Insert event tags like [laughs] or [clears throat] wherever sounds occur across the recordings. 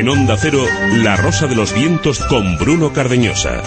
En Onda Cero, La Rosa de los Vientos con Bruno Cardeñosa.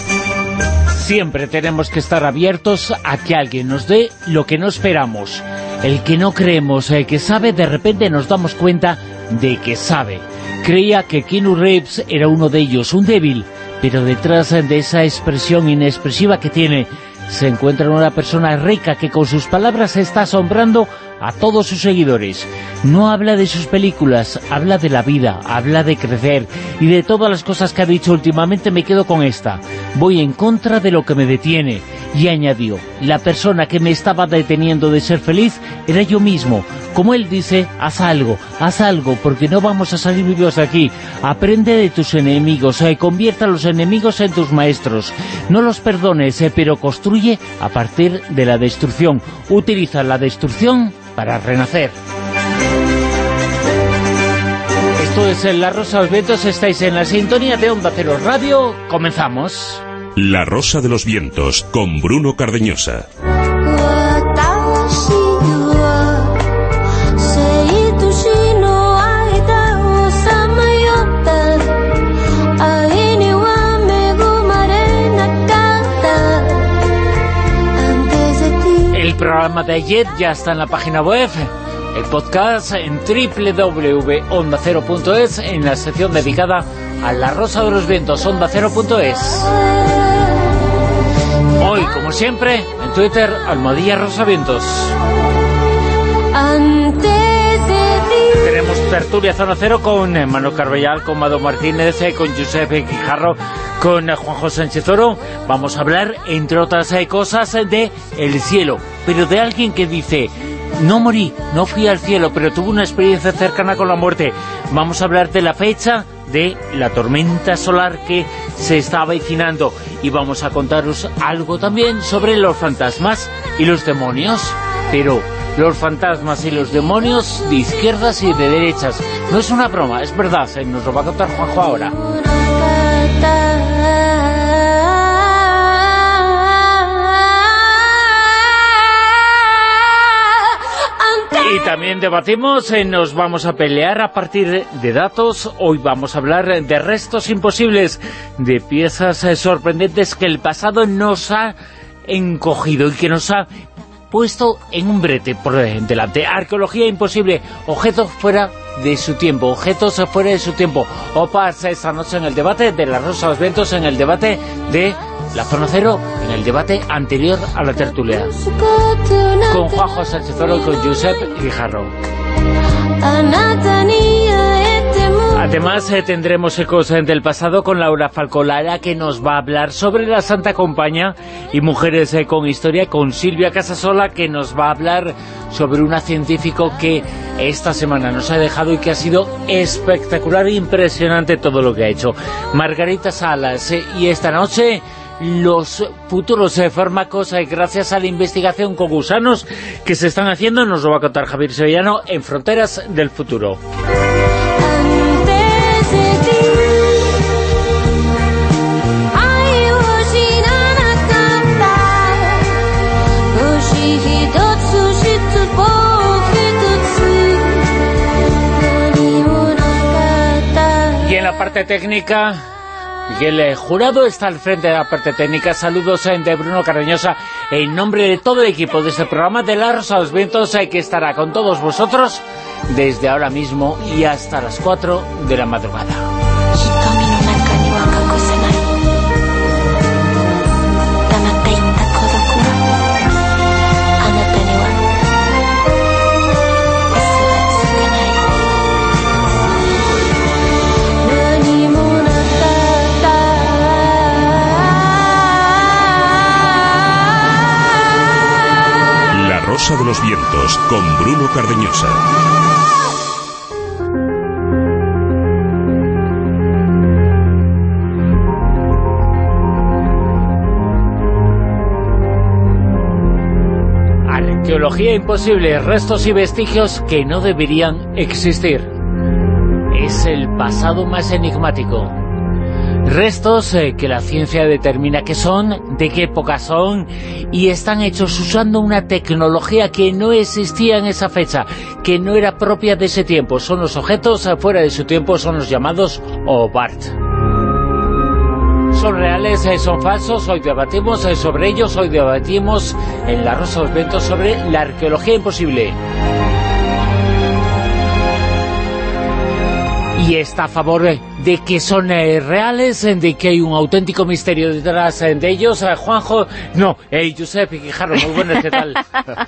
Siempre tenemos que estar abiertos a que alguien nos dé lo que no esperamos. El que no creemos el que sabe, de repente nos damos cuenta de que sabe. Creía que Keanu Reeves era uno de ellos, un débil, pero detrás de esa expresión inexpresiva que tiene, se encuentra una persona rica que con sus palabras está asombrando a todos sus seguidores. No habla de sus películas, habla de la vida, habla de crecer y de todas las cosas que ha dicho últimamente me quedo con esta. Voy en contra de lo que me detiene. Y añadió, la persona que me estaba deteniendo de ser feliz era yo mismo. Como él dice, haz algo, haz algo, porque no vamos a salir vivos de aquí. Aprende de tus enemigos, eh, convierta a los enemigos en tus maestros. No los perdones, eh, pero construye a partir de la destrucción. Utiliza la destrucción para renacer. Esto es La Rosa de los Vientos, estáis en la sintonía de Onda Cero Radio. Comenzamos. La Rosa de los Vientos con Bruno Cardeñosa. Programa de ayer ya está en la página web, el podcast en www.ondacero.es en la sección dedicada a La Rosa de los Vientos, ondacero.es. Hoy, como siempre, en Twitter, Almohadilla Rosavientos. Tenemos tertulia Zona Cero con Manu Carballal, con Mado Martínez, eh, con Giuseppe Quijarro, con eh, Juanjo Sánchez Oro. Vamos a hablar, entre otras eh, cosas, de el cielo, pero de alguien que dice... No morí, no fui al cielo, pero tuve una experiencia cercana con la muerte. Vamos a hablar de la fecha de la tormenta solar que se está avecinando y vamos a contaros algo también sobre los fantasmas y los demonios. Pero los fantasmas y los demonios de izquierdas y de derechas. No es una broma, es verdad, eh, nos lo va a contar Juanjo ahora. Y también debatimos, eh, nos vamos a pelear a partir de datos. Hoy vamos a hablar de restos imposibles, de piezas eh, sorprendentes que el pasado nos ha encogido y que nos ha puesto en un brete por delante. Arqueología imposible, objetos fuera de su tiempo, objetos fuera de su tiempo. O pasa esta noche en el debate de la Rosa de los Vientos, en el debate de la Zona Cero, en el debate anterior a la tertulia. Con Juanjo Sánchez Oro y con Josep Guijarro. Además eh, tendremos ecos eh, del pasado con Laura Falcolara que nos va a hablar sobre la Santa Compañía y Mujeres eh, con Historia con Silvia Casasola que nos va a hablar sobre una científico que esta semana nos ha dejado y que ha sido espectacular e impresionante todo lo que ha hecho. Margarita Salas y esta noche los futuros fármacos gracias a la investigación con gusanos que se están haciendo, nos lo va a contar Javier Sevillano en Fronteras del Futuro. Parte técnica, Miguel Jurado está al frente de la parte técnica. Saludos de Bruno Cardeñosa en nombre de todo el equipo de este programa de La Rosa los Vientos que estará con todos vosotros desde ahora mismo y hasta las 4 de la madrugada. De los Vientos con Bruno Cardeñosa. Arqueología imposible, restos y vestigios que no deberían existir. Es el pasado más enigmático. Restos eh, que la ciencia determina qué son, de qué época son, y están hechos usando una tecnología que no existía en esa fecha, que no era propia de ese tiempo. Son los objetos fuera de su tiempo, son los llamados OBART. ¿Son reales? Eh, ¿Son falsos? Hoy debatimos eh, sobre ellos, hoy debatimos en La Rosa de los Vientos sobre la arqueología imposible. y está a favor de que son eh, reales, de que hay un auténtico misterio detrás de ellos. Juanjo, no, hey, Josep muy buenas, ¿qué tal?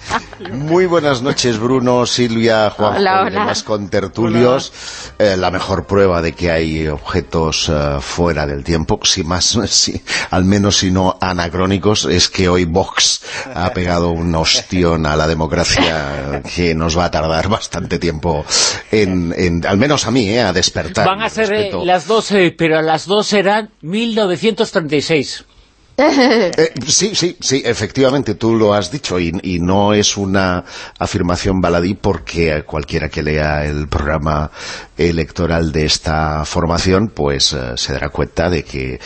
[laughs] muy buenas noches, Bruno, Silvia, Juanjo hola, y demás contertulios. Eh, la mejor prueba de que hay objetos uh, fuera del tiempo, si más, [laughs] si, al menos si no anacrónicos, es que hoy Vox ha pegado un ostión a la democracia que nos va a tardar bastante tiempo en, en al menos a mí, eh, a despertar. Van a ser eh, las 12, pero a las 2 serán 1936. [laughs] Eh, sí, sí, sí, efectivamente, tú lo has dicho y, y, no es una afirmación baladí porque cualquiera que lea el programa electoral de esta formación pues eh, se dará cuenta de que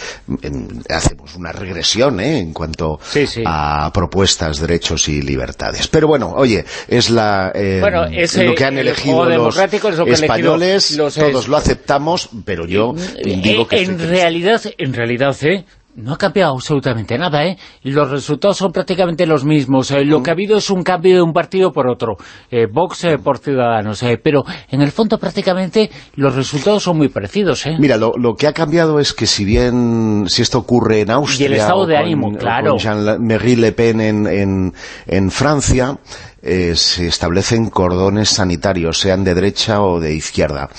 en, hacemos una regresión ¿eh? en cuanto sí, sí. a propuestas, derechos y libertades. Pero bueno, oye, es la eh, bueno, es, lo que han elegido los españoles, los, todos lo aceptamos, pero yo digo que... En realidad, en realidad, ¿eh? No ha cambiado absolutamente nada, ¿eh? Los resultados son prácticamente los mismos. Eh, lo que ha habido es un cambio de un partido por otro. Eh, Vox eh, por Ciudadanos. Eh, pero en el fondo prácticamente los resultados son muy parecidos, ¿eh? Mira, lo, lo, que ha cambiado es que si bien... Si esto ocurre en Austria... Y el estado de con, ánimo, claro. Jean-Marie Le Pen en, en, en Francia... Eh, se establecen cordones sanitarios, sean de derecha o de izquierda.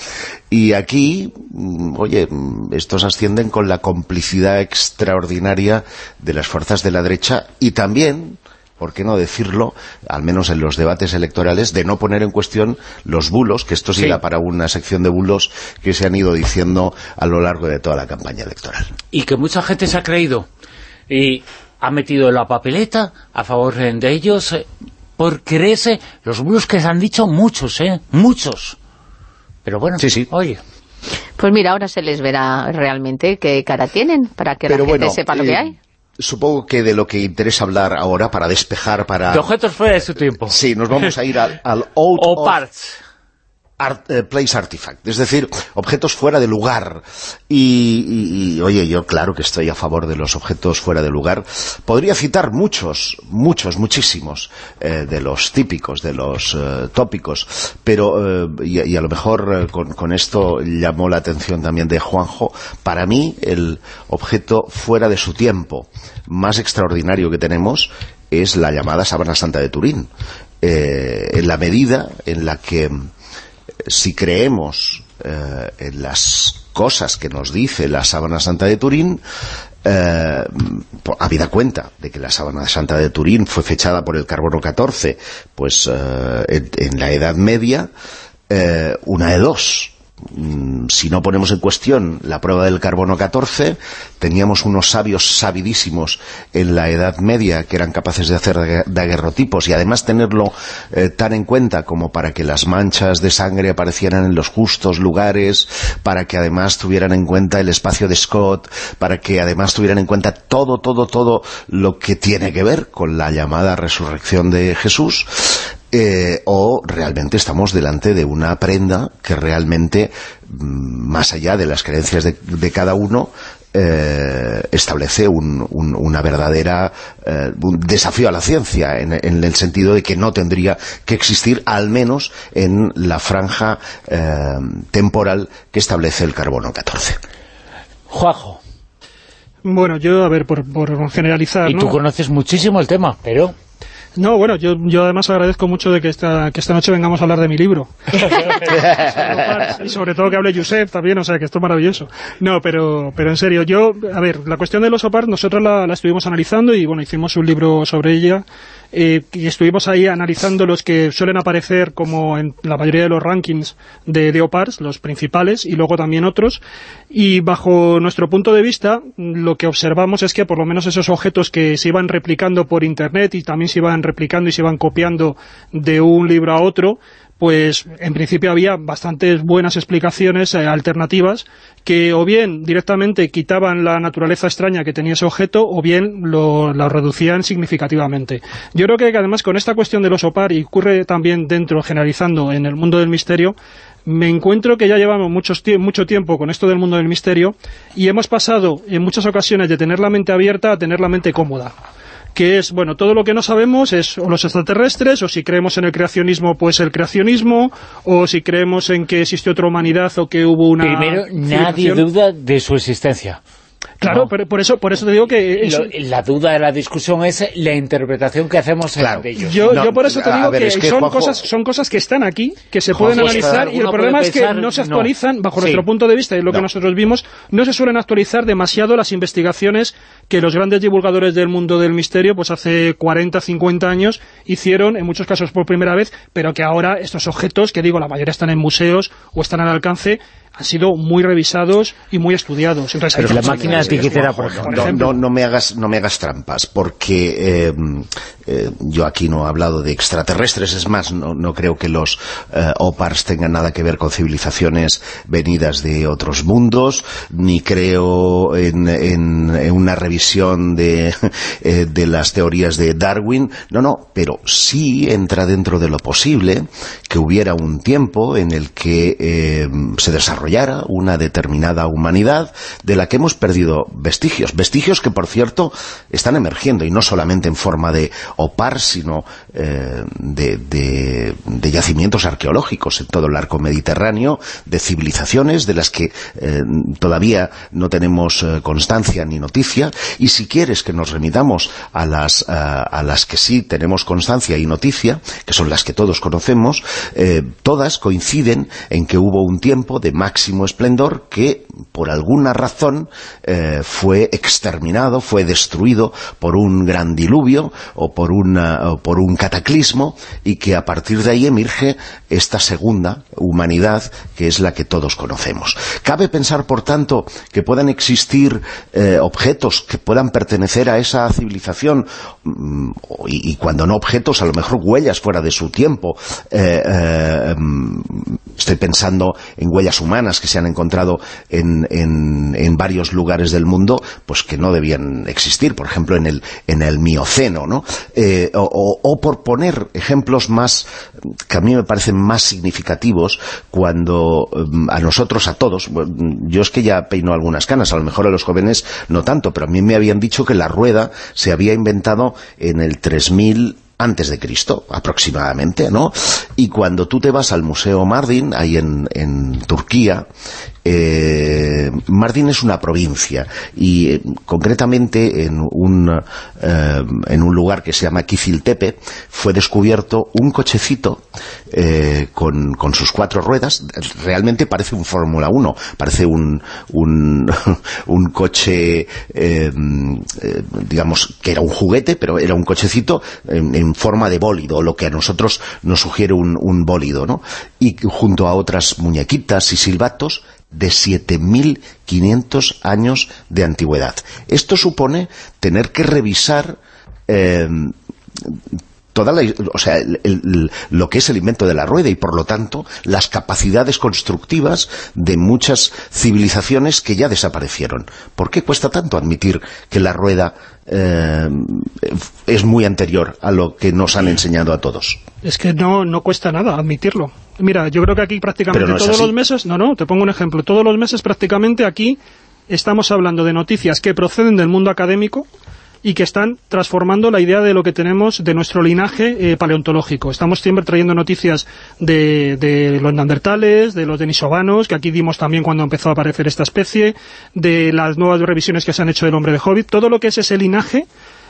Y aquí, oye, estos ascienden con la complicidad extraordinaria de las fuerzas de la derecha y también, ¿por qué no decirlo?, al menos en los debates electorales, de no poner en cuestión los bulos, que esto sí da para una sección de bulos que se han ido diciendo a lo largo de toda la campaña electoral. Y que mucha gente se ha creído y ha metido la papeleta a favor de ellos por creerse los bulos que se han dicho muchos, ¿eh? Muchos. Pero bueno, sí, sí. oye... Pues mira, ahora se les verá realmente qué cara tienen, para que Pero la gente bueno, sepa lo eh, que hay. Supongo que de lo que interesa hablar ahora, para despejar, para... De objetos fuera de su tiempo. Sí, nos vamos a ir al, al out o of parts. Eh, place artifact, es decir, objetos fuera de lugar. Y, oye, yo claro que estoy a favor de los objetos fuera de lugar. Podría citar muchos, muchos, muchísimos eh, de los típicos, de los eh, tópicos, pero, y, y, a lo mejor con, esto llamó la atención también de Juanjo, para mí el objeto fuera de su tiempo más extraordinario que tenemos es la llamada Sábana Santa de Turín. en la medida en la que si creemos eh, en las cosas que nos dice la sábana santa de Turín, eh, habida cuenta de que la sábana santa de Turín fue fechada por el carbono 14, pues eh, en, en, la Edad Media, eh, una de dos. Si no ponemos en cuestión la prueba del carbono 14, teníamos unos sabios sabidísimos en la Edad Media que eran capaces de hacer daguerrotipos y además tenerlo eh, tan en cuenta como para que las manchas de sangre aparecieran en los justos lugares, para que además tuvieran en cuenta el espacio de Scott, para que además tuvieran en cuenta todo, todo, todo lo que tiene que ver con la llamada resurrección de Jesús, eh, o realmente estamos delante de una prenda que realmente, más allá de las creencias de, de cada uno, eh, establece un, un, una verdadera eh, un desafío a la ciencia en, en, el sentido de que no tendría que existir al menos en la franja eh, temporal que establece el carbono 14 Juajo bueno, yo, a ver, por, por generalizar y ¿no? tú conoces muchísimo el tema, pero... No, bueno, yo, yo además agradezco mucho de que esta, que esta noche vengamos a hablar de mi libro. [laughs] y sobre todo que hable Josep también, o sea, que esto es maravilloso. No, pero, pero en serio, yo, a ver, la cuestión de los OPAR nosotros la, la estuvimos analizando y, bueno, hicimos un libro sobre ella eh, y estuvimos ahí analizando los que suelen aparecer como en la mayoría de los rankings de, OPARS, los principales, y luego también otros, y bajo nuestro punto de vista, lo que observamos es que por lo menos esos objetos que se iban replicando por internet y también se iban replicando y se iban copiando de un libro a otro, pues en principio había bastantes buenas explicaciones eh, alternativas que o bien directamente quitaban la naturaleza extraña que tenía ese objeto o bien lo, reducían significativamente. Yo creo que además con esta cuestión del oso par, y ocurre también dentro, generalizando en el mundo del misterio, me encuentro que ya llevamos mucho tiempo con esto del mundo del misterio y hemos pasado en muchas ocasiones de tener la mente abierta a tener la mente cómoda que es, bueno, todo lo que no sabemos es o los extraterrestres, o si creemos en el creacionismo, pues el creacionismo, o si creemos en que existe otra humanidad o que hubo una... Primero, nadie duda de su existencia. Claro, pero por eso por eso te digo que... la duda de la discusión es la interpretación que hacemos de ellos. Yo, yo por eso te digo que, son, cosas, son cosas que están aquí, que se pueden analizar, y el problema es que no se actualizan, bajo nuestro punto de vista, y lo que nosotros vimos, no se suelen actualizar demasiado las investigaciones que los grandes divulgadores del mundo del misterio, pues hace 40, 50 años, hicieron, en muchos casos por primera vez, pero que ahora estos objetos, que digo, la mayoría están en museos o están al alcance, han sido muy revisados y muy estudiados. Pero la máquina antiquitera, por ejemplo. No, me hagas, no me hagas trampas, porque eh, eh, yo aquí no he hablado de extraterrestres, es más, no, creo que los eh, OPARS tengan nada que ver con civilizaciones venidas de otros mundos, ni creo en, en, una revisión de, [laughs] de las teorías de Darwin, no, no, pero sí entra dentro de lo posible que hubiera un tiempo en el que se desarrolló una determinada humanidad de la que hemos perdido vestigios. Vestigios que, por cierto, están emergiendo, y no solamente en forma de OPAR, sino eh, de, yacimientos arqueológicos en todo el arco mediterráneo, de civilizaciones de las que eh, todavía no tenemos eh, constancia ni noticia, y si quieres que nos remitamos a las, a las que sí tenemos constancia y noticia, que son las que todos conocemos, todas coinciden en que hubo un tiempo de máximo esplendor que por alguna razón eh, fue exterminado, fue destruido por un gran diluvio o por, una, por un cataclismo y que a partir de ahí emerge esta segunda humanidad que es la que todos conocemos. Cabe pensar, por tanto, que puedan existir eh, objetos que puedan pertenecer a esa civilización mm, y, cuando no objetos, a lo mejor huellas fuera de su tiempo. Eh, mm, estoy pensando en huellas humanas que se han encontrado en, en, varios lugares del mundo, pues que no debían existir, por ejemplo en el, en el Mioceno, ¿no? Eh, o, por poner ejemplos más, que a mí me parecen más significativos, cuando mm, a nosotros, a todos, yo es que ya peino algunas canas, a lo mejor a los jóvenes no tanto, pero a mí me habían dicho que la rueda se había inventado en el 3000 antes de Cristo, aproximadamente, ¿no? Y cuando tú te vas al Museo Mardin, ahí en, en Turquía, eh, Mardin es una provincia y eh, concretamente en un, eh, en un lugar que se llama Kiziltepe fue descubierto un cochecito con, con, sus cuatro ruedas, realmente parece un Fórmula 1, parece un, un, [laughs] un coche, digamos, que era un juguete, pero era un cochecito en, forma de bólido, lo que a nosotros nos sugiere un, un bólido, ¿no? Y junto a otras muñequitas y silbatos de 7.500 años de antigüedad. Esto supone tener que revisar eh, toda la, o sea, lo que es el invento de la rueda y por lo tanto las capacidades constructivas de muchas civilizaciones que ya desaparecieron. ¿Por qué cuesta tanto admitir que la rueda eh, es muy anterior a lo que nos han enseñado a todos? Es que no, no cuesta nada admitirlo. Mira, yo creo que aquí prácticamente todos los meses, no, no, te pongo un ejemplo, todos los meses prácticamente aquí estamos hablando de noticias que proceden del mundo académico y que están transformando la idea de lo que tenemos de nuestro linaje eh, paleontológico. Estamos siempre trayendo noticias de, de, los neandertales, de los denisovanos, que aquí dimos también cuando empezó a aparecer esta especie, de las nuevas revisiones que se han hecho del hombre de Hobbit, todo lo que es ese linaje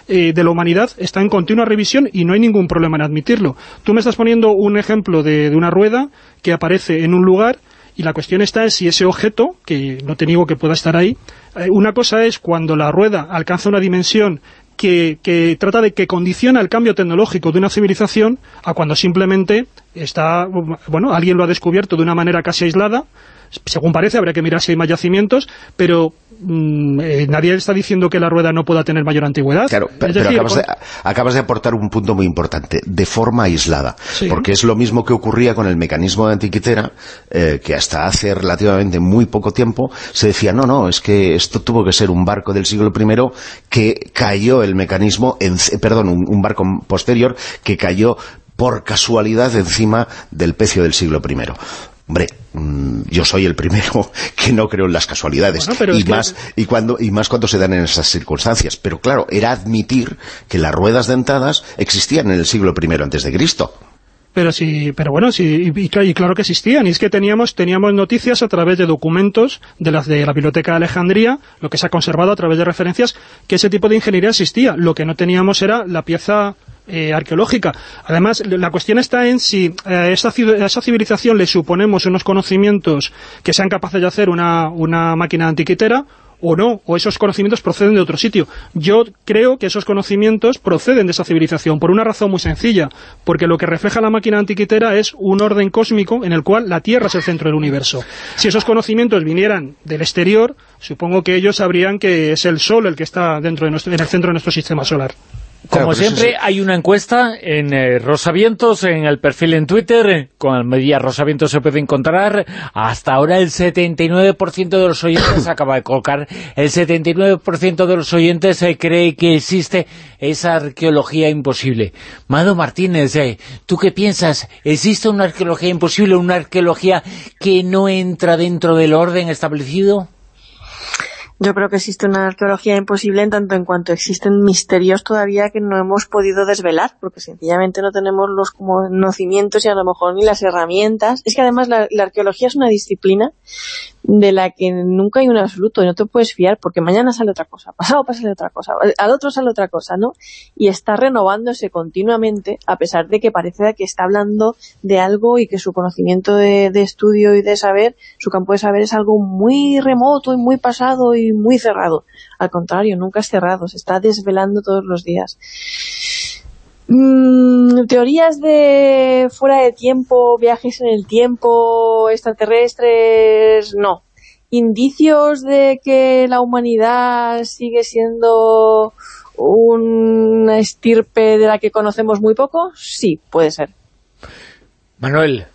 eh, de la humanidad está en continua revisión y no hay ningún problema en admitirlo. Tú me estás poniendo un ejemplo de, una rueda que aparece en un lugar y la cuestión está es si ese objeto, que no te que pueda estar ahí, eh, una cosa es cuando la rueda alcanza una dimensión que, trata de que condiciona el cambio tecnológico de una civilización a cuando simplemente está, bueno, alguien lo ha descubierto de una manera casi aislada, según parece, habría que mirar si hay más yacimientos, pero mm, eh, nadie está diciendo que la rueda no pueda tener mayor antigüedad. Claro, pero, acabas, de, aportar un punto muy importante, de forma aislada, porque es lo mismo que ocurría con el mecanismo de antiquitera, eh, que hasta hace relativamente muy poco tiempo se decía, no, no, es que esto tuvo que ser un barco del siglo I que cayó el mecanismo, en, perdón, un barco posterior que cayó por casualidad encima del pecio del siglo I. Hombre, yo soy el primero [laughs] que no creo en las casualidades. Y más y cuando y más cuando se dan en esas circunstancias. Pero claro era admitir que las ruedas dentadas existían en el siglo I antes de Cristo. Pero sí, pero bueno, sí, y, claro que existían, y es que teníamos, teníamos noticias a través de documentos de las de la Biblioteca de Alejandría, lo que se ha conservado a través de referencias, que ese tipo de ingeniería existía. Lo que no teníamos era la pieza eh, arqueológica. Además, la cuestión está en si a esa, civilización le suponemos unos conocimientos que sean capaces de hacer una, una máquina antiquitera o no, o esos conocimientos proceden de otro sitio. Yo creo que esos conocimientos proceden de esa civilización, por una razón muy sencilla, porque lo que refleja la máquina antiquitera es un orden cósmico en el cual la Tierra es el centro del universo. Si esos conocimientos vinieran del exterior, supongo que ellos sabrían que es el Sol el que está dentro de nuestro, en el centro de nuestro sistema solar. Como siempre, hay una encuesta en eh, Rosavientos, en el perfil en Twitter, eh, con el medida Rosavientos se puede encontrar. Hasta ahora el 79% de los oyentes, [coughs] acaba de colocar, el 79% de los oyentes eh, cree que existe esa arqueología imposible. Mado Martínez, ¿tú qué piensas? ¿Existe una arqueología imposible, una arqueología que no entra dentro del orden establecido? Yo creo que existe una arqueología imposible en tanto en cuanto existen misterios todavía que no hemos podido desvelar, porque sencillamente no tenemos los conocimientos y a lo mejor ni las herramientas. Es que además la arqueología es una disciplina de la que nunca hay un absoluto y no te puedes fiar porque mañana sale otra cosa, pasado sale otra cosa, al otro sale otra cosa, ¿no? Y está renovándose continuamente a pesar de que parece que está hablando de algo y que su conocimiento de, estudio y de saber, su campo de saber es algo muy remoto y muy pasado y muy cerrado. Al contrario, nunca es cerrado, se está desvelando todos los días. Mm, teorías de fuera de tiempo, viajes en el tiempo, extraterrestres, no. Indicios de que la humanidad sigue siendo una estirpe de la que conocemos muy poco, sí, puede ser. Manuel,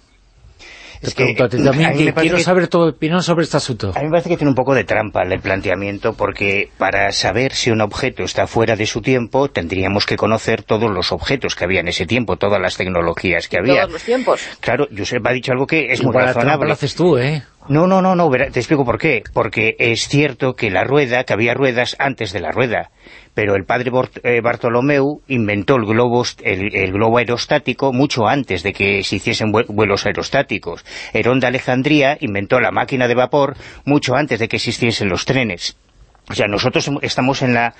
es que, también, quiero saber tu opinión sobre este asunto. A mí me parece que tiene un poco de trampa el planteamiento, porque para saber si un objeto está fuera de su tiempo, tendríamos que conocer todos los objetos que había en ese tiempo, todas las tecnologías que había. Todos los tiempos. Claro, Josep ha dicho algo que es muy razonable. lo haces tú, ¿eh? No, no, no, no, te explico por qué. Porque es cierto que la rueda, que había ruedas antes de la rueda, pero el padre eh, Bartolomeu inventó el globo, el, globo aerostático mucho antes de que se hiciesen vuelos aerostáticos. Herón de Alejandría inventó la máquina de vapor mucho antes de que existiesen los trenes. O sea, nosotros estamos en la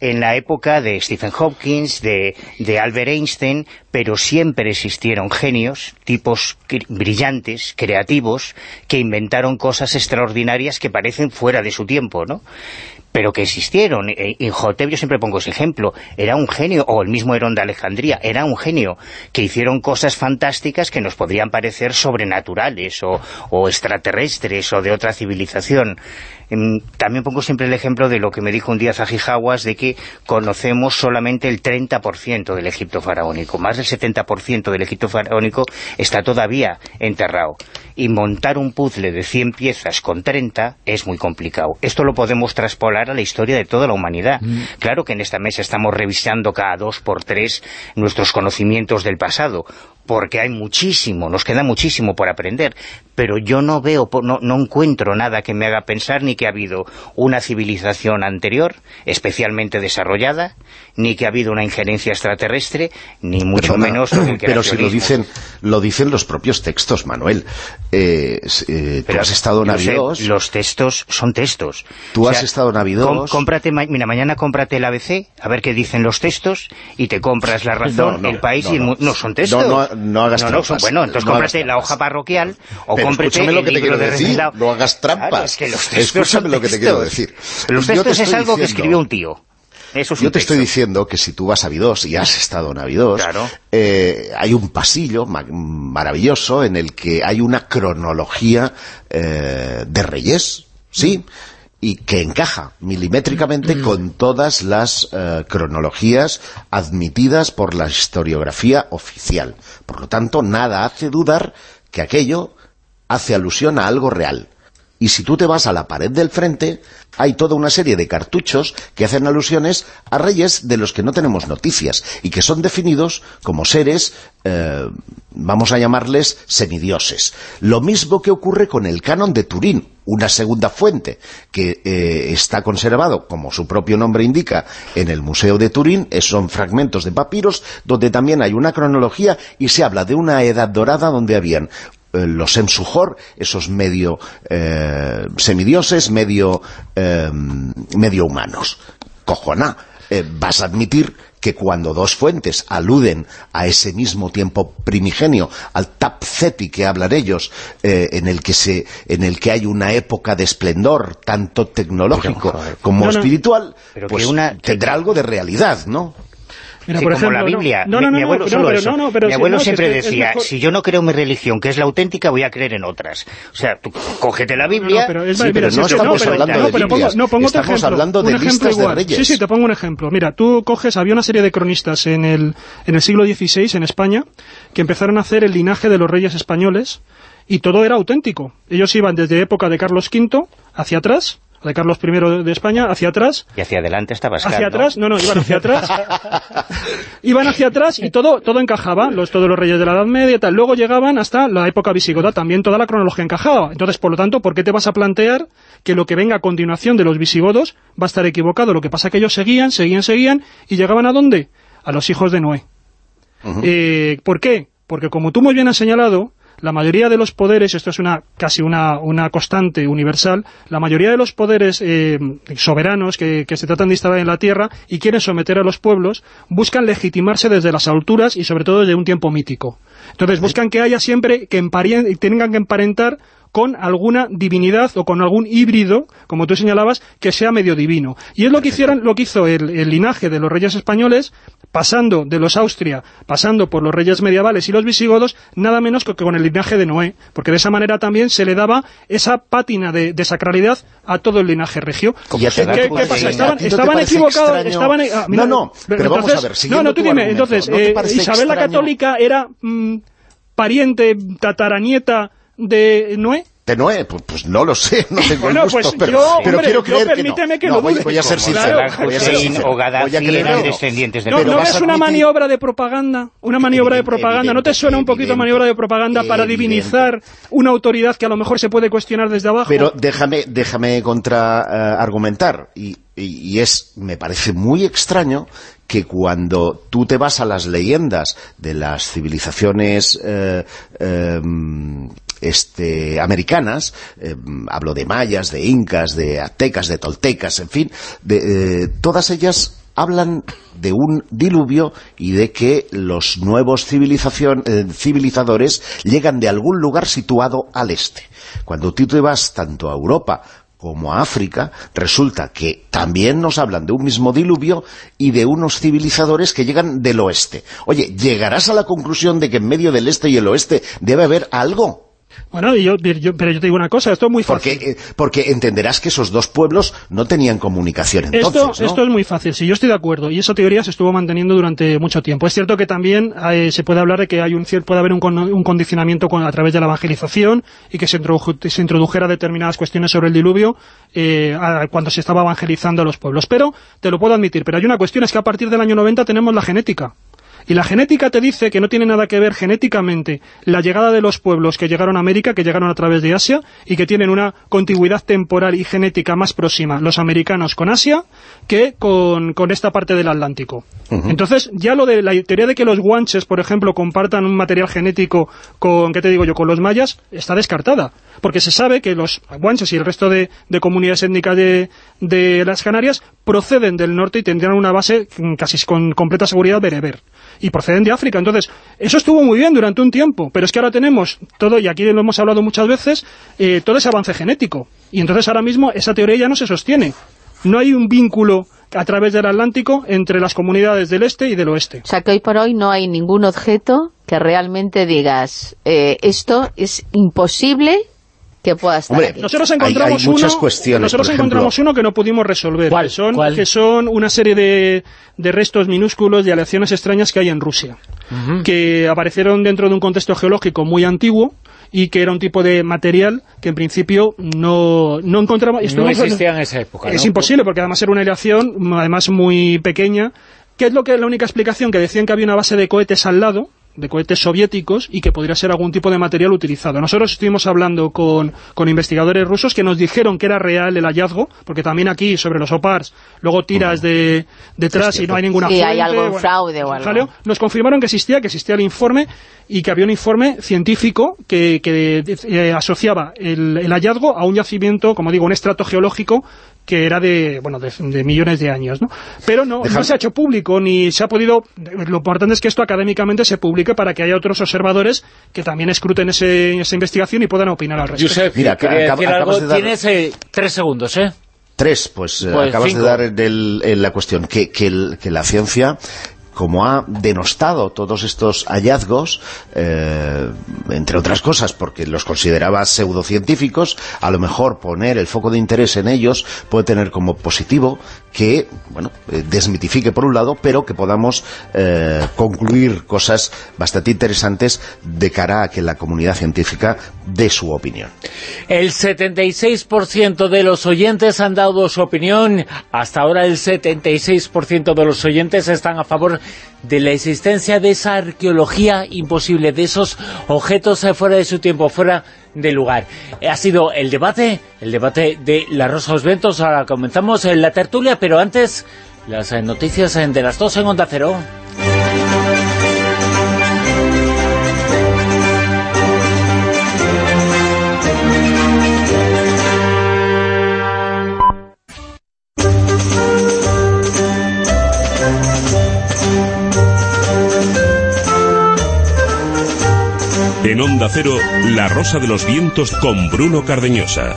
en la época de Stephen Hopkins, de, de Albert Einstein, pero siempre existieron genios, tipos brillantes, creativos, que inventaron cosas extraordinarias que parecen fuera de su tiempo, ¿no? Pero que existieron. Eh, Inhotep, yo siempre pongo ese ejemplo, era un genio, o el mismo Herón de Alejandría, era un genio, que hicieron cosas fantásticas que nos podrían parecer sobrenaturales, o, o extraterrestres, o de otra civilización. Em, también pongo siempre el ejemplo de lo que me dijo un día Zajijawas, de que conocemos solamente el 30% del Egipto faraónico. Más del 70% del Egipto faraónico está todavía enterrado. Y montar un puzzle de 100 piezas con 30 es muy complicado. Esto lo podemos traspolar a la historia de toda la humanidad. Mm. Claro que en esta mesa estamos revisando cada dos por tres nuestros conocimientos del pasado porque hay muchísimo, nos queda muchísimo por aprender, pero yo no veo, no, no, encuentro nada que me haga pensar ni que ha habido una civilización anterior, especialmente desarrollada, ni que ha habido una injerencia extraterrestre, ni mucho menos [clears throat] Pero si lo dicen, lo dicen los propios textos, Manuel. Eh, eh, tú has estado en. Los textos son textos. Tú has estado en cómprate, mira, mañana cómprate el ABC, a ver qué dicen los textos, y te compras La Razón, El País, y no, son textos no hagas trampas. bueno, entonces cómprate la hoja parroquial o cómprate lo que te quiero decir, no hagas trampas. escúchame lo que te quiero decir. los textos es algo que escribió un tío. Eso es Yo un te texto. estoy diciendo que si tú vas a Avidós, y has estado en Avidós, Claro. eh, hay un pasillo ma- maravilloso en el que hay una cronología eh, de reyes, ¿sí?, y que encaja milimétricamente con todas las eh, cronologías admitidas por la historiografía oficial. Por lo tanto, nada hace dudar que aquello hace alusión a algo real. Y si tú te vas a la pared del frente, hay toda una serie de cartuchos que hacen alusiones a reyes de los que no tenemos noticias y que son definidos como seres, eh, vamos a llamarles semidioses. Lo mismo que ocurre con el canon de Turín, una segunda fuente que eh, está conservado, como su propio nombre indica, en el Museo de Turín, son fragmentos de papiros donde también hay una cronología y se habla de una edad dorada donde habían los Emsujor, esos medio eh, semidioses, medio, eh, medio humanos. Cojoná, eh, vas a admitir que cuando dos fuentes aluden a ese mismo tiempo primigenio, al Tapceti que hablan ellos, eh, en el que se, en el que hay una época de esplendor, tanto tecnológico Pero, como No, no. espiritual, Pero pues que una- tendrá algo de realidad, ¿no? Sí, por como ejemplo, la no. Biblia. No, Mi- no, mi abuelo no, solo pero eso. pero mi si- abuelo si siempre decía, mejor- si yo no creo en mi religión, que es la auténtica, voy a creer en otras. O sea, tú cógete la Biblia... Pero es- Sí, mira, pero si no que estamos hablando de Biblias, no, pongo otro estamos hablando de un ejemplo listas de reyes. Sí, sí, te pongo un ejemplo. Mira, tú coges, había una serie de cronistas en el, en el siglo XVI en España que empezaron a hacer el linaje de los reyes españoles y todo era auténtico. Ellos iban desde época de Carlos V hacia atrás, de Carlos I de España hacia atrás, Y hacia adelante estaba Pascal, hacia ¿no? atrás, no, no, iban hacia atrás, [laughs] iban hacia atrás y todo todo encajaba, los, todos los reyes de la Edad Media y tal, luego llegaban hasta la época visigota, también toda la cronología encajaba, entonces por lo tanto, ¿por qué te vas a plantear que lo que venga a continuación de los visigodos va a estar equivocado? Lo que pasa es que ellos seguían, seguían, seguían y llegaban a dónde? A los hijos de Noé. Eh, ¿Por qué? Porque como tú muy bien has señalado, la mayoría de los poderes, esto es una casi una, una constante universal, la mayoría de los poderes eh, soberanos que, que se tratan de instalar en la tierra y quieren someter a los pueblos, buscan legitimarse desde las alturas y sobre todo desde un tiempo mítico. Entonces buscan que haya siempre, que tengan que emparentar con alguna divinidad o con algún híbrido, como tú señalabas, que sea medio divino. Y es lo que hicieron, lo que hizo el, el linaje de los reyes españoles, pasando de los Austria, pasando por los reyes medievales y los visigodos, nada menos que con el linaje de Noé, porque de esa manera también se le daba esa pátina de, de sacralidad a todo el linaje regio. ¿Qué, qué- pasa? ¿a Estaban, estaban equivocados, estaban... ah, mira, No, no, pero vamos a ver, no, no, tú dime, entonces, ¿no eh, Isabel la extraño? Católica era mm, pariente, tataranieta de Noé. De Noé, pues, pues no lo sé, no tengo Bueno, el gusto, pues pero, yo, pero hombre, quiero yo creer que no. permíteme que No, lo voy, dude. voy a ser sincero. Voy a ser sincero. o Gaddafi creer eran descendientes de No, ¿no a una maniobra de propaganda? Una maniobra de propaganda. ¿No te evidente, suena un poquito maniobra de propaganda para divinizar una autoridad que a lo mejor se puede cuestionar desde abajo? Pero déjame, déjame contra-argumentar, y, y- y es, me parece muy extraño que cuando tú te vas a las leyendas de las civilizaciones eh, em, este, americanas, em, hablo de mayas, de incas, de aztecas, de toltecas, en fin, eh, todas ellas hablan de un diluvio y de que los nuevos civilización, eh, civilizadores llegan de algún lugar situado al este. Cuando tú te vas tanto a Europa como a África, resulta que también nos hablan de un mismo diluvio y de unos civilizadores que llegan del oeste. Oye, ¿llegarás a la conclusión de que en medio del este y el oeste debe haber algo? Bueno, yo, yo- pero yo te digo una cosa, esto es muy fácil. Porque, eh, porque entenderás que esos dos pueblos no tenían comunicación entonces, esto, ¿no? esto es muy fácil, sí, yo estoy de acuerdo, y esa teoría se estuvo manteniendo durante mucho tiempo. Es cierto que también eh, se puede hablar de que hay un puede haber un, con- un condicionamiento con- a través de la evangelización y que se, introduj- se introdujera determinadas cuestiones sobre el diluvio eh, a- cuando se estaba evangelizando a los pueblos. Pero, te lo puedo admitir, pero hay una cuestión, es que a partir del año 90 tenemos la genética. Y la genética te dice que no tiene nada que ver genéticamente la llegada de los pueblos que llegaron a América, que llegaron a través de Asia, y que tienen una contigüidad temporal y genética más próxima, los americanos con Asia, que con, con esta parte del Atlántico. Entonces, ya lo de la teoría de que los guanches, por ejemplo, compartan un material genético con, ¿qué te digo yo?, con los mayas, está descartada. Porque se sabe que los guanches y el resto de, de comunidades étnicas de, de las Canarias proceden del norte y tendrían una base casi con completa seguridad bereber y proceden de África. Entonces, eso estuvo muy bien durante un tiempo, pero es que ahora tenemos todo, y aquí lo hemos hablado muchas veces, eh, todo ese avance genético. Y entonces ahora mismo esa teoría ya no se sostiene. No hay un vínculo a través del Atlántico entre las comunidades del este y del oeste. O sea que hoy por hoy no hay ningún objeto que realmente digas, eh, esto es imposible que pueda estar Hombre, aquí. Nosotros encontramos hay muchas uno, cuestiones, nosotros por ejemplo- encontramos uno que no pudimos resolver, ¿Cuál? que son ¿Cuál? que son una serie de, de restos minúsculos y aleaciones extrañas que hay en Rusia, que aparecieron dentro de un contexto geológico muy antiguo y que era un tipo de material que en principio no, no encontramos... No existía en esa época, Es ¿no? imposible, porque además era una aleación, además muy pequeña, que es lo que la única explicación que decían que había una base de cohetes al lado, de cohetes soviéticos, y que podría ser algún tipo de material utilizado. Nosotros estuvimos hablando con, con investigadores rusos que nos dijeron que era real el hallazgo, porque también aquí, sobre los OPARs, luego tiras de, detrás y no hay ninguna Sí, fuente. hay algo en bueno, fraude o algo. jaleo. Nos confirmaron que existía, que existía el informe, y que había un informe científico que, que eh, asociaba el, el hallazgo a un yacimiento, como digo, un estrato geológico que era de, bueno, de, de millones de años, ¿no? Pero no, no se ha hecho público, ni se ha podido... Lo importante es que esto académicamente se publique para que haya otros observadores que también escruten ese- esa investigación y puedan opinar al respecto. Josep, Mira, acab- algo. de dar- Tienes eh, tres segundos, ¿eh? Tres, pues, eh, Pues acabas cinco. de dar en, el- en la cuestión, que, que el- que la ciencia como ha denostado todos estos hallazgos, eh, entre otras cosas, porque los consideraba pseudocientíficos, a lo mejor poner el foco de interés en ellos puede tener como positivo que, bueno, eh, desmitifique por un lado, pero que podamos eh, concluir cosas bastante interesantes de cara a que la comunidad científica dé su opinión. El 76% de los oyentes han dado su opinión. Hasta ahora el 76% de los oyentes están a favor de la existencia de esa arqueología imposible, de esos objetos eh, fuera de su tiempo, fuera del lugar. Eh, Ha sido el debate, el debate de la Rosa de los Vientos. Ahora comenzamos en la tertulia, pero antes las eh, noticias eh, de las dos en Onda Cero. En Onda Cero, La Rosa de los Vientos con Bruno Cardeñosa.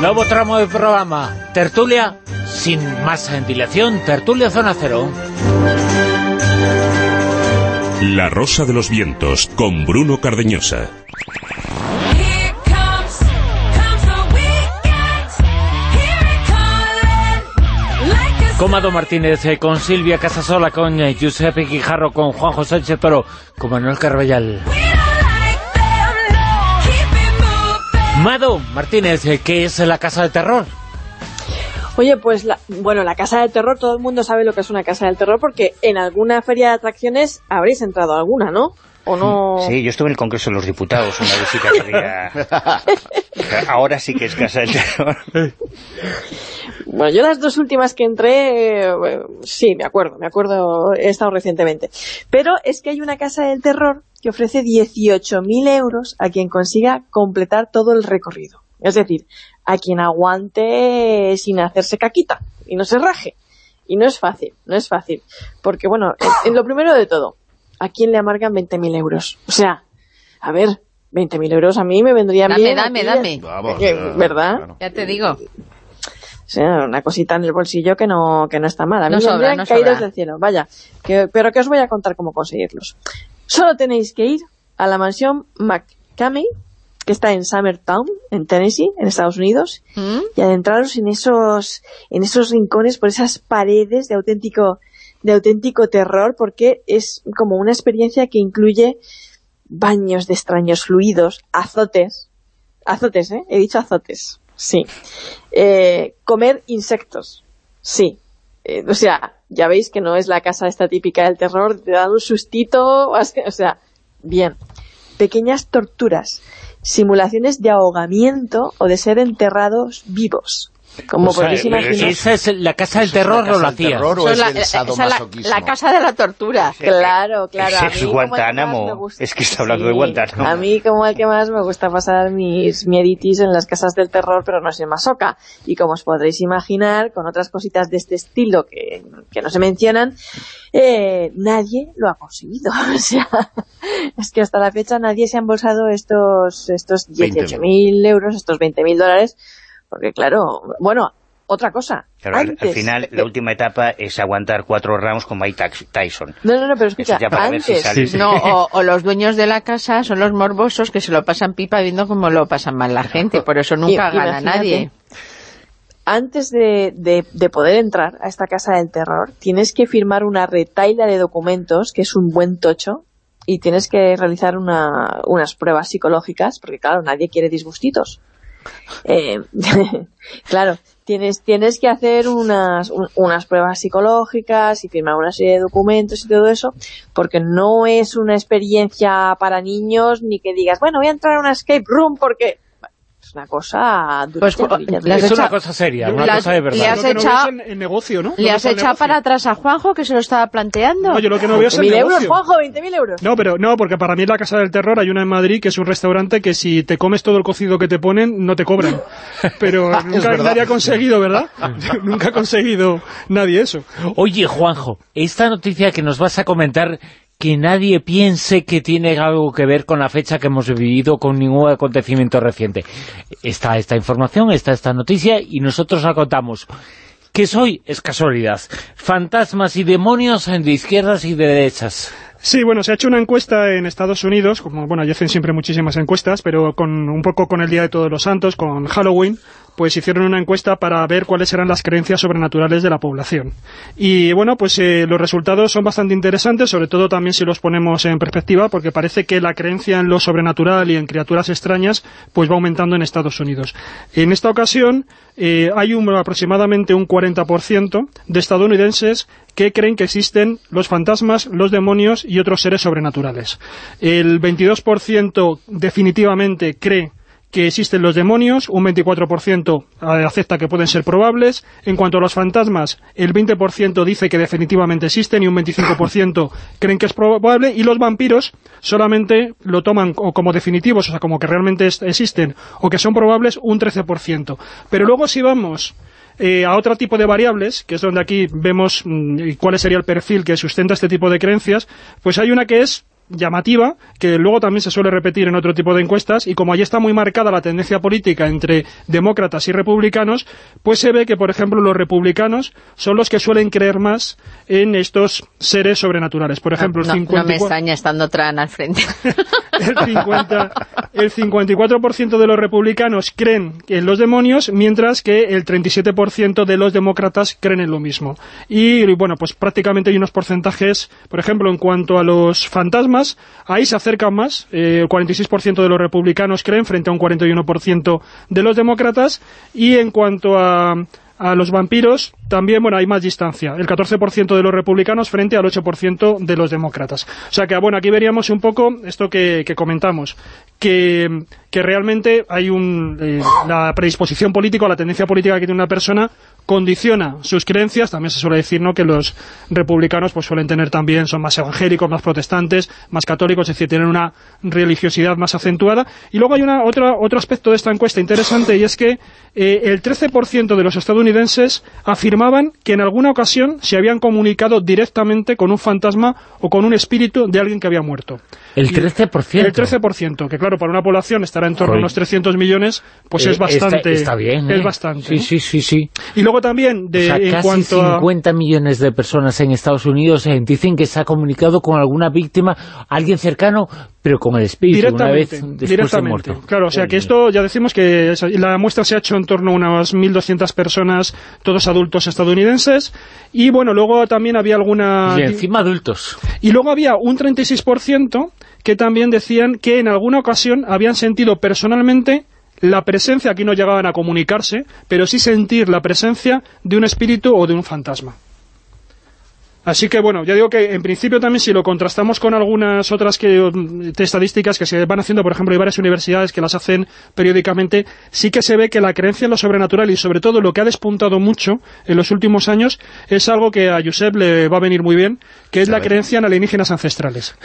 Nuevo tramo del programa. Tertulia, sin más dilación, Tertulia Zona Cero. La Rosa de los Vientos con Bruno Cardeñosa. A Comado Martínez, eh, con Silvia Casasola, con eh, Giuseppe Quijarro, con Juanjo Sánchez Toro, con Manuel moving. Mado Martínez, eh, ¿qué es la Casa del Terror? Oye, pues, la- bueno, la Casa del Terror, todo el mundo sabe lo que es una Casa del Terror porque en alguna feria de atracciones habréis entrado a alguna, ¿no? ¿O no? Sí, yo estuve en el Congreso de los Diputados una visita que había... [laughs] Ahora sí que es casa del terror. Bueno, yo las dos últimas que entré, eh, sí, me acuerdo, me acuerdo, he estado recientemente. Pero es que hay una Casa del Terror que ofrece 18.000 euros a quien consiga completar todo el recorrido. Es decir, a quien aguante sin hacerse caquita y no se raje. Y no es fácil, no es fácil. Porque, bueno, en, en lo primero de todo, ¿a quién le amargan 20.000 euros? O sea, a ver, 20.000 euros a mí me vendrían Dame, bien. dame, dame. Vamos, Eh, ¿Verdad? claro. Ya te digo. O sea, una cosita en el bolsillo que no, que no está mal. A mí No me sobra, no caídos sobra. del cielo. Vaya, que, pero que os voy a contar cómo conseguirlos. Solo tenéis que ir a la mansión McCamey, que está en Summertown, en Tennessee, en Estados Unidos, ¿Mm? y adentraros en esos, en esos rincones, por esas paredes de auténtico, de auténtico terror, porque es como una experiencia que incluye baños de extraños fluidos, azotes, azotes, ¿eh? He dicho azotes, sí. Eh, comer insectos, sí. Eh, o sea, ya veis que no es la casa esta típica del terror, te dan un sustito, [laughs] o sea, bien. Pequeñas torturas, simulaciones de ahogamiento o de ser enterrados vivos. Como O sea, podéis imaginar. ¿Esa es la Casa del ¿Eso es Terror la o la terror o Son es la, el esa es la, sadomasoquismo? la casa de la tortura. Claro, claro. es mí como el que más Guantánamo. me gusta- Es que está hablando de Guantánamo. A mí como el que más me gusta pasar mis mieditis en las casas del terror, pero no soy masoca. Y como os podréis imaginar, con otras cositas de este estilo que, que no se mencionan, eh, nadie lo ha conseguido. [laughs] O sea, es que hasta la fecha nadie se ha embolsado estos, estos 18.000 euros, estos 20.000 dólares, porque claro, bueno, otra cosa. Claro, al- final, la última etapa es aguantar cuatro rounds con Mike Tyson. No, no, no, pero escucha, Eso ya para ver si antes. No, o, [laughs] o los dueños de la casa son los morbosos que se lo pasan pipa viendo cómo lo pasan mal la gente, por eso [laughs] nunca I- gana nadie. Antes de, de- de poder entrar a esta casa del terror, tienes que firmar una retaila de documentos, que es un buen tocho, y tienes que realizar una- unas pruebas psicológicas, porque claro, nadie quiere disgustitos. Eh, [laughs] claro, tienes, tienes que hacer unas, un- unas pruebas psicológicas y firmar una serie de documentos y todo eso, porque no es una experiencia para niños, ni que digas, bueno, voy a entrar a una escape room porque... Es una cosa Pues, le has Es una cosa seria, una le has- cosa de le verdad. has que no echado- negocio, ¿no? ¿Le has echado para atrás a Juanjo que se lo estaba planteando? No, yo lo que no veo es el 20.000 euros. Juanjo, 20.000 euros. No, pero no, porque para mí en la Casa del Terror hay una en Madrid que es un restaurante que si te comes todo el cocido que te ponen, no te cobran. [laughs] Pero nunca nadie ha conseguido, ¿verdad? [laughs] nunca ha conseguido nadie eso. Oye, Juanjo, esta noticia que nos vas a comentar, que nadie piense que tiene algo que ver con la fecha que hemos vivido, con ningún acontecimiento reciente. Está esta información, está esta noticia, y nosotros la contamos. Que hoy es casualidad. Fantasmas y demonios de izquierdas y de derechas. Sí, bueno, se ha hecho una encuesta en Estados Unidos, como, bueno, ya hacen siempre muchísimas encuestas, pero con un poco con el Día de Todos los Santos, con Halloween, pues hicieron una encuesta para ver cuáles eran las creencias sobrenaturales de la población. Y bueno, pues eh, los resultados son bastante interesantes, sobre todo también si los ponemos en perspectiva, porque parece que la creencia en lo sobrenatural y en criaturas extrañas, pues va aumentando en Estados Unidos. En esta ocasión, eh, hay un, aproximadamente un 40% de estadounidenses que creen que existen los fantasmas, los demonios y otros seres sobrenaturales. El 22% definitivamente cree que existen los demonios, un 24% acepta que pueden ser probables. En cuanto a los fantasmas, el 20% dice que definitivamente existen y un 25% creen que es probable. Y los vampiros solamente lo toman o como definitivos, o sea, como que realmente existen o que son probables, un 13%. Pero luego si vamos eh, a otro tipo de variables, que es donde aquí vemos mm, cuál sería el perfil que sustenta este tipo de creencias, pues hay una que es llamativa, que luego también se suele repetir en otro tipo de encuestas, y como allí está muy marcada la tendencia política entre demócratas y republicanos, pues se ve que, por ejemplo, los republicanos son los que suelen creer más en estos seres sobrenaturales. Por ejemplo, el no, no 54 me extraña estando Tran al frente. [laughs] el, 50, el 54% de los republicanos creen en los demonios, mientras que el 37% de los demócratas creen en lo mismo. Y bueno, pues prácticamente hay unos porcentajes, por ejemplo, en cuanto a los fantasmas, ahí se acercan más, eh, el 46% de los republicanos creen frente a un 41% de los demócratas, y en cuanto a a los vampiros también, bueno, hay más distancia. El 14% de los republicanos frente al 8% de los demócratas. O sea que, bueno, aquí veríamos un poco esto que, comentamos, que, que realmente hay un, eh, la predisposición política la tendencia política que tiene una persona condiciona sus creencias, también se suele decir ¿no? que los republicanos pues suelen tener también, son más evangélicos, más protestantes, más católicos, es decir, tienen una religiosidad más acentuada. Y luego hay una, otra, otro aspecto de esta encuesta interesante y es que eh, el 13% de los afirmaban que en alguna ocasión se habían comunicado directamente con un fantasma o con un espíritu de alguien que había muerto. El Y 13%. El 13%, que claro, para una población estará en torno Joder. a unos 300 millones, pues Eh, es bastante... Está, está bien, Es ¿eh? bastante. Sí, sí, sí, sí. Y luego también, de, o sea, en casi cuanto a... 50 millones de personas en Estados Unidos eh, dicen que se ha comunicado con alguna víctima, alguien cercano, pero con el espíritu, una vez Directamente, directamente. muerto. Claro, o sea que esto ya decimos que es- la muestra se ha hecho en torno a unas 1.200 personas, todos adultos estadounidenses, y bueno, luego también había alguna... Y encima adultos. Y luego había un 36% que también decían que en alguna ocasión habían sentido personalmente la presencia, aquí no llegaban a comunicarse, pero sí sentir la presencia de un espíritu o de un fantasma. Así que bueno, ya digo que en principio también si lo contrastamos con algunas otras que, mm, de estadísticas que se van haciendo, por ejemplo, hay varias universidades que las hacen periódicamente, sí que se ve que la creencia en lo sobrenatural y sobre todo lo que ha despuntado mucho en los últimos años es algo que a Josep le va a venir muy bien, que es la creencia en alienígenas ancestrales.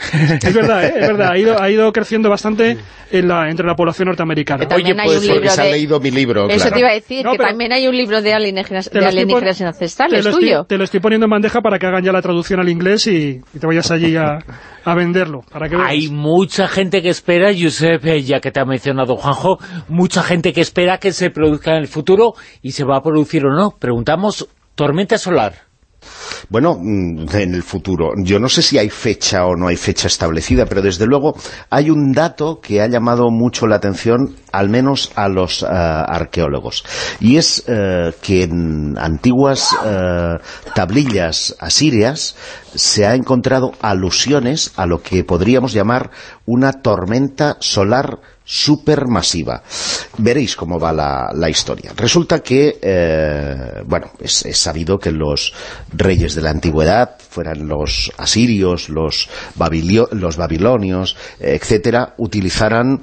es verdad, ¿eh? es verdad, ha ido, ha ido creciendo bastante en la, entre la población norteamericana. Que hay pues porque se ha leído mi libro, Eso claro. te iba a decir, No, que también hay un libro de alienígenas, Te de lo alienígenas te ancestrales, lo estoy- tuyo. te lo estoy poniendo en bandeja para que hagan ya la traducción al inglés y, y te vayas allí a, a venderlo, para que veas. Hay mucha gente que espera, Josep, eh, ya que te ha mencionado Juanjo, mucha gente que espera que se produzca en el futuro y se va a producir o no. Preguntamos, tormenta solar. Bueno, mm, en el futuro. Yo no sé si hay fecha o no hay fecha establecida, pero desde luego hay un dato que ha llamado mucho la atención, al menos a los eh, arqueólogos. Y es eh, que en antiguas eh, tablillas asirias se ha encontrado alusiones a lo que podríamos llamar una tormenta solar supermasiva. Veréis cómo va la, la historia. Resulta que, eh, bueno, es, sabido que los reyes de la antigüedad, fueran los asirios, los, babilio- los babilonios, etcétera, utilizaran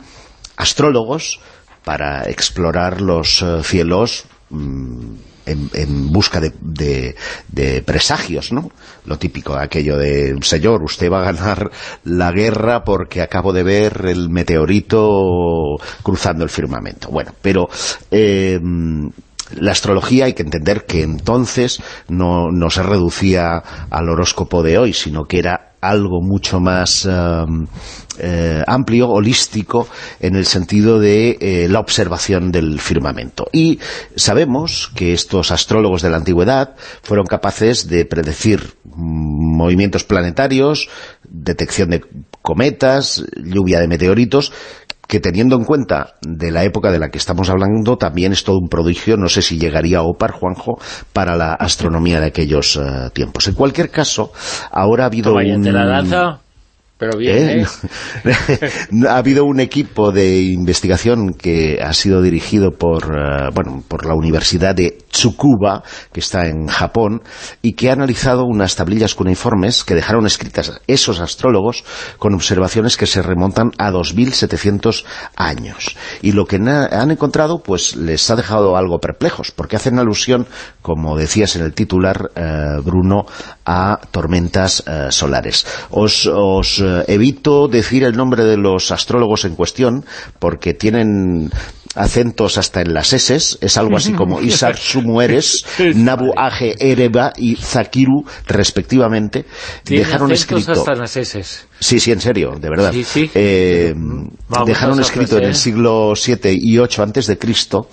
astrólogos para explorar los eh, cielos mm, en, busca de, de- de presagios, ¿no? Lo típico, aquello de, señor, usted va a ganar la guerra porque acabo de ver el meteorito cruzando el firmamento. Bueno, pero... eh, la astrología hay que entender que entonces no se reducía al horóscopo de hoy, sino que era algo mucho más eh, eh, amplio, holístico, en el sentido de eh, la observación del firmamento. Y sabemos que estos astrólogos de la antigüedad fueron capaces de predecir movimientos planetarios, detección de cometas, lluvia de meteoritos, que teniendo en cuenta de la época de la que estamos hablando, también es todo un prodigio, no sé si llegaría a OPAR, Juanjo, para la astronomía de aquellos eh, tiempos. En cualquier caso, ahora ha habido Toma, un... te la lanza, pero bien, ¿Eh? ¿eh? [laughs] ha habido un equipo de investigación que ha sido dirigido por, eh, bueno, por la Universidad de Tsukuba, que está en Japón, y que ha analizado unas tablillas cuneiformes que dejaron escritas esos astrólogos con observaciones que se remontan a 2.700 años. Y lo que han encontrado, pues les ha dejado algo perplejos, porque hacen alusión, como decías en el titular, eh, Bruno, a tormentas solares. Os, os, evito decir el nombre de los astrólogos en cuestión, porque tienen acentos hasta en las S, es algo así como [laughs] Isar Sumueres, Nabu Age Ereba y Zakiru, respectivamente, dejaron escrito... hasta en las eses. Sí, sí, en serio, de verdad. Sí, sí. Eh, dejaron escrito en el siglo 7 y 8 antes de Cristo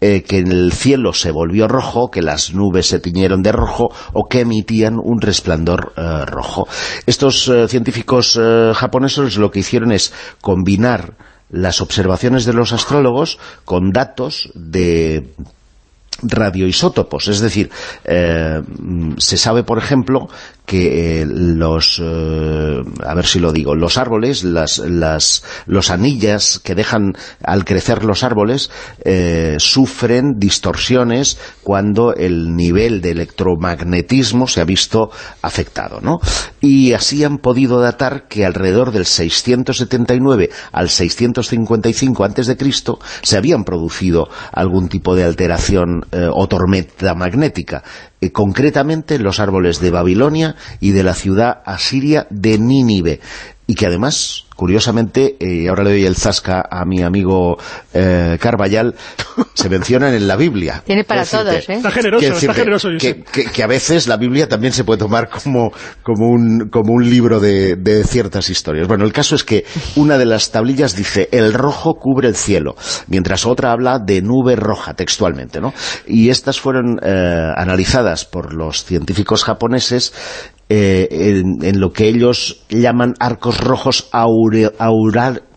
eh, que el cielo se volvió rojo, que las nubes se tiñeron de rojo o que emitían un resplandor eh, rojo. Estos científicos japoneses lo que hicieron es combinar las observaciones de los astrólogos con datos de radioisótopos, es decir, eh, se sabe, por ejemplo, que eh, los, eh, a ver si lo digo, los árboles, las, las, los anillas que dejan al crecer los árboles eh, sufren distorsiones cuando el nivel de electromagnetismo se ha visto afectado, ¿no? Y así han podido datar que alrededor del 679 al 655 antes de Cristo se habían producido algún tipo de alteración eh, o tormenta magnética, concretamente en los árboles de Babilonia y de la ciudad asiria de Nínive, y que además, curiosamente, eh, ahora le doy el zasca a mi amigo eh, Carballal, se mencionan en la Biblia. Tiene para todos, ¿eh? Está generoso, Quiero está generoso, que, que- que a veces la Biblia también se puede tomar como, como, un, como un libro de, de ciertas historias. Bueno, el caso es que una de las tablillas dice, el rojo cubre el cielo, mientras otra habla de nube roja, textualmente, ¿no? Y estas fueron eh, analizadas por los científicos japoneses eh, en, lo que ellos llaman arcos rojos aure-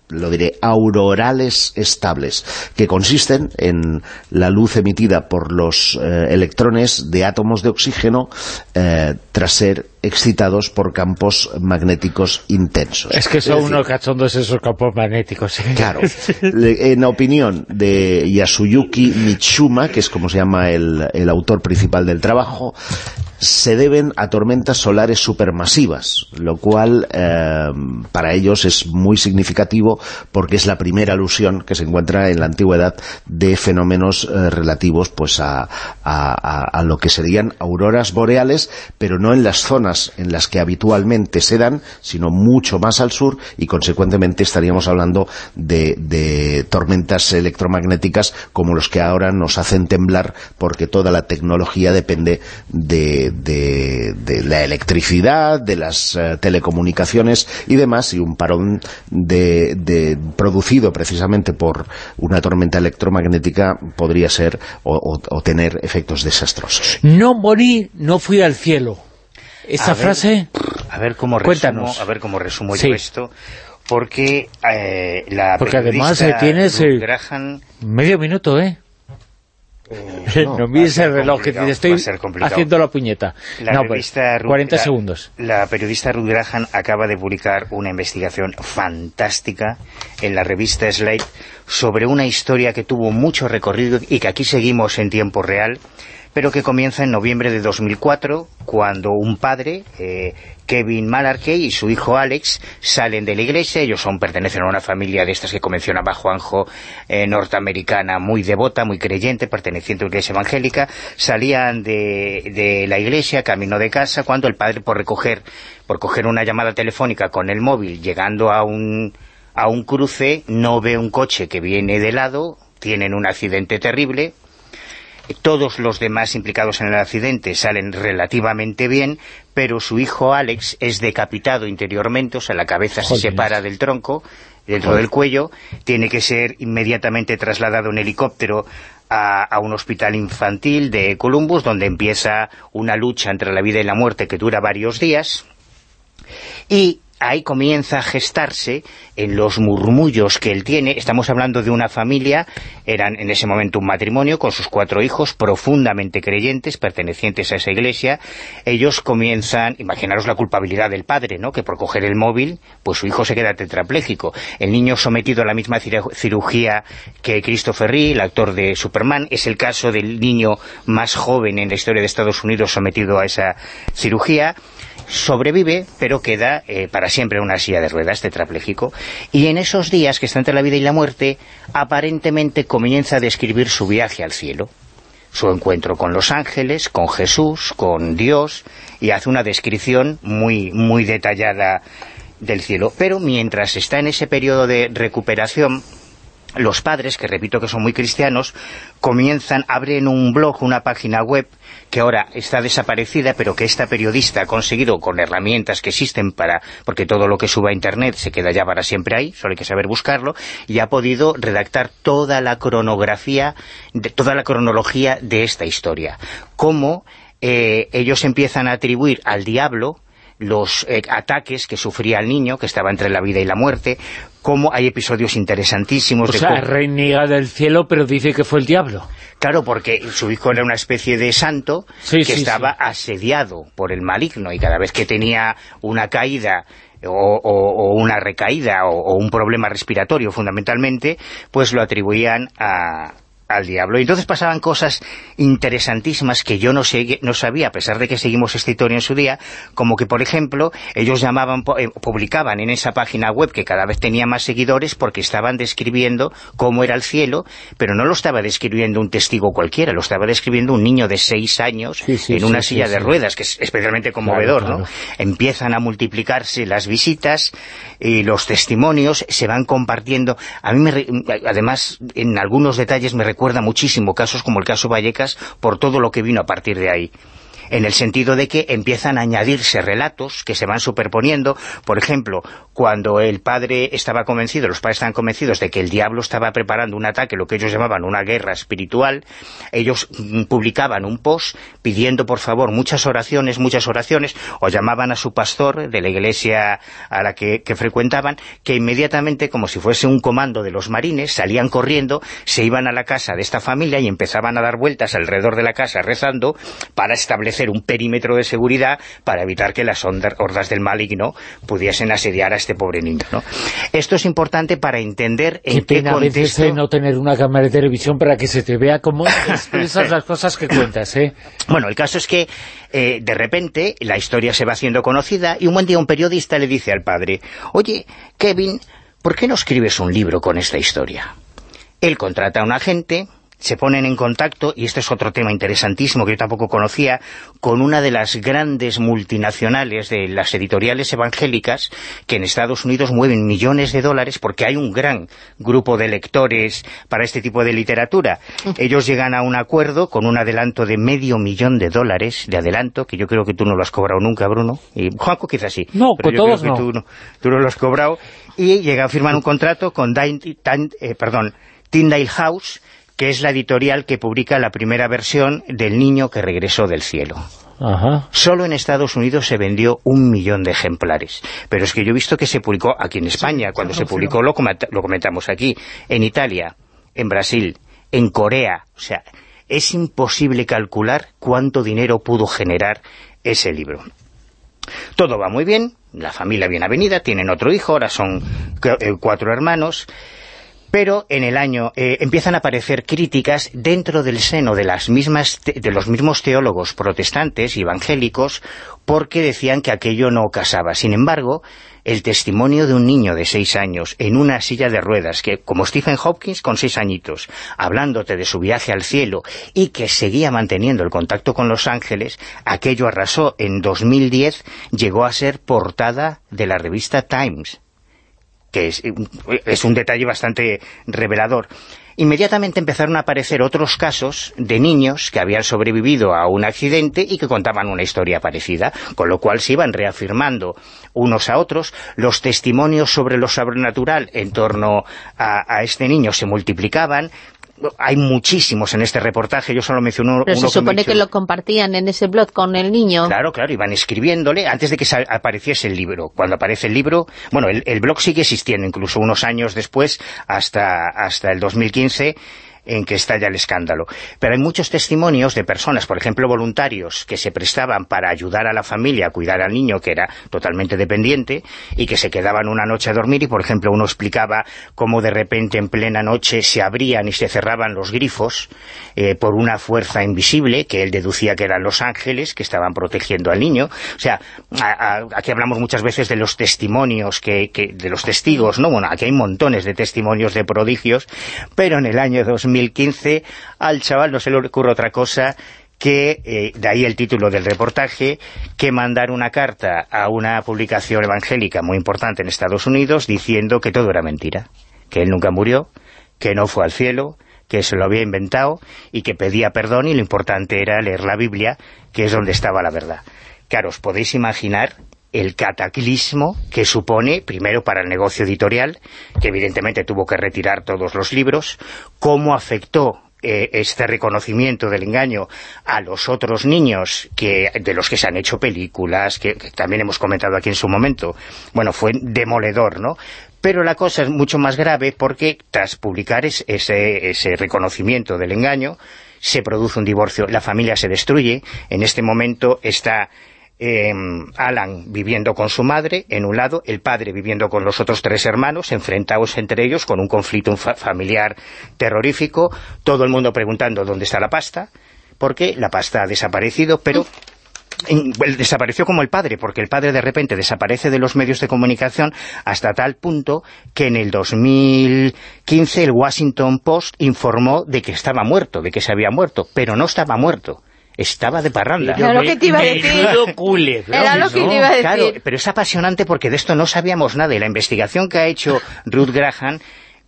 lo diré, aurorales estables, que consisten en la luz emitida por los eh, electrones de átomos de oxígeno eh, tras ser excitados por campos magnéticos intensos. Es que son unos cachondos esos campos magnéticos. ¿eh? Claro. [laughs] En opinión de Yasuyuki Mitsuma, que es como se llama el, el autor principal del trabajo, se deben a tormentas solares supermasivas, lo cual eh, para ellos es muy significativo porque es la primera alusión que se encuentra en la antigüedad de fenómenos eh, relativos pues a, a- a- a lo que serían auroras boreales, pero no en las zonas en las que habitualmente se dan, sino mucho más al sur y consecuentemente estaríamos hablando de, tormentas electromagnéticas como los que ahora nos hacen temblar porque toda la tecnología depende de, la electricidad, de las eh, telecomunicaciones y demás, y un parón de, producido precisamente por una tormenta electromagnética podría ser o- o tener efectos desastrosos. No morí, no fui al cielo. Esa A ver, frase... A ver cómo resumo, Cuéntanos. a ver cómo resumo Sí. yo esto, porque eh, la Porque además, periodista eh, tienes, Ruth eh, Graham, Medio minuto, ¿eh? [laughs] no, va mires el reloj, que te estoy haciendo la puñeta. la no, pues, revista Ruth- 40 la- segundos. La periodista Ruth Graham acaba de publicar una investigación fantástica en la revista Slate sobre una historia que tuvo mucho recorrido y que aquí seguimos en tiempo real, pero que comienza en noviembre de 2004, cuando un padre, eh, Kevin Malarkey, y su hijo Alex salen de la iglesia, ellos son pertenecen a una familia de estas que mencionaba Juanjo, eh, norteamericana, muy devota, muy creyente, perteneciente a una iglesia evangélica, salían de, de la iglesia, camino de casa, cuando el padre por recoger, por coger una llamada telefónica con el móvil, llegando a un, a un cruce, no ve un coche que viene de lado, tienen un accidente terrible, todos los demás implicados en el accidente salen relativamente bien, pero su hijo Alex es decapitado interiormente, o sea, la cabeza se separa del tronco, dentro del cuello, tiene que ser inmediatamente trasladado en helicóptero a, a un hospital infantil de Columbus, donde empieza una lucha entre la vida y la muerte que dura varios días, y ahí comienza a gestarse en los murmullos que él tiene, estamos hablando de una familia, eran en ese momento un matrimonio con sus cuatro hijos profundamente creyentes, pertenecientes a esa iglesia, ellos comienzan, imaginaros la culpabilidad del padre, ¿no? que por coger el móvil, pues su hijo se queda tetrapléjico, el niño sometido a la misma ciru- cirugía que Christopher Reeve, el actor de Superman, es el caso del niño más joven en la historia de Estados Unidos sometido a esa cirugía, sobrevive, pero queda eh, para siempre en una silla de ruedas, tetrapléjico, y en esos días que está entre la vida y la muerte, aparentemente comienza a describir su viaje al cielo, su encuentro con los ángeles, con Jesús, con Dios, y hace una descripción muy, muy detallada del cielo. Pero mientras está en ese periodo de recuperación, los padres, que repito que son muy cristianos, comienzan, abren un blog, una página web, que ahora está desaparecida, pero que esta periodista ha conseguido con herramientas que existen para, porque todo lo que suba a internet se queda ya para siempre ahí, solo hay que saber buscarlo, y ha podido redactar toda la cronografía, de, toda la cronología de esta historia. Cómo eh, ellos empiezan a atribuir al diablo los eh, ataques que sufría el niño, que estaba entre la vida y la muerte, cómo hay episodios interesantísimos O de sea, reniega del cielo, pero dice que fue el diablo. Claro, porque su hijo era una especie de santo Sí, que sí, estaba asediado por el maligno y cada vez que tenía una caída o, o- o una recaída o, o un problema respiratorio fundamentalmente, pues lo atribuían a- al diablo. Y entonces pasaban cosas interesantísimas que yo no, sé, no sabía, a pesar de que seguimos esta historia en su día, como que, por ejemplo, ellos llamaban, eh, publicaban en esa página web que cada vez tenía más seguidores porque estaban describiendo cómo era el cielo, pero no lo estaba describiendo un testigo cualquiera, lo estaba describiendo un niño de seis años Sí, sí, en una sí, silla de ruedas, que es especialmente conmovedor, Claro, ¿no? Empiezan a multiplicarse las visitas y los testimonios se van compartiendo. A mí, me además, en algunos detalles me recuerda muchísimo casos como el caso Vallecas por todo lo que vino a partir de ahí en el sentido de que empiezan a añadirse relatos que se van superponiendo. Por ejemplo, cuando el padre estaba convencido, los padres estaban convencidos de que el diablo estaba preparando un ataque, lo que ellos llamaban una guerra espiritual, ellos mm, publicaban un post pidiendo, por favor, muchas oraciones, muchas oraciones, o llamaban a su pastor de la iglesia a la que, que frecuentaban, que inmediatamente, como si fuese un comando de los marines, salían corriendo, se iban a la casa de esta familia y empezaban a dar vueltas alrededor de la casa rezando para establecer un perímetro de seguridad para evitar que las hordas del maligno pudiesen asediar a este pobre niño. ¿no? Esto es importante para entender en Qué qué contexto... eh, no tener una cámara de televisión para que se te vea cómo [laughs] expresas las cosas que cuentas, ¿eh? Bueno, el caso es que eh, de repente la historia se va haciendo conocida y un buen día un periodista le dice al padre, oye, Kevin, ¿por qué no escribes un libro con esta historia? Él contrata a un agente se ponen en contacto, y este es otro tema interesantísimo que yo tampoco conocía, con una de las grandes multinacionales de las editoriales evangélicas que en Estados Unidos mueven millones de dólares porque hay un gran grupo de lectores para este tipo de literatura. [laughs] Ellos llegan a un acuerdo con un adelanto de medio millón de dólares de adelanto, que yo creo que tú no lo has cobrado nunca, Bruno, y Juanco quizás sí. No, pero con yo creo todos que no. Tú, no, tú no lo has cobrado, y llega a firmar un contrato con Tyn- eh, perdón, Tyndale House, que es la editorial que publica la primera versión del niño que regresó del cielo. Ajá. Solo en Estados Unidos se vendió un millón de ejemplares. Pero es que yo he visto que se publicó aquí en España. Cuando se publicó lo, lo comentamos aquí. En Italia, en Brasil, en Corea. O sea, es imposible calcular cuánto dinero pudo generar ese libro. Todo va muy bien, la familia bien avenida, tienen otro hijo, ahora son eh, cuatro hermanos, pero en el año eh, empiezan a aparecer críticas dentro del seno de las mismas de los mismos teólogos protestantes y evangélicos porque decían que aquello no casaba. Sin embargo, el testimonio de un niño de seis años en una silla de ruedas, que como Stephen Hopkins con seis añitos, hablándote de su viaje al cielo y que seguía manteniendo el contacto con los ángeles, aquello arrasó en 2010, llegó a ser portada de la revista Times que es, es un detalle bastante revelador. Inmediatamente empezaron a aparecer otros casos de niños que habían sobrevivido a un accidente y que contaban una historia parecida, con lo cual se iban reafirmando unos a otros. Los testimonios sobre lo sobrenatural en torno a, a este niño se multiplicaban. Hay muchísimos en este reportaje, yo solo menciono Pero uno se supone que lo compartían en ese blog con el niño. Claro, claro, iban escribiéndole antes de que apareciese el libro. Cuando aparece el libro, bueno, el, el blog sigue existiendo, incluso unos años después, hasta, hasta el 2015, en que estalla el escándalo. Pero hay muchos testimonios de personas, por ejemplo, voluntarios, que se prestaban para ayudar a la familia a cuidar al niño, que era totalmente dependiente, y que se quedaban una noche a dormir, y por ejemplo uno explicaba cómo de repente en plena noche se abrían y se cerraban los grifos eh, por una fuerza invisible, que él deducía que eran los ángeles que estaban protegiendo al niño. O sea, aquí hablamos muchas veces de los testimonios, que, que- de los testigos, ¿no? Bueno, aquí hay montones de testimonios de prodigios, pero en el año 2015 al chaval no se le ocurre otra cosa que, eh, de ahí el título del reportaje, que mandar una carta a una publicación evangélica muy importante en Estados Unidos diciendo que todo era mentira, que él nunca murió, que no fue al cielo, que se lo había inventado y que pedía perdón y lo importante era leer la Biblia, que es donde estaba la verdad. Claro, os podéis imaginar el cataclismo que supone, primero para el negocio editorial, que evidentemente tuvo que retirar todos los libros, cómo afectó eh, este reconocimiento del engaño a los otros niños que de los que se han hecho películas, que, también hemos comentado aquí en su momento. Bueno, fue demoledor, ¿no? Pero la cosa es mucho más grave porque tras publicar es- ese, ese reconocimiento del engaño, se produce un divorcio, la familia se destruye, en este momento está eh, Alan viviendo con su madre en un lado, el padre viviendo con los otros tres hermanos, enfrentados entre ellos con un conflicto fa- familiar terrorífico, todo el mundo preguntando dónde está la pasta, porque la pasta ha desaparecido, pero desapareció como el padre, porque el padre de repente desaparece de los medios de comunicación hasta tal punto que en el 2015 el Washington Post informó de que estaba muerto, de que se había muerto, pero no estaba muerto, estaba de parranda. Era lo que te iba a decir. [laughs] Era lo que te iba a decir. Claro, pero es apasionante porque de esto no sabíamos nada y la investigación que ha hecho Ruth Graham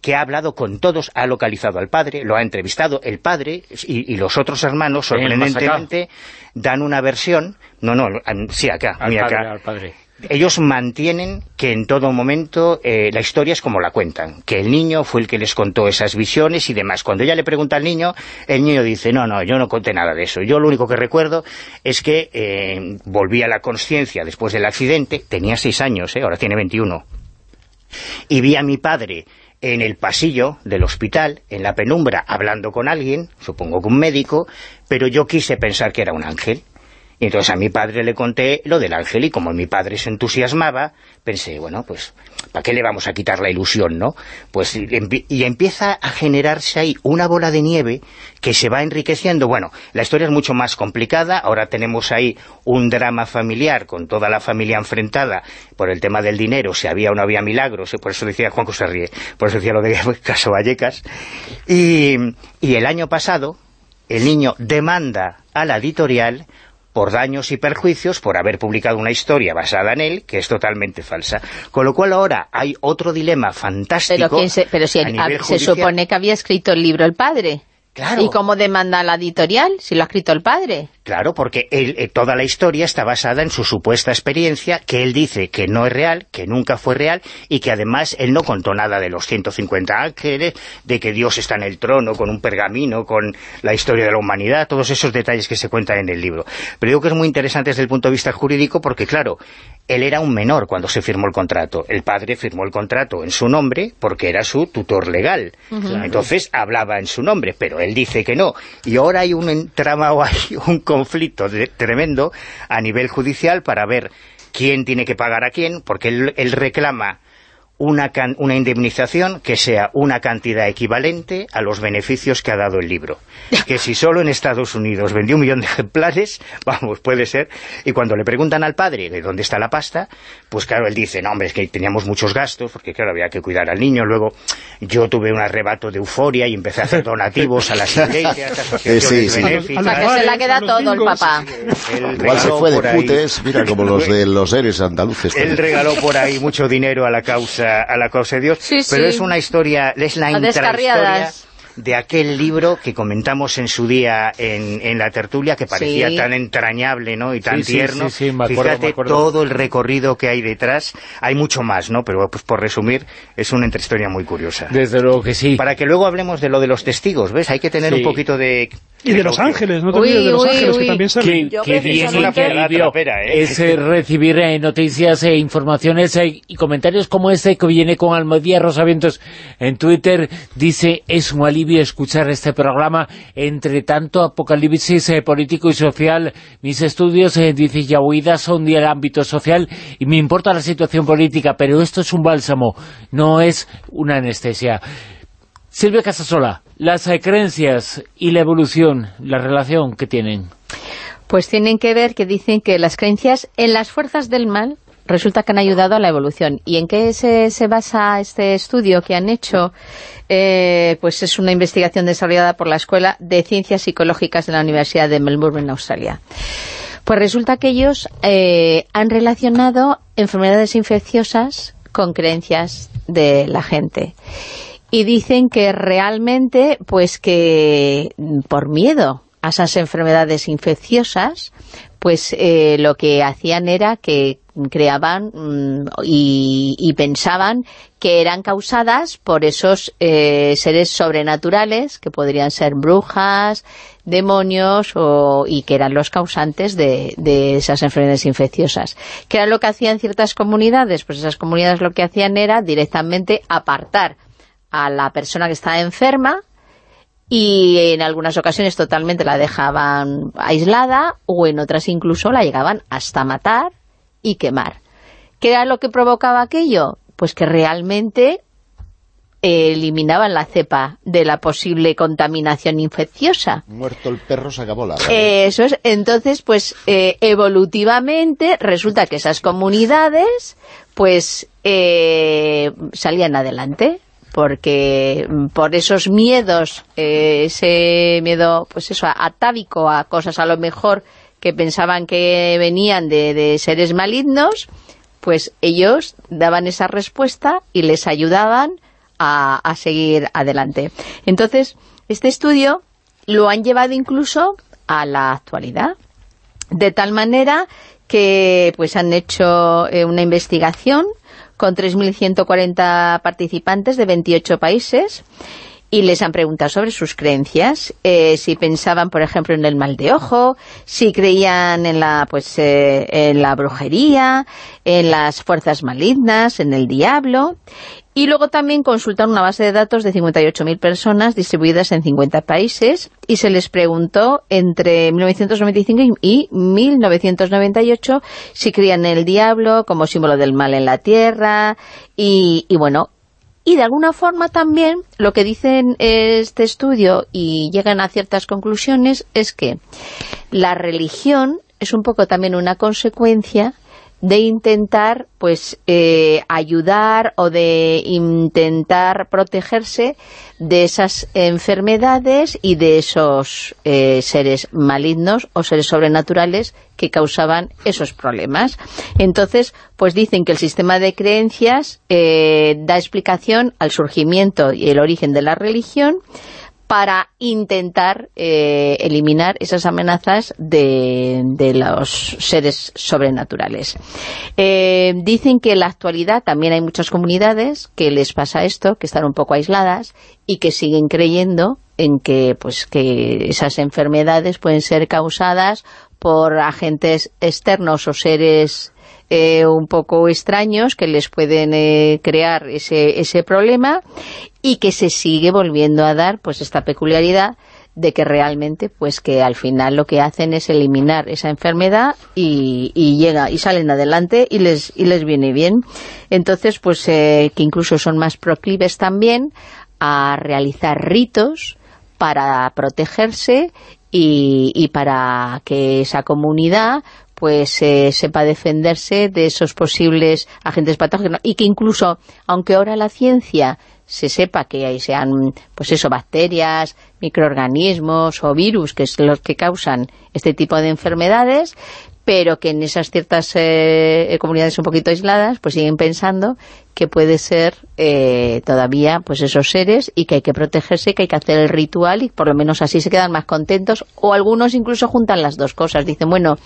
que ha hablado con todos, ha localizado al padre, lo ha entrevistado, el padre y, y los otros hermanos, sorprendentemente, dan una versión, no, no, sí, acá, Al padre, acá, al padre. Ellos mantienen que en todo momento eh, la historia es como la cuentan, que el niño fue el que les contó esas visiones y demás. Cuando ella le pregunta al niño, el niño dice, no, no, yo no conté nada de eso. Yo lo único que recuerdo es que eh, volví a la conciencia después del accidente, tenía seis años, eh, ahora tiene 21, y vi a mi padre en el pasillo del hospital, en la penumbra, hablando con alguien, supongo que un médico, pero yo quise pensar que era un ángel. Y entonces a mi padre le conté lo del ángel y como mi padre se entusiasmaba, pensé, bueno, pues, ¿para qué le vamos a quitar la ilusión, no? Pues y, empie- y empieza a generarse ahí una bola de nieve que se va enriqueciendo. Bueno, la historia es mucho más complicada, ahora tenemos ahí un drama familiar con toda la familia enfrentada por el tema del dinero, si había o no había milagros, por eso decía Juanco se ríe, por eso decía lo de [laughs] Caso Vallecas. Y, y el año pasado, el niño demanda a la editorial por daños y perjuicios por haber publicado una historia basada en él que es totalmente falsa. Con lo cual ahora hay otro dilema fantástico Pero, se, pero si a a- nivel se judicial. supone que había escrito el libro el padre. Claro. ¿Y cómo demanda la editorial si lo ha escrito el padre? Claro, porque él, eh, toda la historia está basada en su supuesta experiencia, que él dice que no es real, que nunca fue real, y que además él no contó nada de los 150 ángeles, de que Dios está en el trono con un pergamino, con la historia de la humanidad, todos esos detalles que se cuentan en el libro. Pero digo que es muy interesante desde el punto de vista jurídico porque, claro, él era un menor cuando se firmó el contrato. El padre firmó el contrato en su nombre porque era su tutor legal. Entonces hablaba en su nombre, pero él dice que no. Y ahora hay un entramado, hay un conflicto de- tremendo a nivel judicial para ver quién tiene que pagar a quién, porque él, él reclama una, can- una indemnización que sea una cantidad equivalente a los beneficios que ha dado el libro. [laughs] Que si solo en Estados Unidos vendió un millón de ejemplares, [laughs] vamos, puede ser, y cuando le preguntan al padre de dónde está la pasta, pues claro, él dice, no, hombre, es que teníamos muchos gastos, porque claro, había que cuidar al niño, luego yo tuve un arrebato de euforia y empecé a hacer donativos a las iglesias, a asociaciones [laughs] Sí, sí. benéficas. O sea, que se la queda a todo el papá. Él Igual se fue de putes, mira, como los de los seres andaluces. él regaló por ahí mucho dinero a la causa a la causa de Dios, Sí, pero sí. es una historia, es la intrahistoria. De aquel libro que comentamos en su día en, en la tertulia, que parecía Sí. tan entrañable ¿no? y tan Sí, tierno. sí, sí, me acuerdo, Fíjate me acuerdo. todo el recorrido que hay detrás. Hay mucho más, ¿no? Pero pues por resumir, es una intrahistoria muy curiosa. Desde luego que sí. Para que luego hablemos de lo de los testigos, ¿ves? Hay que tener Sí. un poquito de... Y de los ángeles, no te Uy, olvides de los uy, ángeles, uy. que también Yo qué bien ¿eh? es eh, recibir eh, noticias e informaciones eh, y comentarios como este que viene con Almodía Rosavientos en Twitter. Dice, es un alivio escuchar este programa entre tanto apocalipsis eh, político y social. Mis estudios, eh, dice Yahuida, son del ámbito social y me importa la situación política, pero esto es un bálsamo, no es una anestesia. Silvia Casasola, las eh, creencias y la evolución, la relación que tienen. Pues tienen que ver que dicen que las creencias en las fuerzas del mal resulta que han ayudado a la evolución. ¿Y en qué se, basa este estudio que han hecho? Eh, pues es una investigación desarrollada por la Escuela de Ciencias Psicológicas de la Universidad de Melbourne, en Australia. Pues resulta que ellos eh, han relacionado enfermedades infecciosas con creencias de la gente. Y dicen que realmente, pues que mm, por miedo a esas enfermedades infecciosas, pues eh, lo que hacían era que creaban mm, y, pensaban que eran causadas por esos eh, seres sobrenaturales que podrían ser brujas, demonios o, y que eran los causantes de, de esas enfermedades infecciosas. ¿Qué era lo que hacían ciertas comunidades? Pues esas comunidades lo que hacían era directamente apartar a la persona que estaba enferma y en algunas ocasiones totalmente la dejaban aislada o en otras incluso la llegaban hasta matar y quemar. ¿Qué era lo que provocaba aquello? Pues que realmente eliminaban la cepa de la posible contaminación infecciosa. Muerto el perro, se acabó la... Eh, Eso es, entonces, pues, eh, evolutivamente, resulta que esas comunidades, pues, eh, salían adelante, porque mm, por esos miedos, eh, ese miedo, pues eso, atávico a cosas a lo mejor que pensaban que venían de, de seres malignos, pues ellos daban esa respuesta y les ayudaban a, a seguir adelante. Entonces, este estudio lo han llevado incluso a la actualidad, de tal manera que pues han hecho eh, una investigación con 3.140 participantes de 28 países y les han preguntado sobre sus creencias, eh, si pensaban, por ejemplo, en el mal de ojo, si creían en la, pues, eh, en la brujería, en las fuerzas malignas, en el diablo, Y luego también consultaron una base de datos de 58.000 personas distribuidas en 50 países y se les preguntó entre 1995 y 1998 si creían en el diablo como símbolo del mal en la tierra y, y bueno, y de alguna forma también lo que dicen este estudio y llegan a ciertas conclusiones es que la religión es un poco también una consecuencia de intentar pues eh, ayudar o de intentar protegerse de esas enfermedades y de esos eh, seres malignos o seres sobrenaturales que causaban esos problemas. Entonces, pues dicen que el sistema de creencias eh, da explicación al surgimiento y el origen de la religión para intentar eh, eliminar esas amenazas de, los seres sobrenaturales. Eh, dicen que en la actualidad también hay muchas comunidades que les pasa esto, que están un poco aisladas y que siguen creyendo en que, pues, que esas enfermedades pueden ser causadas por agentes externos o seres eh, un poco extraños que les pueden eh, crear ese, ese problema y que se sigue volviendo a dar pues esta peculiaridad de que realmente pues que al final lo que hacen es eliminar esa enfermedad y, y llega y salen adelante y les y les viene bien. Entonces pues eh, que incluso son más proclives también a realizar ritos para protegerse y, y para que esa comunidad pues eh, sepa defenderse de esos posibles agentes patógenos y que incluso, aunque ahora la ciencia se sepa que ahí sean, pues eso, bacterias, microorganismos o virus, que es los que causan este tipo de enfermedades, pero que en esas ciertas eh, comunidades un poquito aisladas, pues siguen pensando que puede ser eh, todavía pues esos seres y que hay que protegerse, que hay que hacer el ritual y por lo menos así se quedan más contentos o algunos incluso juntan las dos cosas, dicen, bueno,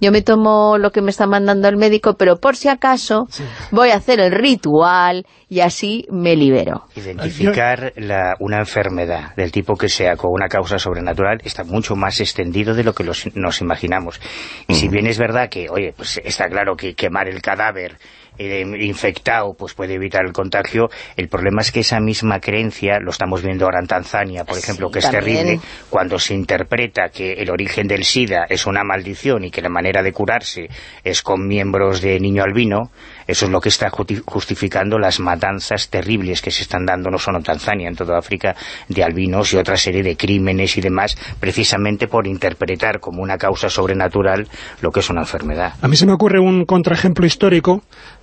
yo me tomo lo que me está mandando el médico, pero por si acaso voy a hacer el ritual y así me libero. Identificar la- una enfermedad del tipo que sea con una causa sobrenatural está mucho más extendido de lo que los- nos imaginamos. Y si bien es verdad que, oye, pues está claro que quemar el cadáver eh, infectado pues puede evitar el contagio, el problema es que esa misma creencia, lo estamos viendo ahora en Tanzania, por Sí, ejemplo, que es también. terrible, cuando se interpreta que el origen del SIDA es una maldición y que la manera de curarse es con miembros de niño albino, eso es lo que está justi- justificando las matanzas terribles que se están dando no solo en Tanzania, en toda África, de albinos y otra serie de crímenes y demás, precisamente por interpretar como una causa sobrenatural lo que es una enfermedad. A mí se me ocurre un contraejemplo histórico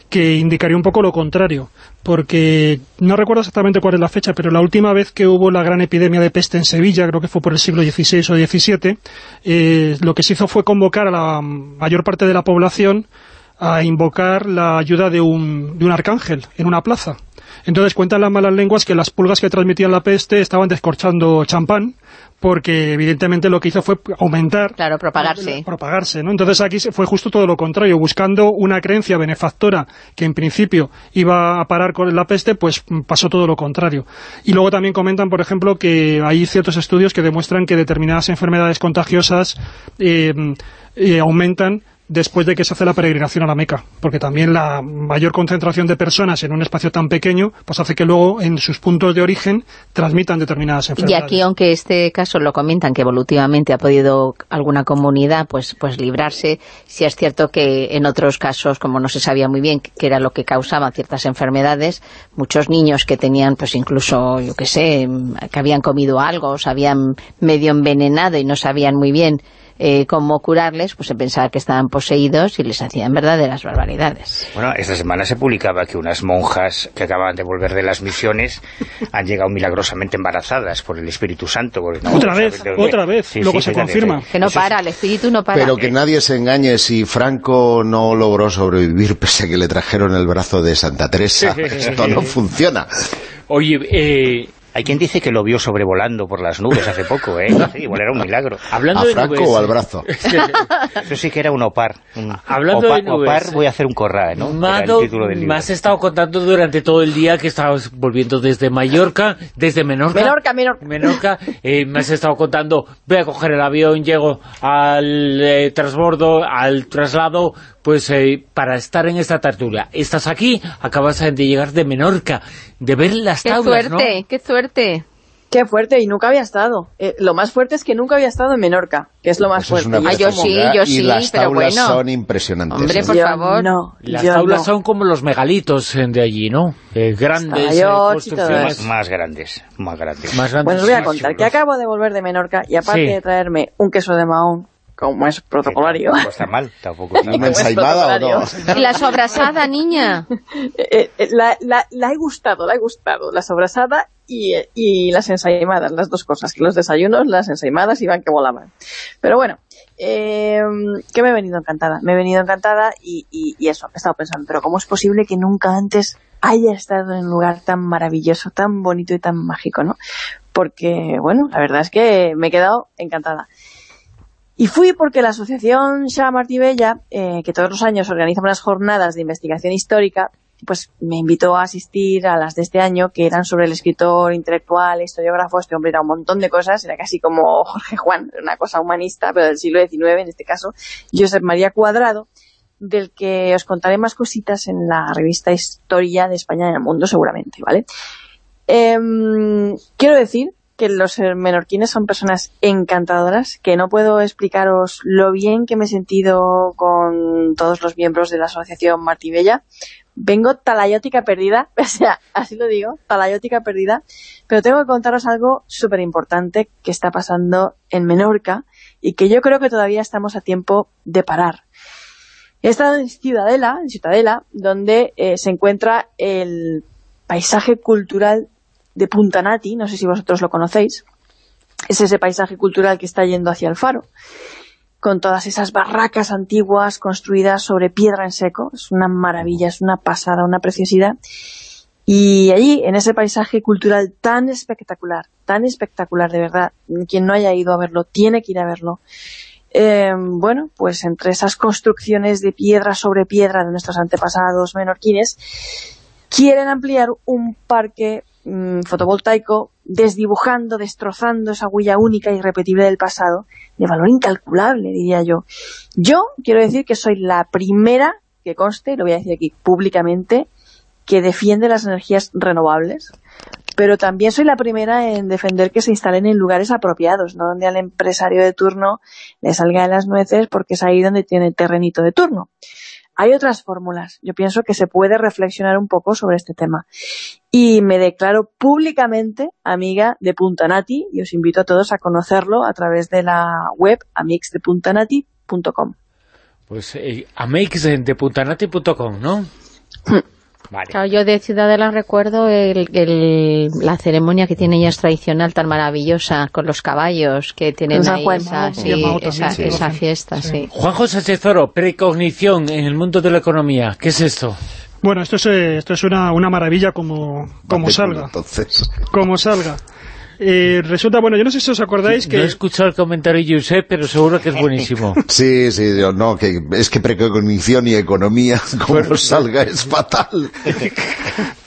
que indicaría un poco lo contrario, porque no recuerdo exactamente cuál es la fecha, pero la última vez que hubo la gran epidemia de peste en Sevilla, creo que fue por el siglo XVI o XVII, eh, lo que se hizo fue convocar a la mayor parte de la población a invocar la ayuda de un, de un arcángel en una plaza. Entonces cuentan las malas lenguas que las pulgas que transmitían la peste estaban descorchando champán, porque evidentemente lo que hizo fue aumentar Claro, propagarse. propagarse, ¿no? Entonces aquí se- fue justo todo lo contrario, buscando una creencia benefactora que en principio iba a parar con la peste, pues pasó todo lo contrario. Y luego también comentan, por ejemplo, que hay ciertos estudios que demuestran que determinadas enfermedades contagiosas eh, eh, aumentan después de que se hace la peregrinación a la Meca, porque también la mayor concentración de personas en un espacio tan pequeño, pues hace que luego en sus puntos de origen transmitan determinadas Y enfermedades. aquí, aunque este caso lo comentan que evolutivamente ha podido alguna comunidad pues pues librarse, sí es cierto que en otros casos, como no se sabía muy bien qué era lo que causaba ciertas enfermedades, muchos niños que tenían pues incluso, yo qué sé, que habían comido algo, o se habían medio envenenado y no sabían muy bien eh, cómo curarles, pues se pensaba que estaban poseídos y les hacían verdaderas barbaridades. Bueno, esta semana se publicaba que unas monjas que acaban de volver de las misiones han llegado milagrosamente embarazadas por el Espíritu Santo. porque no Otra vez, de dónde- otra vez, luego se confirma. Que no para, el espíritu no para. Pero que nadie se engañe si Franco no logró sobrevivir pese a que le trajeron el brazo de Santa Teresa. Esto no funciona. Oye, eh, Hay quien dice que lo vio sobrevolando por las nubes hace poco, ¿eh? [laughs] Sí, igual era un milagro. hablando ¿A de Franco nubes, o al brazo? Eso sí que era un opar. Un Hablando opar, de nubes, opar, voy a hacer un corral, ¿no? Mado, título del libro. me has estado contando durante todo el día que estabas volviendo desde Mallorca, desde Menorca. Menorca, Menorca. Menorca, eh, me has estado contando, voy a coger el avión, llego al eh, transbordo, al traslado, pues eh, para estar en esta tertulia. Estás aquí, acabas de llegar de Menorca. de ver las ¡Qué tablas, ¿no? suerte! ¡Qué suerte! Qué fuerte, y nunca había estado. Eh, lo más fuerte es que nunca había estado en Menorca, que es lo más Pues es fuerte. Ah, yo sí, yo y sí, las pero tablas bueno. son impresionantes. Hombre, por Yo favor. no, Las tablas no. son como los megalitos eh, de allí, ¿no? Eh, grandes eh, construcciones. Más grandes, más grandes. Más grandes. Bueno, os voy a contar que acabo de volver de Menorca y aparte Sí. de traerme un queso de Mahón, como es protocolario, Tampoco [laughs] está mal, tampoco está [laughs] ¿Una mal. ensaimada o no? protocolario. ¿Y la sobrasada, niña? [laughs] Eh, eh, la, la, la he gustado, la he gustado, la sobrasada y, y las ensaimadas, las dos cosas, los desayunos, las ensaimadas iban que volaban. Pero bueno, eh, que me he venido encantada, me he venido encantada y, y, y eso, he estado pensando, pero ¿cómo es posible que nunca antes haya estado en un lugar tan maravilloso, tan bonito y tan mágico, no? Porque, bueno, la verdad es que me he quedado encantada. Y fui porque la asociación Shah Martí Bella, eh, que todos los años organiza unas jornadas de investigación histórica, pues me invitó a asistir a las de este año, que eran sobre el escritor intelectual, historiógrafo, este hombre era un montón de cosas, era casi como Jorge Juan, una cosa humanista, pero del siglo XIX en este caso, Josep María Cuadrado, del que os contaré más cositas en la revista Historia de España en el Mundo, seguramente, ¿vale? Em, quiero decir que los menorquines son personas encantadoras, que no puedo explicaros lo bien que me he sentido con todos los miembros de la asociación Martibella. Vengo talayótica perdida, [laughs] o sea, así lo digo, talayótica perdida, pero tengo que contaros algo súper importante que está pasando en Menorca y que yo creo que todavía estamos a tiempo de parar. He estado en Ciudadela, en Ciudadela, donde eh, se encuentra el paisaje cultural de Punta Nati, no sé si vosotros lo conocéis, es ese paisaje cultural que está yendo hacia el faro, con todas esas barracas antiguas construidas sobre piedra en seco, es una maravilla, es una pasada, una preciosidad, y allí, en ese paisaje cultural tan espectacular, tan espectacular, de verdad, quien no haya ido a verlo, tiene que ir a verlo, eh, bueno, pues entre esas construcciones de piedra sobre piedra de nuestros antepasados menorquines, quieren ampliar un parque mm, fotovoltaico desdibujando, destrozando esa huella única y irrepetible del pasado, de valor incalculable, diría yo. Yo quiero decir que soy la primera, que conste, lo voy a decir aquí públicamente, que defiende las energías renovables, pero también soy la primera en defender que se instalen en lugares apropiados, no donde al empresario de turno le salga de las nueces porque es ahí donde tiene terrenito de turno. Hay otras fórmulas. Yo pienso que se puede reflexionar un poco sobre este tema. Y me declaro públicamente amiga de Puntanati y os invito a todos a conocerlo a través de la web amixdepuntanati.com. Pues eh, ameix de puntanati.com, ¿no? [clears throat] Vale. Claro, yo de Ciudadela recuerdo el, el- la ceremonia que tiene ellas tradicional tan maravillosa con los caballos que tienen ahí Juan. esa, Sí, sí, Mao esa, también, sí. esa fiesta, sí. Juan José Tesoro, precognición en el mundo de la economía. ¿Qué es esto? Bueno, esto es, eh, esto es una, una maravilla como, como Bate salga. culo, Entonces, [laughs] Como salga. Eh, resulta, bueno, yo no sé si os acordáis No he que... escuchado el comentario de Josep, pero seguro que es buenísimo. [laughs] sí, sí, yo, no, que es que precognición y economía, [laughs] como salga, es fatal.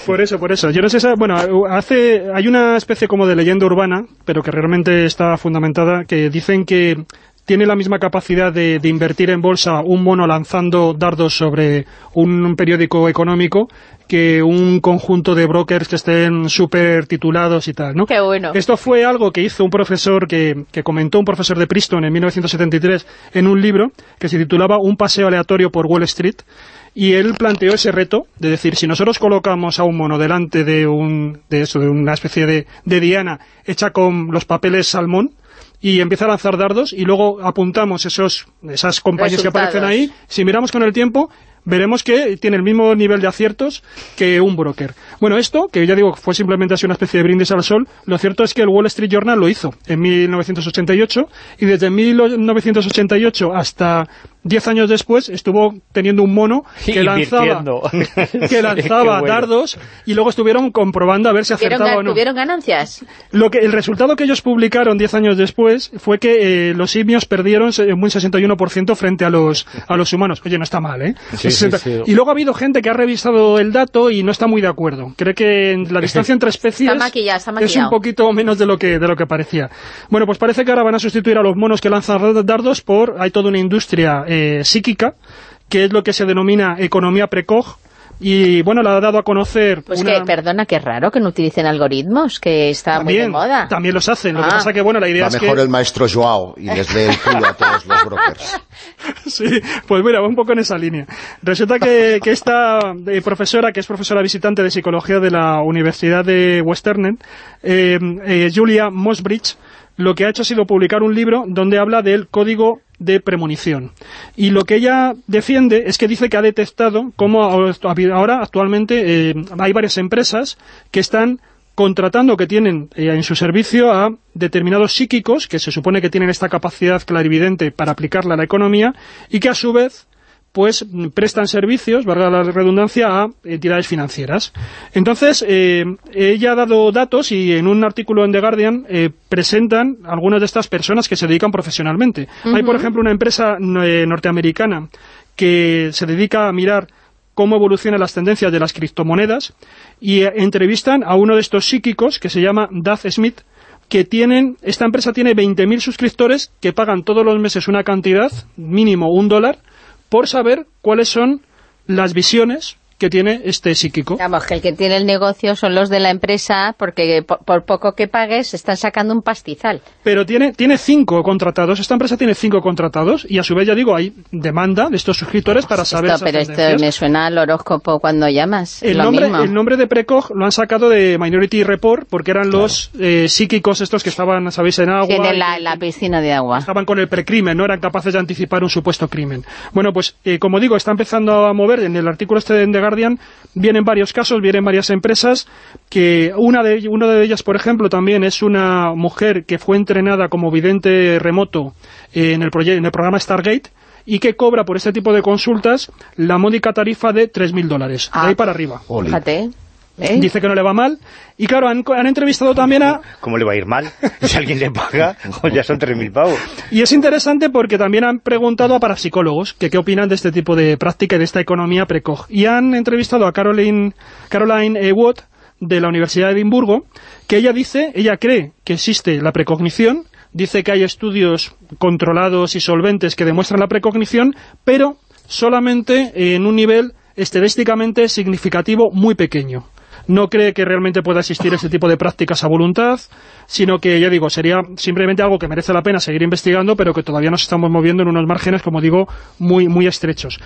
Por eso, por eso. Yo no sé, esa- bueno, hace, hay una especie como de leyenda urbana, pero que realmente está fundamentada, que dicen que tiene la misma capacidad de, de invertir en bolsa un mono lanzando dardos sobre un periódico económico que un conjunto de brokers que estén súper titulados y tal, ¿no? Qué bueno. Esto fue algo que hizo un profesor, que, que comentó un profesor de Princeton en 1973 en un libro que se titulaba Un paseo aleatorio por Wall Street, y él planteó ese reto de decir, si nosotros colocamos a un mono delante de un de eso, de una especie de, de diana hecha con los papeles salmón, y empieza a lanzar dardos y luego apuntamos esos esas compañías que aparecen ahí, si miramos con el tiempo veremos que tiene el mismo nivel de aciertos que un broker. Bueno, esto, que ya digo, fue simplemente así una especie de brindis al sol, lo cierto es que el Wall Street Journal lo hizo en 1988 y desde 1988 hasta 10 años después estuvo teniendo un mono que lanzaba, [laughs] que [laughs] lanzaba bueno. dardos y luego estuvieron comprobando a ver si ¿Tuvieron, acertaba o no. ¿Tuvieron ganancias? Lo que, el resultado que ellos publicaron 10 años después fue que eh, los simios perdieron un 61% frente a los, a los humanos. Oye, no está mal, ¿eh? Sí, Un 60. sí, sí. Y luego ha habido gente que ha revisado el dato y no está muy de acuerdo. Cree que en la [laughs] distancia entre especies Está maquillado, está es un poquito menos de lo que de lo que parecía. Bueno, pues parece que ahora van a sustituir a los monos que lanzan dardos por... Hay toda una industria eh, psíquica, que es lo que se denomina economía precog, y bueno, le ha dado a conocer Pues una... que, perdona, que raro que no utilicen algoritmos, que está muy de también, moda. también los hacen, lo que Ah. pasa que bueno, la idea Va es mejor que... el maestro Joao y les lee el culo a todos los brokers. [laughs] Sí, pues mira, va un poco en esa línea. Resulta que, que esta eh, profesora, que es profesora visitante de psicología de la Universidad de Western, eh, eh, Julia Mosbridge, lo que ha hecho ha sido publicar un libro donde habla del código de premonición. Y lo que ella defiende es que dice que ha detectado cómo ahora actualmente eh, hay varias empresas que están contratando que tienen eh, en su servicio a determinados psíquicos que se supone que tienen esta capacidad clarividente para aplicarla a la economía y que a su vez pues prestan servicios, valga la redundancia, a entidades financieras. Entonces, eh, ella ha dado datos y en un artículo en The Guardian eh, presentan algunas de estas personas que se dedican profesionalmente. Hay, por ejemplo, una empresa eh, norteamericana que se dedica a mirar cómo evolucionan las tendencias de las criptomonedas y eh, entrevistan a uno de estos psíquicos que se llama Duff Smith que tienen, esta empresa tiene 20.000 suscriptores que pagan todos los meses una cantidad, mínimo un dólar, por saber cuáles son las visiones que tiene este psíquico. Vamos, que el que tiene el negocio son los de la empresa, porque por, por poco que pagues están sacando un pastizal. Pero tiene, tiene cinco contratados, esta empresa tiene cinco contratados y a su vez, ya digo, hay demanda de estos suscriptores para saber Esto, esas pero esto me suena al horóscopo cuando llamas. El lo nombre, mismo. el nombre de Precog lo han sacado de Minority Report porque eran los eh, psíquicos estos que estaban, sabéis, en agua. Tiene la, la piscina de agua. estaban con el precrimen, no eran capaces de anticipar un supuesto crimen. Bueno, pues eh, como digo, está empezando a mover, en el artículo este de The Guardian, vienen varios casos, vienen varias empresas, que una de, una de ellas, por ejemplo, también es una mujer que fue entrenada como vidente remoto eh, en, el en el programa Stargate, y que cobra por este tipo de consultas la módica tarifa de 3.000 dólares, de Ah. ahí para arriba. Fíjate. ¿Eh? Dice que no le va mal, y claro, han, han entrevistado también a, ¿Cómo le va a ir mal? [laughs] Si alguien le paga, [laughs] ya son 3.000 pavos. Y es interesante porque también han preguntado a parapsicólogos que qué opinan de este tipo de práctica y de esta economía precoz. Y han entrevistado a Caroline, Caroline. Watt de la Universidad de Edimburgo, que ella dice, ella cree que existe la precognición, dice que hay estudios controlados y solventes que demuestran la precognición, pero solamente en un nivel estadísticamente significativo muy pequeño no cree que realmente pueda existir ese tipo de prácticas a voluntad, sino que, ya digo, sería simplemente algo que merece la pena seguir investigando, pero que todavía nos estamos moviendo en unos márgenes, como digo, muy, muy estrechos.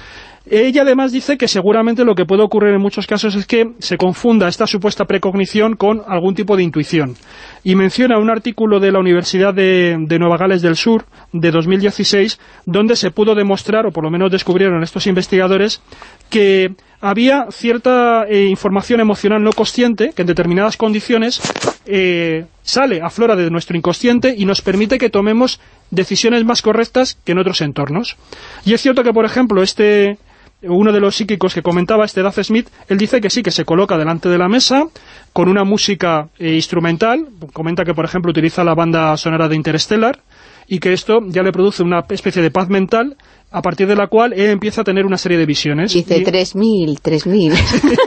Ella además dice que seguramente lo que puede ocurrir en muchos casos es que se confunda esta supuesta precognición con algún tipo de intuición. Y menciona un artículo de la Universidad de, de Nueva Gales del Sur, de 2016, donde se pudo demostrar, o por lo menos descubrieron estos investigadores, que había cierta eh, información emocional no consciente que en determinadas condiciones eh, sale, aflora de nuestro inconsciente y nos permite que tomemos decisiones más correctas que en otros entornos. Y es cierto que, por ejemplo, este uno de los psíquicos que comentaba, este Duff Smith, él dice que sí, que se coloca delante de la mesa con una música eh, instrumental, comenta que, por ejemplo, utiliza la banda sonora de Interstellar, y que esto ya le produce una especie de paz mental a partir de la cual él empieza a tener una serie de visiones. Dice y, 3.000, 3.000.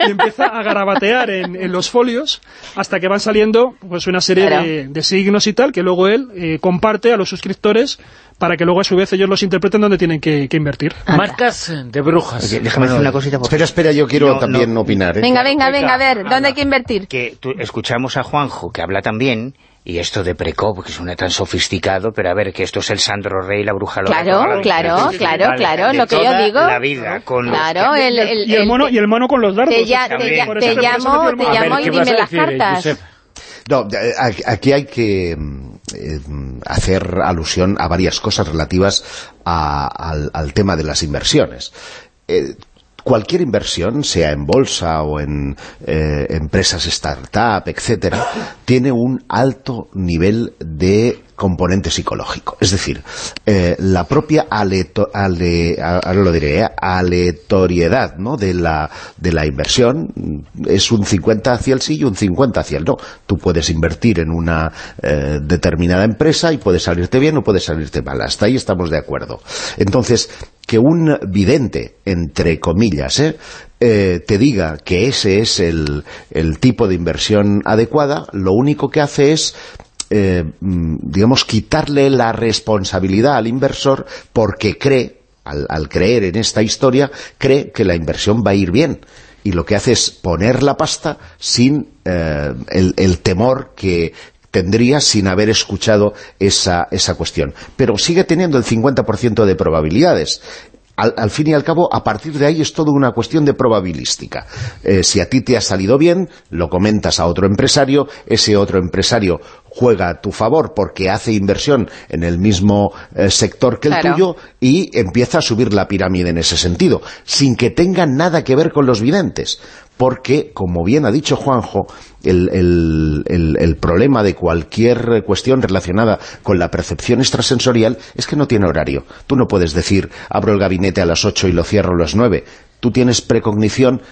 [laughs] y empieza a garabatear en, en los folios hasta que van saliendo pues una serie Claro. de, de signos y tal que luego él eh, comparte a los suscriptores para que luego a su vez ellos los interpreten donde tienen que, que invertir. Marcas de brujas. Oye, déjame decir una cosita. por Espera, espera, yo quiero No, también no. opinar. ¿eh? venga, venga, venga, a ver. ¿dónde hay que invertir? que tú- escuchamos a Juanjo, que habla también, y esto de Precop, que suena tan sofisticado, pero a ver, que esto es el Sandro Rey, la bruja Lola, Claro, claro, claro, claro, lo que yo digo. la vida, con los Claro, el, el, y, el mono, y el mono con los dardos. te, llamo, te llamo y ¿qué dime las cartas. No, aquí- aquí hay que mm, eh, hacer alusión a varias cosas relativas a- al, al tema de las inversiones. Eh, cualquier inversión, sea en bolsa o en eh, empresas startup, etcétera, tiene un alto nivel de componente psicológico. Es decir, eh, la propia lo diré, eh, aleatoriedad ¿no? de, la, inversión es un 50 hacia el sí y un 50 hacia el no. Tú puedes invertir en una eh, determinada empresa y puede salirte bien o puede salirte mal. Hasta ahí estamos de acuerdo. Entonces, que un vidente, entre comillas, te diga que ese es el tipo de inversión adecuada, lo único que hace es eh, mm, digamos, quitarle la responsabilidad al inversor porque cree al, al creer en esta historia, cree que la inversión va a ir bien. Y lo que hace es poner la pasta sin eh, el, el temor que tendría sin haber escuchado esa, esa cuestión. Pero sigue teniendo el 50% de probabilidades. Al, al, fin y al cabo, a partir de ahí es todo una cuestión de probabilística. Eh, si a ti te ha salido bien, lo comentas a otro empresario, ese otro empresario juega a tu favor porque hace inversión en el mismo eh, sector que el Claro. tuyo y empieza a subir la pirámide en ese sentido, sin que tenga nada que ver con los videntes. Porque, como bien ha dicho Juanjo, el, problema de cualquier cuestión relacionada con la percepción extrasensorial es que no tiene horario. Tú no puedes decir, abro el gabinete a las 8 y lo cierro a las 9. Tú tienes precognición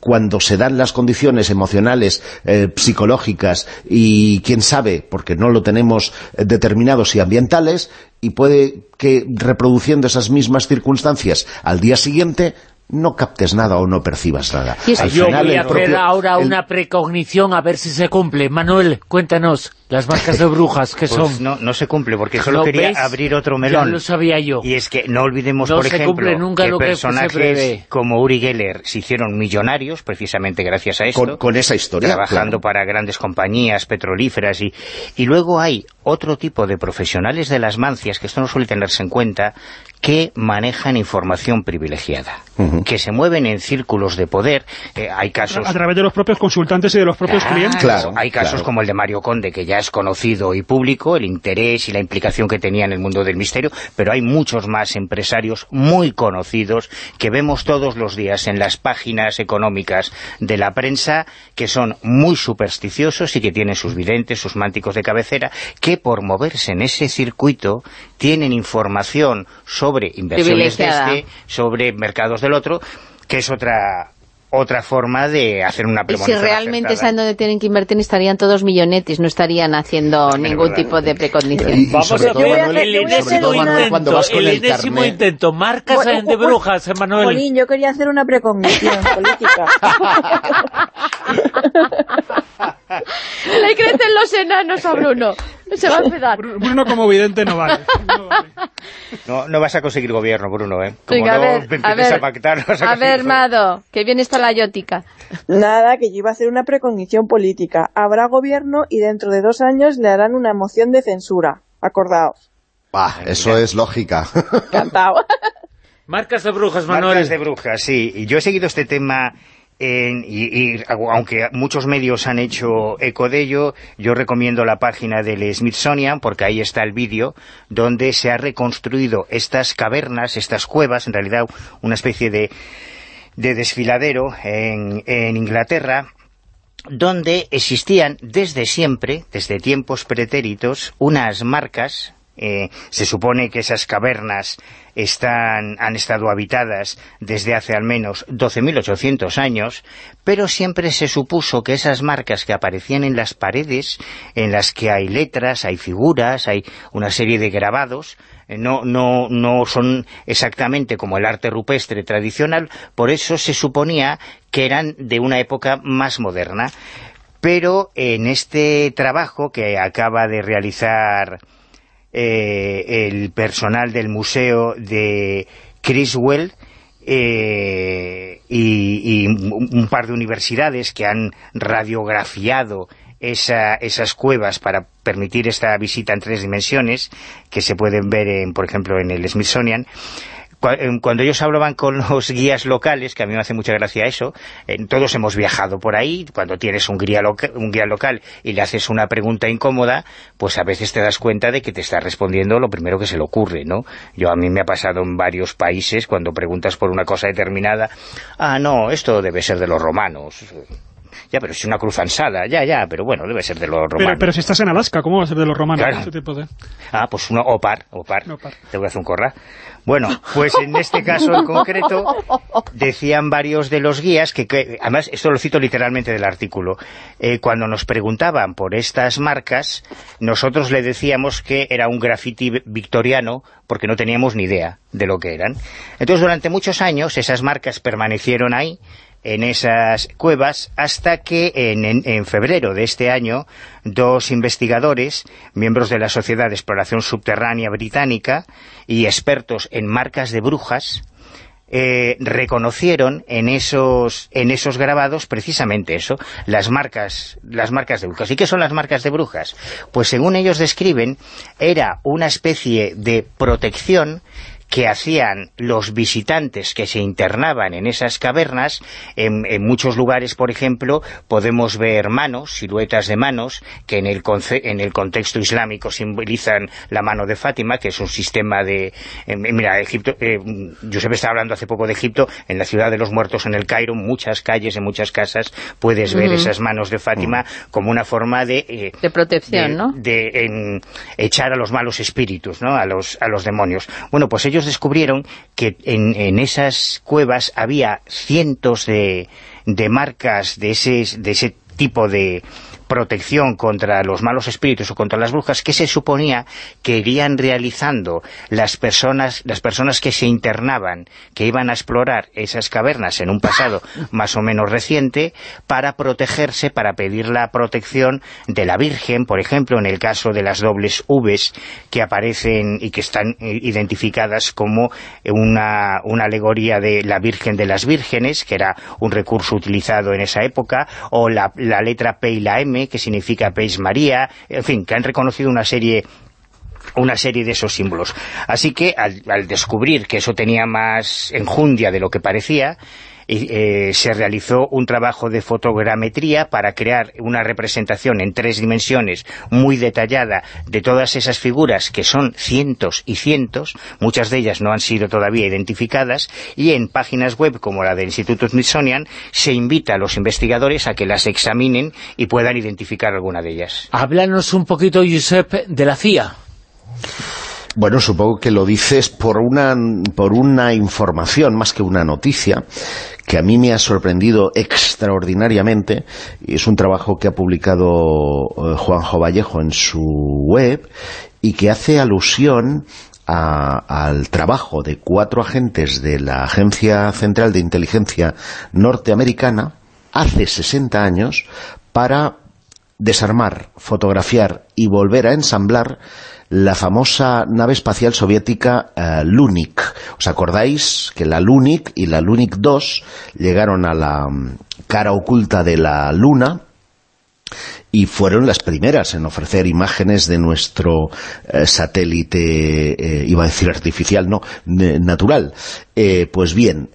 cuando se dan las condiciones emocionales, eh, psicológicas y quién sabe, porque no lo tenemos eh, determinados y ambientales, y puede que reproduciendo esas mismas circunstancias al día siguiente no captes nada o no percibas nada. Y Al Yo final, voy a hacer propio- ahora el- una precognición a ver si se cumple. Manuel, cuéntanos, las marcas de brujas, ¿qué Pues son? no, no se cumple, porque solo ¿Lo quería ves? abrir otro Ya melón. lo sabía yo. Y es que no olvidemos, No por se ejemplo, nunca que lo que se personajes prevé. como Uri Geller se hicieron millonarios precisamente gracias a esto. con, con esa historia. trabajando claro. para grandes compañías petrolíferas y, y luego hay otro tipo de profesionales de las mancias, que esto no suele tenerse en cuenta, que manejan información privilegiada, que se mueven en círculos de poder. Eh, hay casos A través de los propios consultantes y de los propios Claro, clientes. Claro, hay casos claro. como el de Mario Conde, que ya conocido y público, el interés y la implicación que tenía en el mundo del misterio, pero hay muchos más empresarios muy conocidos que vemos todos los días en las páginas económicas de la prensa, que son muy supersticiosos y que tienen sus videntes, sus mánticos de cabecera, que por moverse en ese circuito tienen información sobre inversiones de este, sobre mercados del otro, que es otra otra forma de hacer una Y si premonición realmente acertada. saben dónde tienen que invertir, estarían todos millonetis, no estarían haciendo ningún verdad. tipo de precognición. Y- y Vamos sobre a todo, ver Manuel, el enésimo intento, cuando vas con el enésimo intento. Marcas Bueno, de brujas, Manuel. Jolín, yo quería hacer una precognición [laughs] política. [laughs] [laughs] Le crecen los enanos a Bruno. Se va a empezar. Bru- Bruno como vidente no vale. No vale. No, no vas a conseguir gobierno, Bruno, ¿eh? Como Venga, a no ver, empieces a a, ver, pactar, no vas a, a ver, Mado, que bien está la yótica. Nada, que yo iba a hacer una precognición política. Habrá gobierno y dentro de dos años le harán una moción de censura. Acordaos. Bah, eso es lógica. Cantado. [laughs] Marcas de brujas, Manuel. Marcas de brujas, sí. Y yo he seguido este tema... en- y, y aunque muchos medios han hecho eco de ello, yo recomiendo la página del Smithsonian porque ahí está el vídeo donde se ha reconstruido estas cavernas, estas cuevas, en realidad una especie de, de desfiladero en, en Inglaterra donde existían desde siempre, desde tiempos pretéritos, unas marcas, eh, se supone que esas cavernas están, han estado habitadas desde hace al menos 12.800 años, pero siempre se supuso que esas marcas que aparecían en las paredes, en las que hay letras, hay figuras, hay una serie de grabados, eh, no, no, no son exactamente como el arte rupestre tradicional, por eso se suponía que eran de una época más moderna. Pero en este trabajo que acaba de realizar eh, el personal del museo de Criswell eh, y, un par de universidades que han radiografiado esa- esas cuevas para permitir esta visita en tres dimensiones que se pueden ver, en, por ejemplo, en el Smithsonian. Cua- Cuando ellos hablaban con los guías locales, que a mí me hace mucha gracia eso, todos hemos viajado por ahí, cuando tienes un guía, loca- un guía local y le haces una pregunta incómoda, pues a veces te das cuenta de que te está respondiendo lo primero que se le ocurre, ¿no? Yo a mí me ha pasado en varios países, cuando preguntas por una cosa determinada, ah, no, esto debe ser de los romanos. Ya, pero es una cruz ansada, ya, ya, pero bueno, debe ser de los romanos. Pero, pero si estás en Alaska, ¿cómo va a ser de los romanos? Claro. Ese tipo de- Ah, pues una opar, opar. Opar. Te voy a hacer un corra. Bueno, pues en este caso en concreto decían varios de los guías que, que- además esto lo cito literalmente del artículo, eh, cuando nos preguntaban por estas marcas, nosotros le decíamos que era un graffiti vi- victoriano porque no teníamos ni idea de lo que eran. Entonces durante muchos años esas marcas permanecieron ahí en esas cuevas hasta que en, en- en febrero de este año dos investigadores, miembros de la Sociedad de Exploración Subterránea Británica y expertos en marcas de brujas, eh, reconocieron en esos en esos grabados precisamente eso, las marcas las marcas de brujas. ¿Y qué son las marcas de brujas? Pues según ellos describen, era una especie de protección que hacían los visitantes que se internaban en esas cavernas, en, en muchos lugares, por ejemplo, podemos ver manos, siluetas de manos, que en el, en el contexto islámico simbolizan la mano de Fátima, que es un sistema de... eh, mira, Egipto, eh, Josep estaba hablando hace poco de Egipto, en la ciudad de los muertos, en el Cairo, muchas calles, en muchas casas, puedes ver esas manos de Fátima como una forma de... eh, De protección, de, ¿no? de, en, echar a los malos espíritus, ¿no? a, los, a los demonios. Bueno, pues ellos descubrieron que en, en esas cuevas había cientos de, de marcas de ese, de ese tipo de protección contra los malos espíritus o contra las brujas que se suponía que irían realizando las personas las personas que se internaban, que iban a explorar esas cavernas en un pasado más o menos reciente para protegerse, para pedir la protección de la Virgen, por ejemplo, en el caso de las dobles Vs que aparecen y que están identificadas como una, una alegoría de la Virgen de las Vírgenes, que era un recurso utilizado en esa época, o la, la letra P y la M, que significa Peis María, en fin, que han reconocido una serie una serie de esos símbolos. Así que al, descubrir que eso tenía más enjundia de lo que parecía, eh, se realizó un trabajo de fotogrametría para crear una representación en tres dimensiones muy detallada de todas esas figuras que son cientos y cientos, muchas de ellas no han sido todavía identificadas, y en páginas web como la del Instituto Smithsonian se invita a los investigadores a que las examinen y puedan identificar alguna de ellas. Háblanos un poquito, Josep, de la CIA. Bueno, supongo que lo dices por una, por una información más que una noticia que a mí me ha sorprendido extraordinariamente es un trabajo que ha publicado eh, Juanjo Vallejo en su web y que hace alusión a- al trabajo de cuatro agentes de la Agencia Central de Inteligencia Norteamericana hace 60 años para desarmar, fotografiar y volver a ensamblar la famosa nave espacial soviética eh, Lunik. ¿Os acordáis que la Lunik y la Lunik 2 llegaron a la mm, cara oculta de la Luna y fueron las primeras en ofrecer imágenes de nuestro eh, satélite, eh, iba a decir artificial, no, natural. Eh, pues bien,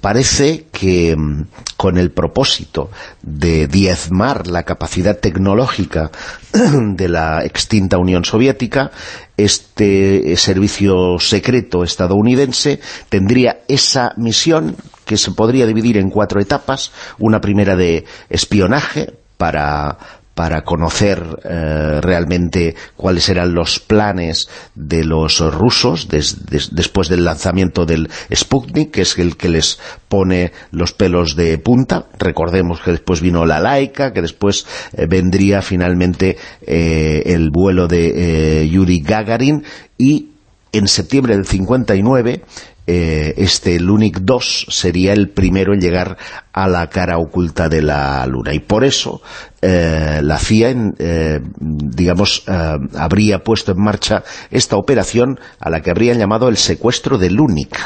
parece que mm, con el propósito de diezmar la capacidad tecnológica [clears throat] de la extinta Unión Soviética, este servicio secreto estadounidense tendría esa misión que se podría dividir en cuatro etapas, una primera de espionaje, para, para conocer eh, realmente cuáles eran los planes de los rusos des- des- después del lanzamiento del Sputnik, que es el que les pone los pelos de punta. Recordemos que después vino la Laika, que después eh, vendría finalmente eh, el vuelo de Yuri Gagarin y en septiembre del 59 eh, este Lunik 2 sería el primero en llegar a la cara oculta de la Luna. Y por eso eh, la CIA eh, digamos eh, habría puesto en marcha esta operación a la que habrían llamado el secuestro de Lunik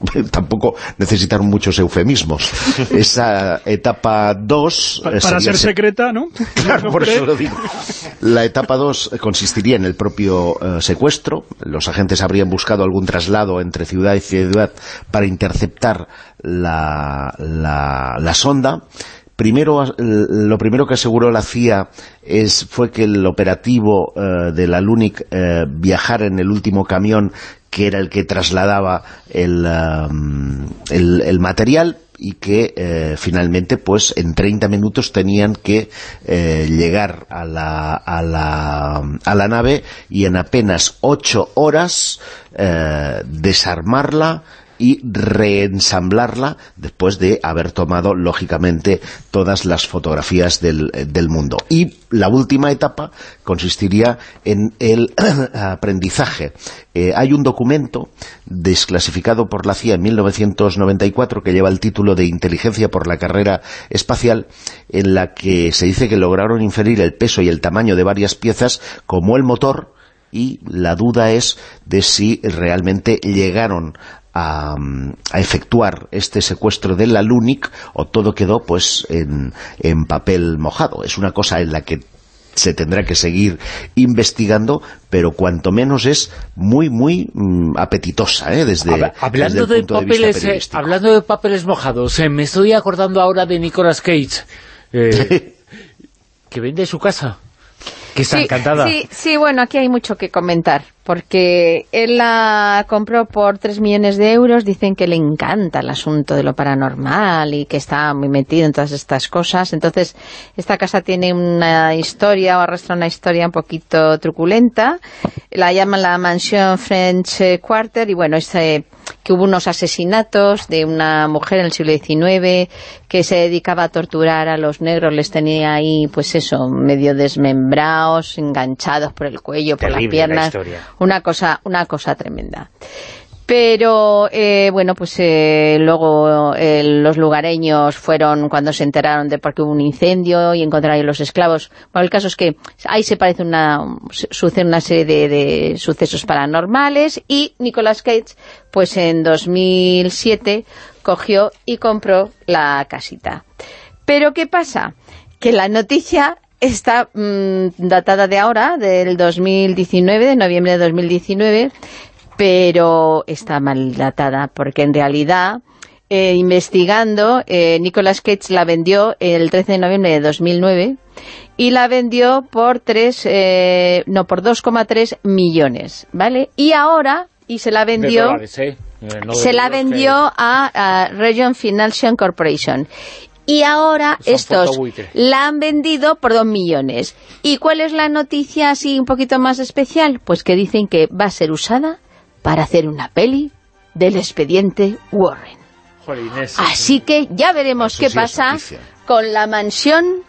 [laughs] tampoco necesitaron muchos eufemismos [laughs] esa etapa 2 Pa- para ser secreta, ¿no? [laughs] Claro, por eso lo digo. La etapa 2 consistiría en el propio eh, secuestro. Los agentes habrían buscado algún traslado entre ciudad y ciudad para interceptar la, la, la sonda. Primero, eh, lo primero que aseguró la CIA es, fue que el operativo eh, de la LUNIC eh, viajara en el último camión que era el que trasladaba el, um, el, el material y que eh, finalmente pues en 30 minutos tenían que eh, llegar a la, a, la, a la nave y en apenas 8 horas eh, desarmarla y reensamblarla después de haber tomado, lógicamente, todas las fotografías del, del mundo. Y la última etapa consistiría en el [clears throat] aprendizaje. Eh, hay un documento desclasificado por la CIA en 1994 que lleva el título de Inteligencia por la carrera espacial en la que se dice que lograron inferir el peso y el tamaño de varias piezas como el motor y la duda es de si realmente llegaron a, a efectuar este secuestro de la LUNIC o todo quedó pues en, en papel mojado. Es una cosa en la que se tendrá que seguir investigando, pero cuanto menos es muy, muy mm, apetitosa, ¿eh? desde, Habla- desde hablando, de punto de vista papeles, eh, hablando de papeles mojados, eh, me estoy acordando ahora de Nicolas Cage, eh, [laughs] que vende su casa, que está sí, encantada. Sí, sí, bueno, aquí hay mucho que comentar, porque él la compró por 3 millones de euros, dicen que le encanta el asunto de lo paranormal y que está muy metido en todas estas cosas, entonces esta casa tiene una historia, o arrastra una historia un poquito truculenta, la llaman la mansión French Quarter, y bueno, es eh, que hubo unos asesinatos de una mujer en el siglo XIX que se dedicaba a torturar a los negros, les tenía ahí, pues eso, medio desmembrados, enganchados por el cuello, por las la piernas, historia. una cosa, una cosa tremenda. Pero, eh, bueno, pues eh, luego eh, los lugareños fueron cuando se enteraron de porque hubo un incendio y encontraron los esclavos. Bueno, el caso es que ahí se parece una, sucede una serie de, de sucesos paranormales y Nicolas Cage, pues en 2007 cogió y compró la casita. Pero ¿qué pasa? Que la noticia está mm, datada de ahora, del 2019, de noviembre de 2019, pero está mal datada, porque en realidad, eh, investigando, eh, Nicolas Cage la vendió el 13 de noviembre de 2009 y la vendió por tres, eh, no, por 2,3 millones, ¿vale? Y ahora, y se la vendió dólares, eh, eh, no se la que vendió a, a Region Financial Corporation. Y ahora Son estos la han vendido por dos millones. ¿Y cuál es la noticia así un poquito más especial? Pues que dicen que va a ser usada para hacer una peli del expediente Warren. Jolines, Así que ya veremos qué sí pasa con la mansión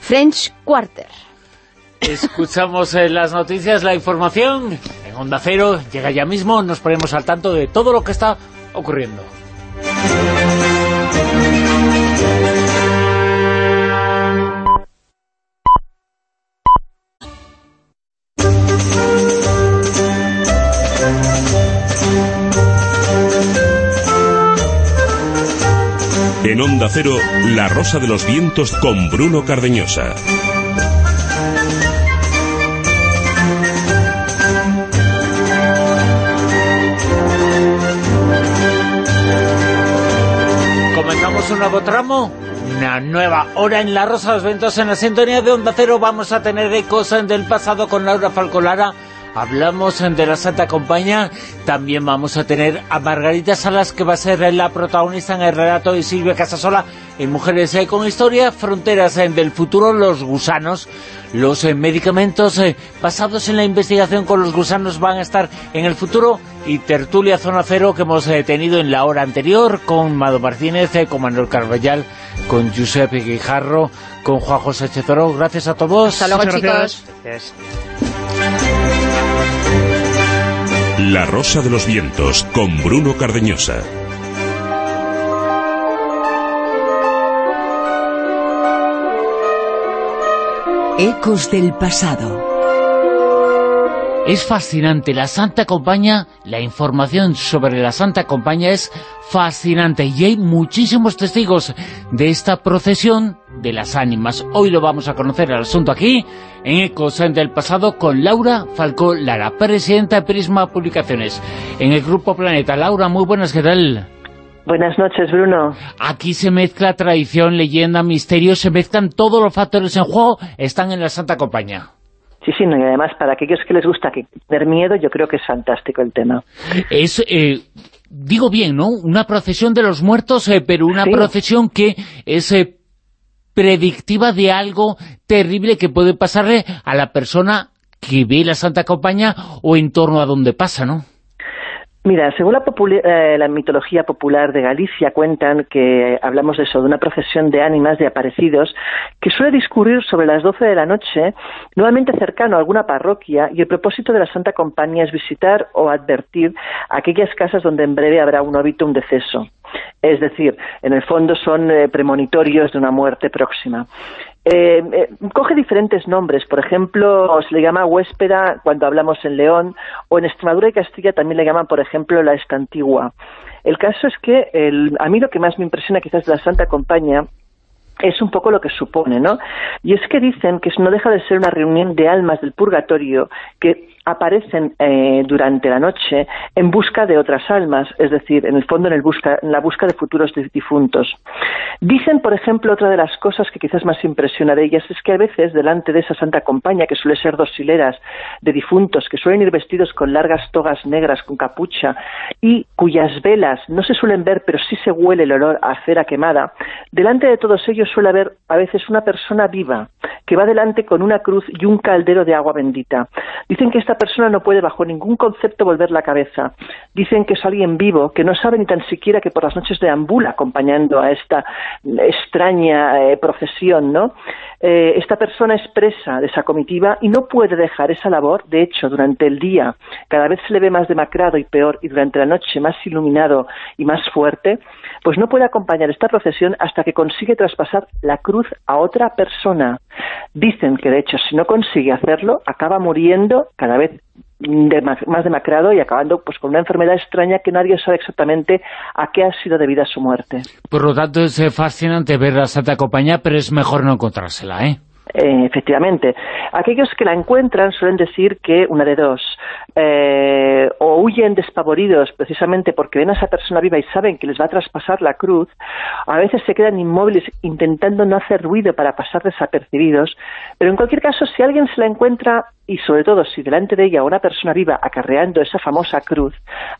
French Quarter. Escuchamos eh, las noticias, la información en Onda Cero. Llega ya mismo, nos ponemos al tanto de todo lo que está ocurriendo. En Onda Cero, La Rosa de los Vientos con Bruno Cardeñosa. Comenzamos un nuevo tramo, una nueva hora en La Rosa de los Vientos en la sintonía de Onda Cero. Vamos a tener ecos del pasado con Laura Falcolara. Hablamos de la Santa Compañía. También vamos a tener a Margarita Salas, que va a ser la protagonista en el relato de Silvia Casasola en Mujeres eh, con Historia. Fronteras eh, del futuro, los gusanos. Los eh, medicamentos basados en la investigación con los gusanos van a estar en el futuro. Y Tertulia Zona Cero que hemos tenido en la hora anterior con Mado Martínez, con Manuel Carballal, con Giuseppe Guijarro, con Juan José Chezoro. Gracias a todos. Hasta luego, Muchas chicos. gracias. La Rosa de los Vientos con Bruno Cardeñosa. Ecos del pasado. Es fascinante, la Santa Compañía, la información sobre la Santa Compañía es fascinante y hay muchísimos testigos de esta procesión de las ánimas. Hoy lo vamos a conocer el asunto aquí, en Ecos del Pasado, con Laura Falcó Lara, presidenta de Prisma Publicaciones, en el Grupo Planeta. Laura, muy buenas, ¿qué tal? Buenas noches, Bruno. Aquí se mezcla tradición, leyenda, misterio, se mezclan todos los factores en juego, están en la Santa Compañía. Sí, sí, no, y además para aquellos que les gusta que tener miedo, yo creo que es fantástico el tema. Es, eh, digo bien, ¿no? Una procesión de los muertos, eh, pero una Sí. procesión que es eh, predictiva de algo terrible que puede pasarle a la persona que ve la Santa Compañía o en torno a donde pasa, ¿no? Mira, según la, eh, la mitología popular de Galicia cuentan que hablamos de eso, de una procesión de ánimas de aparecidos que suele discurrir sobre las 12 de la noche, nuevamente cercano a alguna parroquia, y el propósito de la Santa Compañía es visitar o advertir aquellas casas donde en breve habrá un óbito, un deceso. Es decir, en el fondo son eh, premonitorios de una muerte próxima. Eh, eh, coge diferentes nombres, por ejemplo, se le llama huéspeda cuando hablamos en León, o en Extremadura y Castilla también le llaman, por ejemplo, la estantigua. El caso es que el- a mí lo que más me impresiona quizás de la Santa Compañía es un poco lo que supone, ¿no? Y es que dicen que no deja de ser una reunión de almas del purgatorio que aparecen eh, durante la noche en busca de otras almas, es decir, en el fondo en, el busca, en la busca de futuros di- difuntos. Dicen, por ejemplo, otra de las cosas que quizás más impresiona de ellas es que a veces delante de esa santa compañía, que suele ser dos hileras de difuntos que suelen ir vestidos con largas togas negras con capucha y cuyas velas no se suelen ver, pero sí se huele el olor a cera quemada, delante de todos ellos suele haber a veces una persona viva que va delante con una cruz y un caldero de agua bendita. Dicen que esta persona no puede bajo ningún concepto volver la cabeza. Dicen que es alguien vivo, que no sabe ni tan siquiera que por las noches deambula acompañando a esta extraña eh, procesión, ¿no? Eh, esta persona es presa de esa comitiva y no puede dejar esa labor. De hecho, durante el día cada vez se le ve más demacrado y peor y durante la noche más iluminado y más fuerte, pues no puede acompañar esta procesión hasta que consigue traspasar la cruz a otra persona. Dicen que, de hecho, si no consigue hacerlo, acaba muriendo cada vez más demacrado y acabando pues con una enfermedad extraña que nadie sabe exactamente a qué ha sido debida su muerte. Por lo tanto, es eh, fascinante ver la Santa Compañía, pero es mejor no encontrársela, ¿eh? Eh, efectivamente. Aquellos que la encuentran suelen decir que una de dos, eh, o huyen despavoridos precisamente porque ven a esa persona viva y saben que les va a traspasar la cruz, a veces se quedan inmóviles intentando no hacer ruido para pasar desapercibidos, pero en cualquier caso, si alguien se la encuentra y sobre todo si delante de ella una persona viva acarreando esa famosa cruz,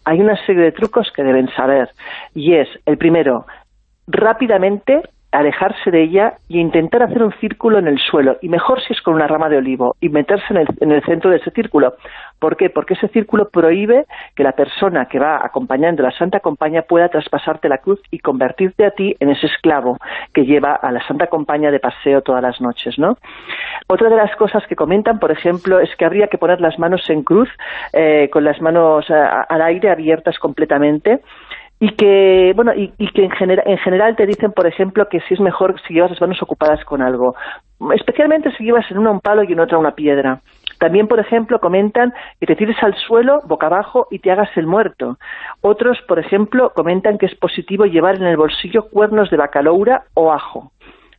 hay una serie de trucos que deben saber. Y es, el primero, rápidamente alejarse de ella y intentar hacer un círculo en el suelo, y mejor si es con una rama de olivo, y meterse en el, en el centro de ese círculo. ¿Por qué? Porque ese círculo prohíbe que la persona que va acompañando la Santa Compañía pueda traspasarte la cruz y convertirte a ti en ese esclavo que lleva a la Santa Compañía de paseo todas las noches, ¿no? Otra de las cosas que comentan, por ejemplo, es que habría que poner las manos en cruz, eh, con las manos eh, al aire abiertas completamente, y que bueno y, y que en, genera- en general te dicen por ejemplo que si es mejor si llevas las manos ocupadas con algo especialmente si llevas en una un palo y en otra una piedra. También por ejemplo comentan que te tires al suelo boca abajo y te hagas el muerto. Otros por ejemplo comentan que es positivo llevar en el bolsillo cuernos de bacaloura o ajo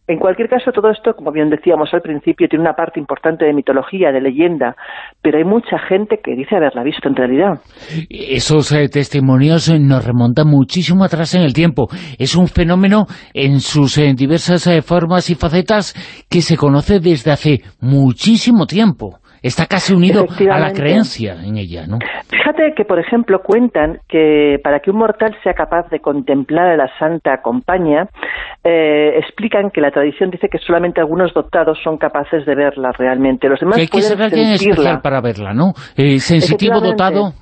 en cualquier caso, todo esto, como bien decíamos al principio, tiene una parte importante de mitología, de leyenda, pero hay mucha gente que dice haberla visto en realidad. Esos eh, testimonios eh, nos remontan muchísimo atrás en el tiempo. Es un fenómeno en sus eh, diversas eh, formas y facetas que se conoce desde hace muchísimo tiempo. Está casi unido a la creencia en ella, ¿no? Fíjate que, por ejemplo, cuentan que para que un mortal sea capaz de contemplar a la Santa Compañía, eh, explican que la tradición dice que solamente algunos dotados son capaces de verla realmente. Los demás Que hay que ser alguien especial para verla, ¿no? Eh, sensitivo, dotado...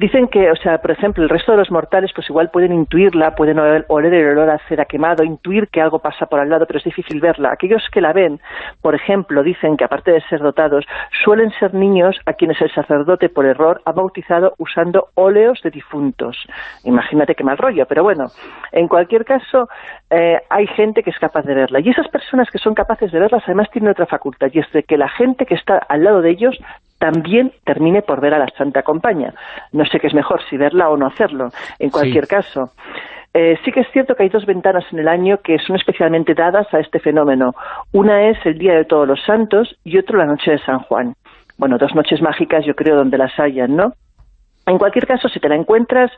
Dicen que, o sea, por ejemplo, el resto de los mortales pues igual pueden intuirla, pueden oler, el olor a cera quemado, intuir que algo pasa por al lado, pero es difícil verla. Aquellos que la ven, por ejemplo, dicen que aparte de ser dotados, suelen ser niños a quienes el sacerdote por error ha bautizado usando óleos de difuntos. Imagínate qué mal rollo, pero bueno, en cualquier caso, eh, hay gente que es capaz de verla. Y esas personas que son capaces de verlas además tienen otra facultad, y es de que la gente que está al lado de ellos también termine por ver a la Santa Compañía. No sé qué es mejor, si verla o no hacerlo. En cualquier caso, eh, sí que es cierto que hay dos ventanas en el año que son especialmente dadas a este fenómeno. Una es el Día de Todos los Santos y otro la Noche de San Juan. Bueno, dos noches mágicas yo creo donde las hayan, ¿no? En cualquier caso, si te la encuentras,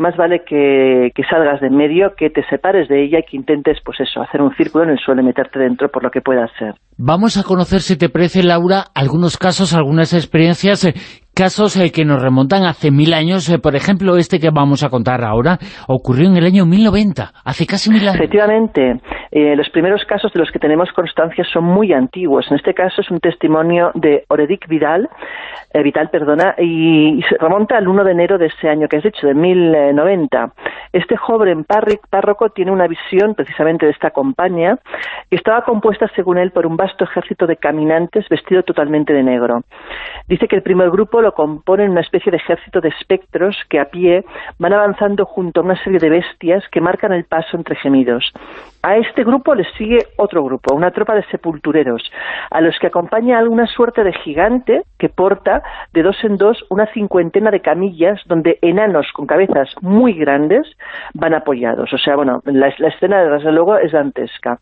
más vale que, que salgas de en medio, que te separes de ella y que intentes, pues eso, hacer un círculo en el suelo y meterte dentro por lo que pueda ser. Vamos a conocer, si te parece, Laura, algunos casos, algunas experiencias eh, casos eh, que nos remontan hace mil años, eh, por ejemplo, este que vamos a contar ahora, ocurrió en el año 1090, hace casi mil años. Efectivamente, eh, los primeros casos de los que tenemos constancia son muy antiguos. En este caso es un testimonio de Oredic Vidal, eh, Vital, perdona, y, y se remonta al 1 de enero de ese año que has dicho, de 1090. Este joven párroco tiene una visión precisamente de esta compañía que estaba compuesta, según él, por un vasto ejército de caminantes vestido totalmente de negro. Dice que el primer grupo lo componen una especie de ejército de espectros que a pie van avanzando junto a una serie de bestias que marcan el paso entre gemidos. A este grupo le sigue otro grupo, una tropa de sepultureros, a los que acompaña alguna suerte de gigante que porta de dos en dos una cincuentena de camillas donde enanos con cabezas muy grandes van apoyados. O sea, bueno, la, la escena desde luego es dantesca.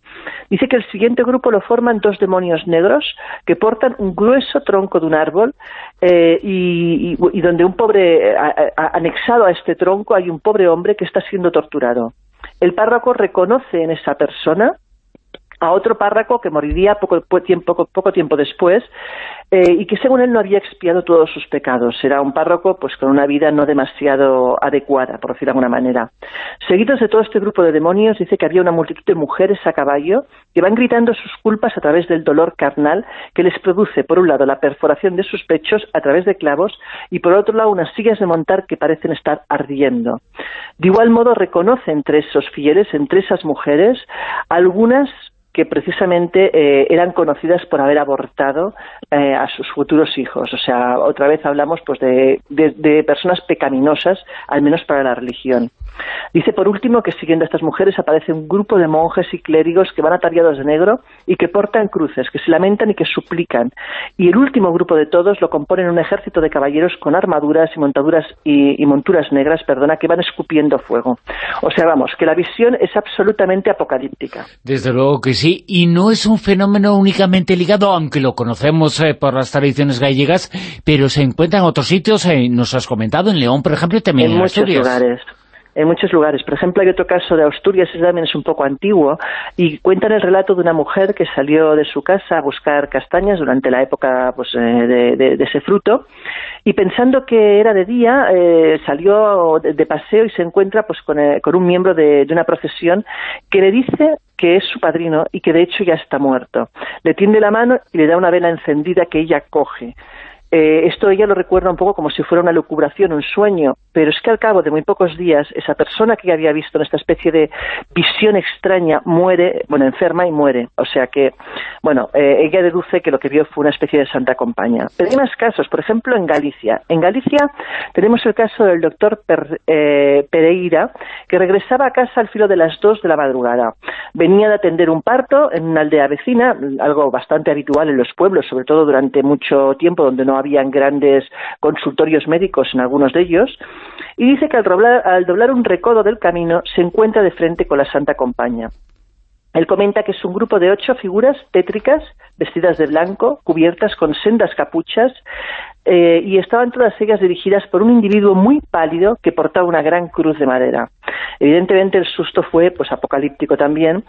Dice que el siguiente grupo lo forman dos demonios negros que portan un grueso tronco de un árbol eh, y, donde un pobre, a- anexado a este tronco hay un pobre hombre que está siendo torturado. El párroco reconoce en esa persona a otro párroco que moriría poco, po- tiempo, poco, poco tiempo después eh, y que según él no había expiado todos sus pecados. Era un párroco pues con una vida no demasiado adecuada, por decir de alguna manera. Seguidos de todo este grupo de demonios, dice que había una multitud de mujeres a caballo que van gritando sus culpas a través del dolor carnal que les produce, por un lado, la perforación de sus pechos a través de clavos y por otro lado, unas sillas de montar que parecen estar ardiendo. De igual modo, reconoce entre esos fieles, entre esas mujeres, algunas que precisamente eh, eran conocidas por haber abortado eh, a sus futuros hijos. O sea, otra vez hablamos pues de, personas pecaminosas, al menos para la religión. Dice por último que siguiendo a estas mujeres aparece un grupo de monjes y clérigos que van ataviados de negro y que portan cruces, que se lamentan y que suplican. Y el último grupo de todos lo componen un ejército de caballeros con armaduras y montaduras y, y monturas negras, perdona, que van escupiendo fuego. O sea, vamos, que la visión es absolutamente apocalíptica. Desde luego que sí, y no es un fenómeno únicamente ligado, aunque lo conocemos eh, por las tradiciones gallegas, pero se encuentra en otros sitios, eh, nos has comentado, en León, por ejemplo, y también en en, muchos Asturias. lugares. En muchos lugares. Por ejemplo, hay otro caso de Asturias, ese también es un poco antiguo, y cuentan el relato de una mujer que salió de su casa a buscar castañas durante la época pues, eh, de, de- de ese fruto, y pensando que era de día, eh, salió de, de paseo y se encuentra pues, con, eh, con un miembro de, de una procesión que le dice que es su padrino y que de hecho ya está muerto. Le tiende la mano y le da una vela encendida que ella coge. Eh, esto ella lo recuerda un poco como si fuera una lucubración, un sueño, pero es que al cabo de muy pocos días esa persona que había visto en esta especie de visión extraña muere, bueno, enferma y muere. O sea que, bueno, eh, ella deduce que lo que vio fue una especie de santa compañía. Pero hay más casos, por ejemplo, en Galicia. En Galicia tenemos el caso del doctor Per- eh, Pereira, que regresaba a casa al filo de las dos de la madrugada. Venía de atender un parto en una aldea vecina, algo bastante habitual en los pueblos, sobre todo durante mucho tiempo donde no habían grandes consultorios médicos en algunos de ellos, y dice que al doblar, al doblar un recodo del camino se encuentra de frente con la Santa Compañía. Él comenta que es un grupo de ocho figuras tétricas, vestidas de blanco, cubiertas con sendas capuchas, eh, y estaban todas ellas dirigidas por un individuo muy pálido que portaba una gran cruz de madera. Evidentemente el susto fue pues apocalíptico también,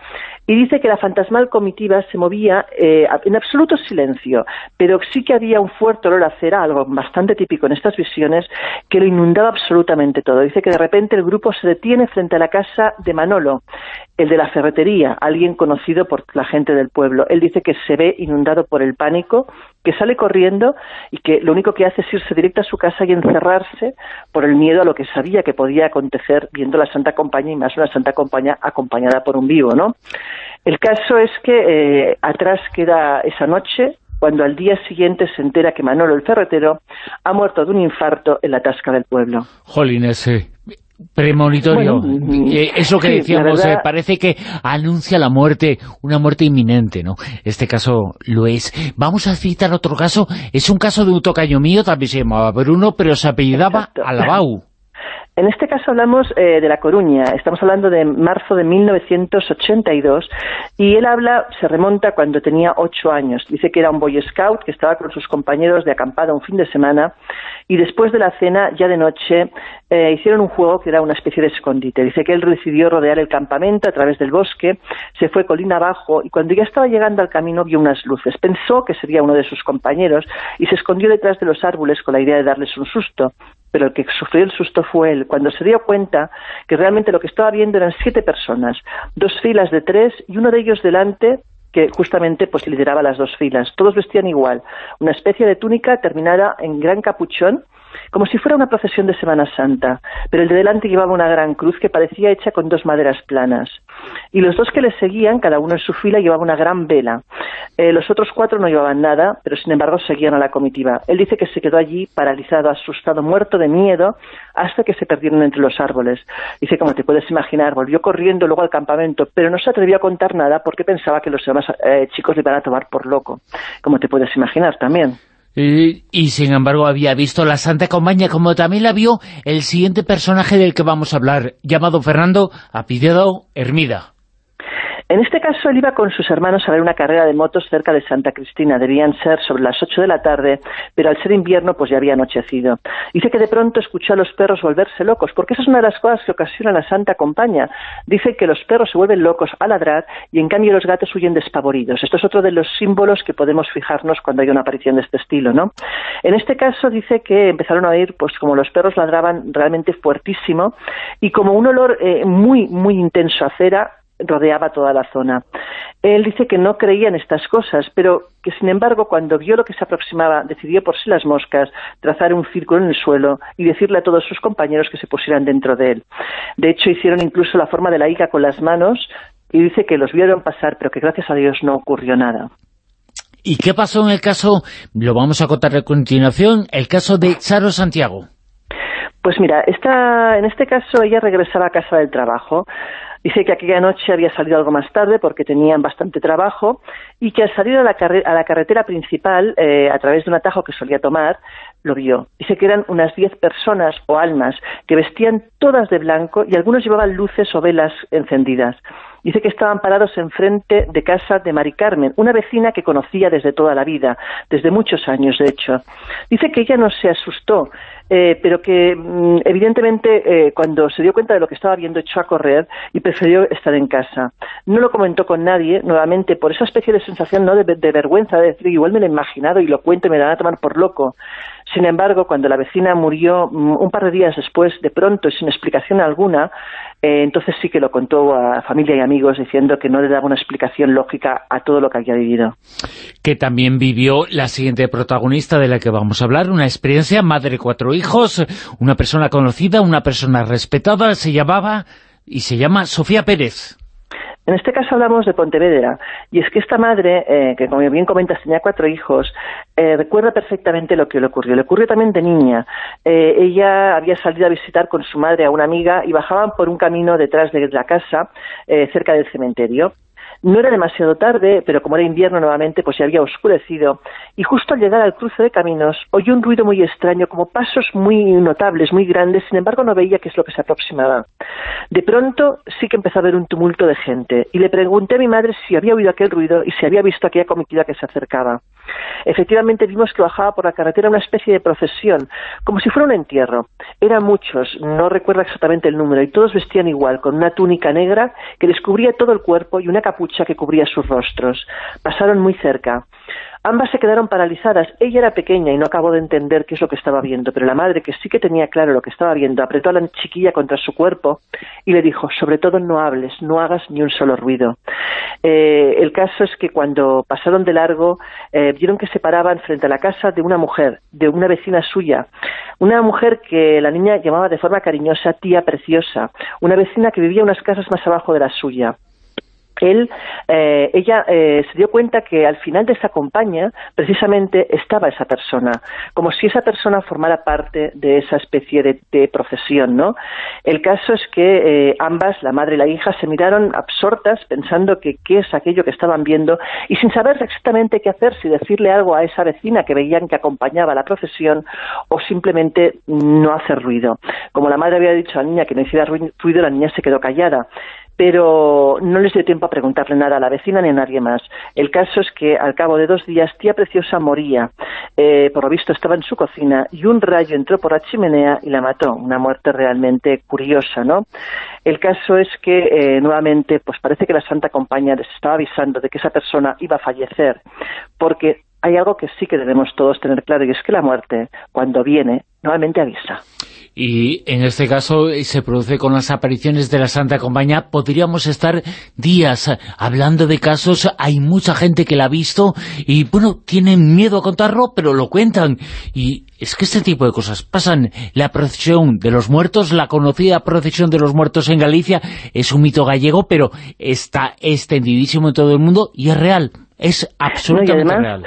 y dice que la fantasmal comitiva se movía eh, en absoluto silencio, pero sí que había un fuerte olor a cera, algo bastante típico en estas visiones, que lo inundaba absolutamente todo. Dice que de repente el grupo se detiene frente a la casa de Manolo, el de la ferretería, alguien conocido por la gente del pueblo. Él dice que se ve inundado por el pánico, que sale corriendo y que lo único que hace es irse directo a su casa y encerrarse por el miedo a lo que sabía que podía acontecer viendo la Santa Compañía y más una Santa Compañía acompañada por un vivo, ¿no? El caso es que eh, atrás queda esa noche cuando al día siguiente se entera que Manolo el ferretero ha muerto de un infarto en la tasca del pueblo. Jolines, eh, premonitorio. Bueno, Eh, eso que sí, decíamos, verdad- eh, parece que anuncia la muerte, una muerte inminente, ¿no? Este caso lo es. Vamos a citar otro caso. Es un caso de un tocayo mío, también se llamaba Bruno, pero se apellidaba Exacto. Alabau. En este caso hablamos eh, de La Coruña, estamos hablando de marzo de 1982 y él habla, se remonta cuando tenía ocho años. Dice que era un boy scout que estaba con sus compañeros de acampada un fin de semana y después de la cena, ya de noche, eh, hicieron un juego que era una especie de escondite. Dice que él decidió rodear el campamento a través del bosque, se fue colina abajo y cuando ya estaba llegando al camino vio unas luces. Pensó que sería uno de sus compañeros y se escondió detrás de los árboles con la idea de darles un susto pero el que sufrió el susto fue él, cuando se dio cuenta que realmente lo que estaba viendo eran siete personas, dos filas de tres y uno de ellos delante que justamente pues lideraba las dos filas. Todos vestían igual, una especie de túnica terminada en gran capuchón como si fuera una procesión de Semana Santa, pero el de delante llevaba una gran cruz que parecía hecha con dos maderas planas. Y los dos que le seguían, cada uno en su fila, llevaba una gran vela. Eh, los otros cuatro no llevaban nada, pero sin embargo seguían a la comitiva. Él dice que se quedó allí paralizado, asustado, muerto de miedo, hasta que se perdieron entre los árboles. Dice, como te puedes imaginar, volvió corriendo luego al campamento, pero no se atrevió a contar nada porque pensaba que los demás eh, chicos le iban a tomar por loco, como te puedes imaginar también. Y, sin embargo había visto la Santa Compañía, como también la vio el siguiente personaje del que vamos a hablar, llamado Fernando Apidado Hermida. En este caso, él iba con sus hermanos a ver una carrera de motos cerca de Santa Cristina. Debían ser sobre las 8 de la tarde, pero al ser invierno, pues ya había anochecido. Dice que de pronto escuchó a los perros volverse locos, porque esa es una de las cosas que ocasiona la Santa Compañía. Dice que los perros se vuelven locos a ladrar y en cambio los gatos huyen despavoridos. Esto es otro de los símbolos que podemos fijarnos cuando hay una aparición de este estilo, ¿no? En este caso dice que empezaron a oír, pues como los perros ladraban realmente fuertísimo y como un olor eh, muy, muy intenso a cera, rodeaba toda la zona. Él dice que no creía en estas cosas, pero que sin embargo cuando vio lo que se aproximaba decidió por sí las moscas trazar un círculo en el suelo y decirle a todos sus compañeros que se pusieran dentro de él. De hecho hicieron incluso la forma de la higa con las manos y dice que los vieron pasar, pero que gracias a Dios no ocurrió nada. ¿Y qué pasó en el caso, lo vamos a contar a continuación, el caso de Charo Santiago? Pues mira, esta, en este caso ella regresaba a casa del trabajo, Dice que aquella noche había salido algo más tarde porque tenían bastante trabajo y que al salir a la, a la carretera principal, eh, a través de un atajo que solía tomar, lo vio. Dice que eran unas diez personas o almas que vestían todas de blanco y algunos llevaban luces o velas encendidas. Dice que estaban parados enfrente de casa de Mari Carmen, una vecina que conocía desde toda la vida, desde muchos años de hecho. Dice que ella no se asustó, eh, pero que mm, evidentemente eh, cuando se dio cuenta de lo que estaba viendo echó a correr y prefirió estar en casa. No lo comentó con nadie, nuevamente por esa especie de sensación no de, de vergüenza, de decir igual me lo he imaginado y lo cuento y me van a tomar por loco. Sin embargo, cuando la vecina murió mm, un par de días después, de pronto y sin explicación alguna, eh, entonces sí que lo contó a familia y amigos diciendo que no le daba una explicación lógica a todo lo que había vivido. Que también vivió la siguiente protagonista de la que vamos a hablar, una experiencia, madre cuatro hijos, una persona conocida, una persona respetada, se llamaba y se llama Sofía Pérez. En este caso hablamos de Pontevedra, y es que esta madre, eh, que como bien comentas tenía cuatro hijos, eh, recuerda perfectamente lo que le ocurrió. Le ocurrió también de niña. Eh, ella había salido a visitar con su madre a una amiga y bajaban por un camino detrás de la casa, eh, cerca del cementerio. No era demasiado tarde, pero como era invierno nuevamente, pues ya había oscurecido, y justo al llegar al cruce de caminos oyó un ruido muy extraño, como pasos muy notables, muy grandes, sin embargo no veía qué es lo que se aproximaba. De pronto sí que empezó a haber un tumulto de gente, y le pregunté a mi madre si había oído aquel ruido y si había visto aquella comitiva que se acercaba. Efectivamente vimos que bajaba por la carretera una especie de procesión, como si fuera un entierro. Eran muchos, no recuerdo exactamente el número, y todos vestían igual, con una túnica negra que les cubría todo el cuerpo y una capucha que cubría sus rostros. Pasaron muy cerca. Ambas se quedaron paralizadas. Ella era pequeña y no acabó de entender qué es lo que estaba viendo, pero la madre, que sí que tenía claro lo que estaba viendo, apretó a la chiquilla contra su cuerpo y le dijo, sobre todo no hables, no hagas ni un solo ruido. Eh, el caso es que cuando pasaron de largo, eh, vieron que se paraban frente a la casa de una mujer, de una vecina suya, una mujer que la niña llamaba de forma cariñosa tía preciosa, una vecina que vivía unas casas más abajo de la suya. Él, eh, ella eh, se dio cuenta que al final de esa campaña precisamente estaba esa persona, como si esa persona formara parte de esa especie de, de procesión, ¿no? El caso es que eh, ambas, la madre y la hija, se miraron absortas pensando que qué es aquello que estaban viendo y sin saber exactamente qué hacer, si decirle algo a esa vecina que veían que acompañaba la procesión o simplemente no hacer ruido. Como la madre había dicho a la niña que no hiciera ruido, la niña se quedó callada pero no les dio tiempo a preguntarle nada a la vecina ni a nadie más. El caso es que al cabo de dos días tía Preciosa moría. Eh, por lo visto estaba en su cocina y un rayo entró por la chimenea y la mató. Una muerte realmente curiosa, ¿no? El caso es que eh, nuevamente, pues parece que la Santa Compañía les estaba avisando de que esa persona iba a fallecer, porque hay algo que sí que debemos todos tener claro y es que la muerte, cuando viene, nuevamente avisa. Y en este caso eh, se produce con las apariciones de la Santa Compañía. Podríamos estar días hablando de casos. Hay mucha gente que la ha visto y, bueno, tienen miedo a contarlo, pero lo cuentan. Y es que este tipo de cosas pasan. La procesión de los muertos, la conocida procesión de los muertos en Galicia, es un mito gallego, pero está extendidísimo en todo el mundo y es real. Es absolutamente No, y además, real.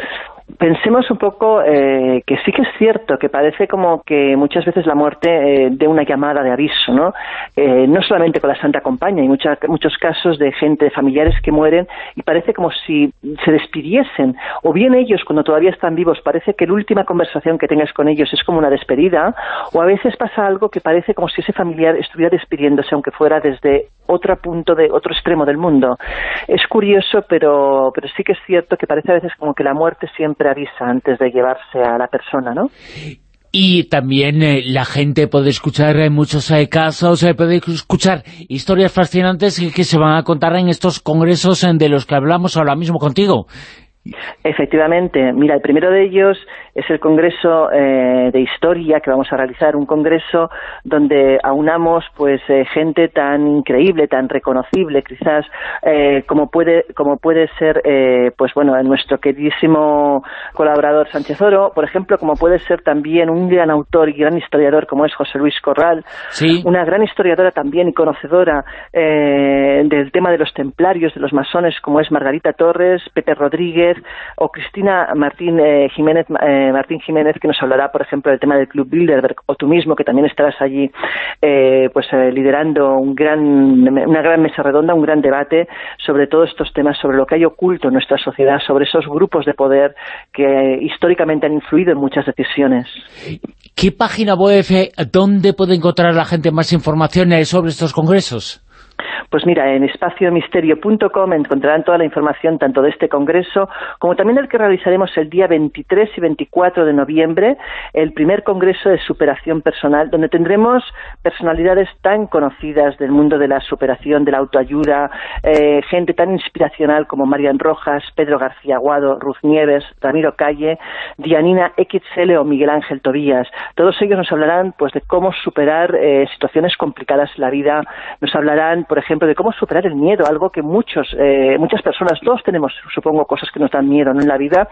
Pensemos un poco eh, que sí que es cierto, que parece como que muchas veces la muerte eh, de una llamada de aviso, ¿no? Eh, no solamente con la Santa Compañía, hay mucha- muchos casos de gente, de familiares que mueren y parece como si se despidiesen, o bien ellos cuando todavía están vivos, parece que la última conversación que tengas con ellos es como una despedida, o a veces pasa algo que parece como si ese familiar estuviera despidiéndose, aunque fuera desde otro punto, de otro extremo del mundo. Es curioso, pero, pero sí que es cierto que parece a veces como que la muerte siempre avisa antes de llevarse a la persona, ¿no? Y también eh, la gente puede escuchar en muchos eh, casos, eh, puede escuchar historias fascinantes que, que se van a contar en estos congresos eh, de los que hablamos ahora mismo contigo. Efectivamente, mira, el primero de ellos es el Congreso eh, de Historia que vamos a realizar, un congreso donde aunamos pues eh, gente tan increíble, tan reconocible, quizás eh, como puede como puede ser eh, pues bueno nuestro queridísimo colaborador Sánchez Oro, por ejemplo, como puede ser también un gran autor y gran historiador como es José Luis Corral, Sí. una gran historiadora también y conocedora eh, del tema de los templarios, de los masones, como es Margarita Torres, Pepe Rodríguez o Cristina Martín eh, Jiménez, eh, Martín Jiménez, que nos hablará, por ejemplo, del tema del Club Bilderberg, o tú mismo, que también estarás allí eh, pues eh, liderando un gran, una gran mesa redonda, un gran debate sobre todos estos temas, sobre lo que hay oculto en nuestra sociedad, sobre esos grupos de poder que eh, históricamente han influido en muchas decisiones. ¿Qué página web, eh, dónde puede encontrar la gente más información eh, sobre estos congresos? Pues mira, en espaciomisterio.com encontrarán toda la información tanto de este congreso como también el que realizaremos el día 23 y 24 de noviembre, el primer congreso de superación personal, donde tendremos personalidades tan conocidas del mundo de la superación, de la autoayuda, eh, gente tan inspiracional como Marian Rojas, Pedro García Aguado, Ruth Nieves, Ramiro Calle, Dianina XL o Miguel Ángel Tobías. Todos ellos nos hablarán pues de cómo superar eh, situaciones complicadas en la vida, nos hablarán, por ejemplo, de cómo superar el miedo, algo que muchos, eh, muchas personas, todos tenemos, supongo, cosas que nos dan miedo ¿no? en la vida,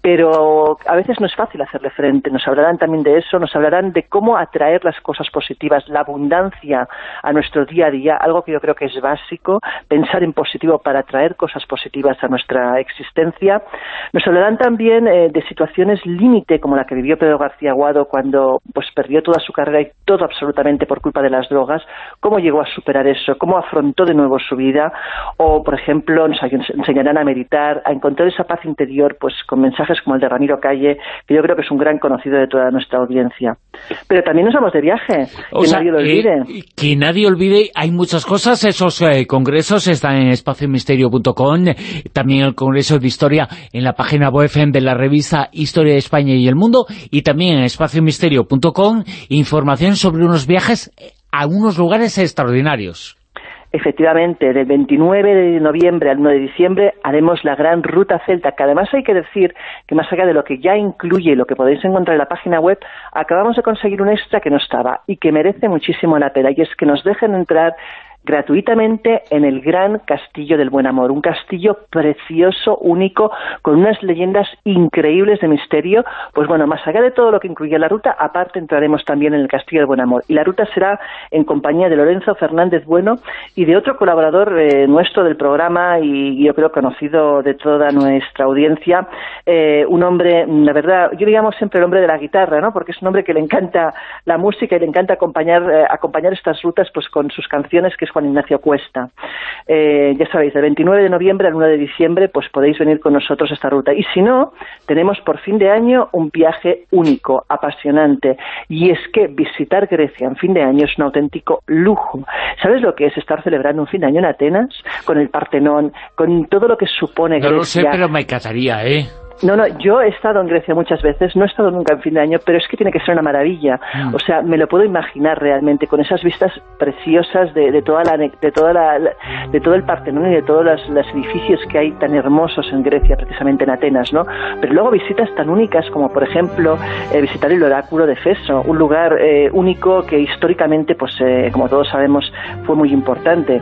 pero a veces no es fácil hacerle frente. Nos hablarán también de eso, nos hablarán de cómo atraer las cosas positivas, la abundancia a nuestro día a día, algo que yo creo que es básico, pensar en positivo para atraer cosas positivas a nuestra existencia. Nos hablarán también eh, de situaciones límite, como la que vivió Pedro García Aguado cuando pues perdió toda su carrera y todo absolutamente por culpa de las drogas, cómo llegó a superar eso, cómo afrontó de nuevo su vida, o por ejemplo nos enseñarán a meditar, a encontrar esa paz interior, pues con mensajes como el de Ramiro Calle, que yo creo que es un gran conocido de toda nuestra audiencia. Pero también nos vamos de viaje, O que sea, nadie lo eh, olvide. que nadie olvide, hay muchas cosas, esos eh, congresos están en espaciomisterio.com, también el Congreso de Historia en la página web de la revista Historia de España y el Mundo, y también en espaciomisterio.com, información sobre unos viajes a unos lugares extraordinarios. Efectivamente, del 29 de noviembre al 1 de diciembre haremos la gran ruta celta, que además hay que decir que más allá de lo que ya incluye lo que podéis encontrar en la página web, acabamos de conseguir un extra que no estaba y que merece muchísimo la pena, y es que nos dejen entrar gratuitamente en el Gran Castillo del Buen Amor, un castillo precioso, único, con unas leyendas increíbles de misterio. Pues bueno, más allá de todo lo que incluye la ruta, aparte entraremos también en el Castillo del Buen Amor. Y la ruta será en compañía de Lorenzo Fernández Bueno y de otro colaborador eh, nuestro del programa y yo creo conocido de toda nuestra audiencia, eh, un hombre, la verdad, yo digamos siempre el hombre de la guitarra, ¿no? Porque es un hombre que le encanta la música y le encanta acompañar, eh, acompañar estas rutas pues con sus canciones, que es Juan Ignacio Cuesta. Eh, ya sabéis, del 29 de noviembre al 1 de diciembre, pues podéis venir con nosotros a esta ruta. Y si no, tenemos por fin de año un viaje único, apasionante. Y es que visitar Grecia en fin de año es un auténtico lujo. ¿Sabes lo que es estar celebrando un fin de año en Atenas? Con el Partenón, con todo lo que supone No Grecia. lo sé, pero me encantaría, ¿eh? No, no, yo he estado en Grecia muchas veces, no he estado nunca en fin de año, pero es que tiene que ser una maravilla. Mm. O sea, me lo puedo imaginar realmente con esas vistas preciosas de, de toda la de toda la, de todo el Partenón y de todos los, los edificios que hay tan hermosos en Grecia, precisamente en Atenas, ¿no? Pero luego visitas tan únicas como, por ejemplo, eh, visitar el oráculo de Feso, un lugar eh, único que históricamente, pues, eh, como todos sabemos, fue muy importante.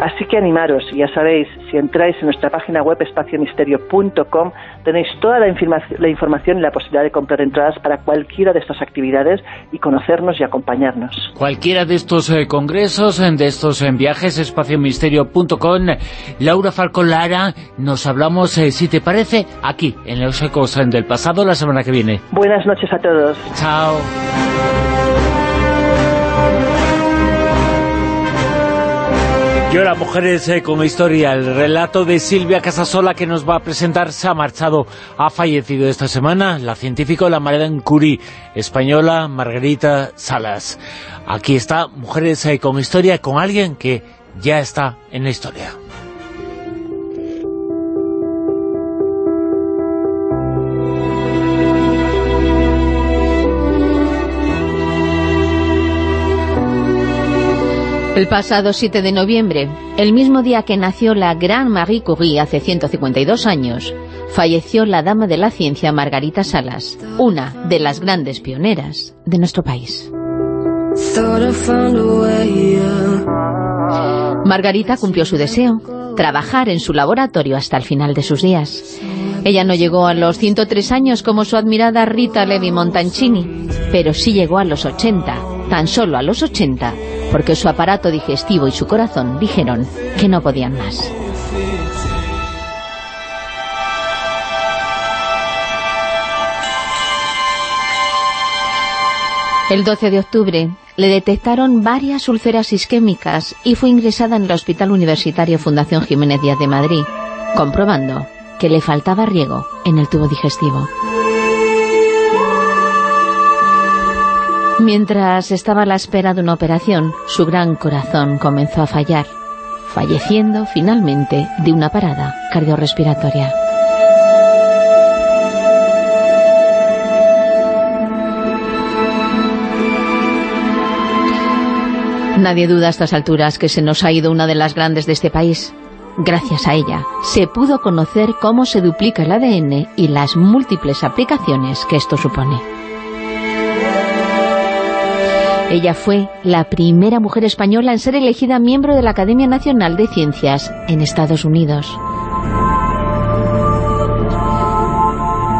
Así que animaros, ya sabéis, si entráis en nuestra página web espaciomisterio.com tenéis toda la, informa- la información y la posibilidad de comprar entradas para cualquiera de estas actividades y conocernos y acompañarnos. Cualquiera de estos eh, congresos, de estos eh, viajes, espaciomisterio.com. Laura Falcón Lara, nos hablamos, eh, si te parece, aquí, en los ecos del pasado, la semana que viene. Buenas noches a todos. Chao. Y ahora, Mujeres eh, con Historia, el relato de Silvia Casasola que nos va a presentar se ha marchado, ha fallecido esta semana la científica la Madame Curie española Margarita Salas. Aquí está, Mujeres eh, con Historia, con alguien que ya está en la historia. El pasado 7 de noviembre, el mismo día que nació la gran Marie Curie hace 152 años, falleció la dama de la ciencia Margarita Salas, una de las grandes pioneras de nuestro país. Margarita cumplió su deseo, trabajar en su laboratorio hasta el final de sus días. Ella no llegó a los 103 años como su admirada Rita Levi Montalcini, pero sí llegó a los 80, tan solo a los 80, porque su aparato digestivo y su corazón dijeron que no podían más. El 12 de octubre le detectaron varias úlceras isquémicas y fue ingresada en el Hospital Universitario Fundación Jiménez Díaz de Madrid, comprobando que le faltaba riego en el tubo digestivo. Mientras estaba a la espera de una operación, su gran corazón comenzó a fallar, falleciendo finalmente de una parada cardiorrespiratoria. Nadie duda a estas alturas que se nos ha ido una de las grandes de este país. Gracias a ella, se pudo conocer cómo se duplica el ADN y las múltiples aplicaciones que esto supone. Ella fue la primera mujer española en ser elegida miembro de la Academia Nacional de Ciencias en Estados Unidos.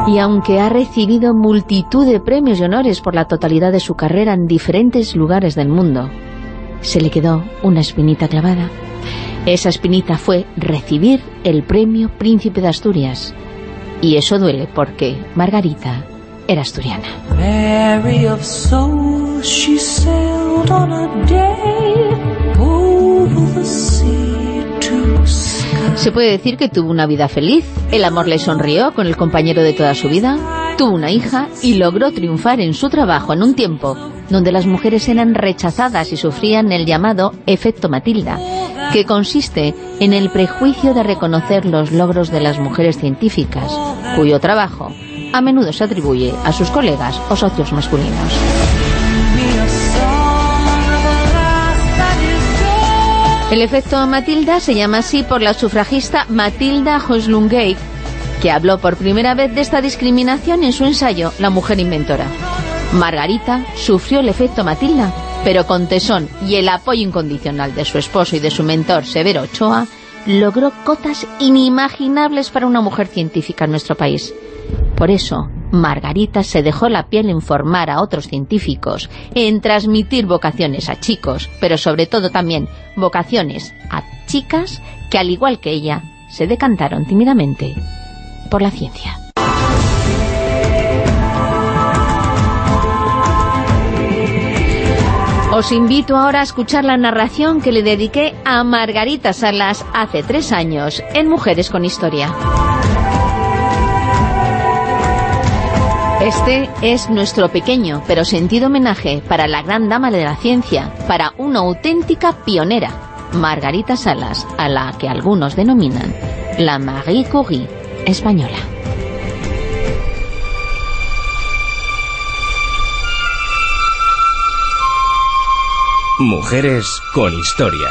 Y aunque ha recibido multitud de premios y honores por la totalidad de su carrera en diferentes lugares del mundo, se le quedó una espinita clavada. Esa espinita fue recibir el premio Príncipe de Asturias. Y eso duele porque Margarita era asturiana. Mary of soul, she sailed on a day over the sea to sky. Se puede decir que tuvo una vida feliz, el amor le sonrió con el compañero de toda su vida, tuvo una hija y logró triunfar en su trabajo en un tiempo donde las mujeres eran rechazadas y sufrían el llamado efecto Matilda, que consiste en el prejuicio de reconocer los logros de las mujeres científicas, cuyo trabajo a menudo se atribuye a sus colegas o socios masculinos. El efecto Matilda se llama así por la sufragista Matilda Hoslungate, que habló por primera vez de esta discriminación en su ensayo La mujer inventora. Margarita sufrió el efecto Matilda pero con tesón y el apoyo incondicional de su esposo y de su mentor Severo Ochoa, logró cotas inimaginables para una mujer científica en nuestro país. Por eso, Margarita se dejó la piel en formar a otros científicos, en transmitir vocaciones a chicos, pero sobre todo también vocaciones a chicas que, al igual que ella, se decantaron tímidamente por la ciencia. Os invito ahora a escuchar la narración que le dediqué a Margarita Salas hace tres años en Mujeres con Historia. Este es nuestro pequeño pero sentido homenaje para la gran dama de la ciencia, para una auténtica pionera, Margarita Salas, a la que algunos denominan la Marie Curie española. Mujeres con historia.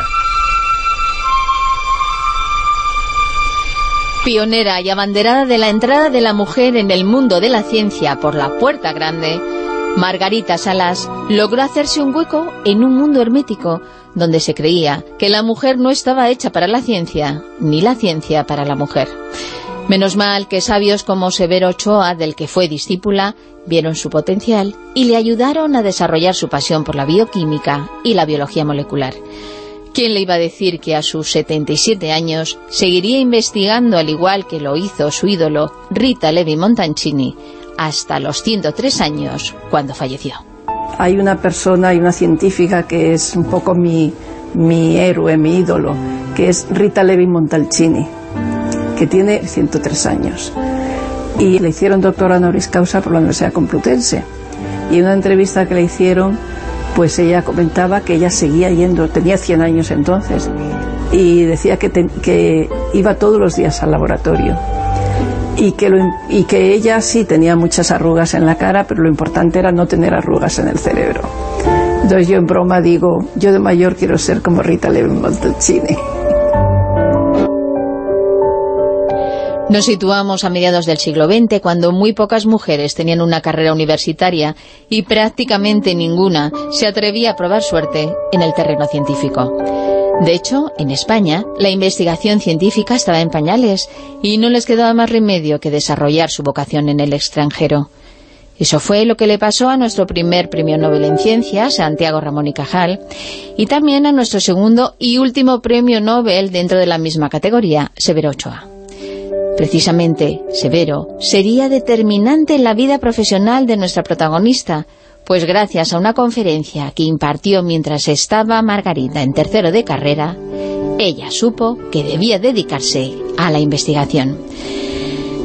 Pionera y abanderada de la entrada de la mujer en el mundo de la ciencia por la puerta grande, Margarita Salas logró hacerse un hueco en un mundo hermético donde se creía que la mujer no estaba hecha para la ciencia, ni la ciencia para la mujer. Menos mal que sabios como Severo Ochoa, del que fue discípula, vieron su potencial y le ayudaron a desarrollar su pasión por la bioquímica y la biología molecular. ¿Quién le iba a decir que a sus 77 años seguiría investigando al igual que lo hizo su ídolo Rita Levi Montalcini hasta los 103 años cuando falleció? Hay una persona, hay una científica que es un poco mi, mi héroe, mi ídolo, que es Rita Levi Montalcini, que tiene 103 años. Y le hicieron doctora honoris causa por la Universidad Complutense. Y en una entrevista que le hicieron, pues ella comentaba que ella seguía yendo, tenía 100 años entonces, y decía que, que iba todos los días al laboratorio. Y que, y que ella sí tenía muchas arrugas en la cara, pero lo importante era no tener arrugas en el cerebro. Entonces yo en broma digo, yo de mayor quiero ser como Rita Levi Montalcini. Nos situamos a mediados del siglo XX, cuando muy pocas mujeres tenían una carrera universitaria y prácticamente ninguna se atrevía a probar suerte en el terreno científico. De hecho, en España, la investigación científica estaba en pañales y no les quedaba más remedio que desarrollar su vocación en el extranjero. Eso fue lo que le pasó a nuestro primer premio Nobel en Ciencias, Santiago Ramón y Cajal, y también a nuestro segundo y último premio Nobel dentro de la misma categoría, Severo Ochoa. Precisamente, Severo sería determinante en la vida profesional de nuestra protagonista, pues gracias a una conferencia que impartió mientras estaba Margarita en tercero de carrera, ella supo que debía dedicarse a la investigación.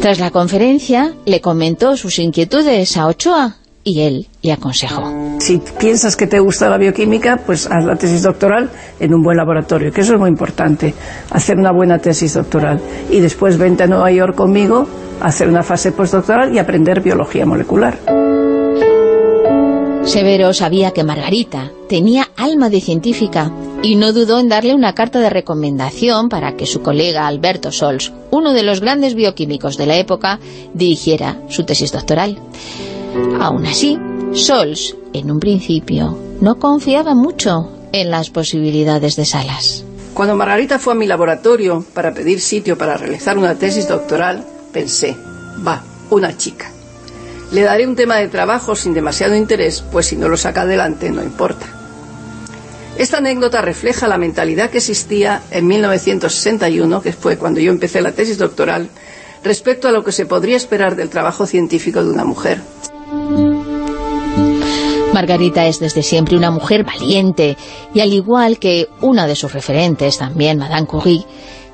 Tras la conferencia, le comentó sus inquietudes a Ochoa y él le aconsejó. Si piensas que te gusta la bioquímica, pues haz la tesis doctoral en un buen laboratorio, que eso es muy importante, hacer una buena tesis doctoral. Y después vente a Nueva York conmigo a hacer una fase postdoctoral y aprender biología molecular. Severo sabía que Margarita tenía alma de científica y no dudó en darle una carta de recomendación para que su colega Alberto Sols, uno de los grandes bioquímicos de la época, dirigiera su tesis doctoral. Aún así, Sols, en un principio, no confiaba mucho en las posibilidades de Salas. Cuando Margarita fue a mi laboratorio para pedir sitio para realizar una tesis doctoral, pensé, va, una chica. Le daré un tema de trabajo sin demasiado interés, pues si no lo saca adelante no importa. Esta anécdota refleja la mentalidad que existía en 1961, que fue cuando yo empecé la tesis doctoral, respecto a lo que se podría esperar del trabajo científico de una mujer. Margarita es desde siempre una mujer valiente y al igual que una de sus referentes, también Madame Curie,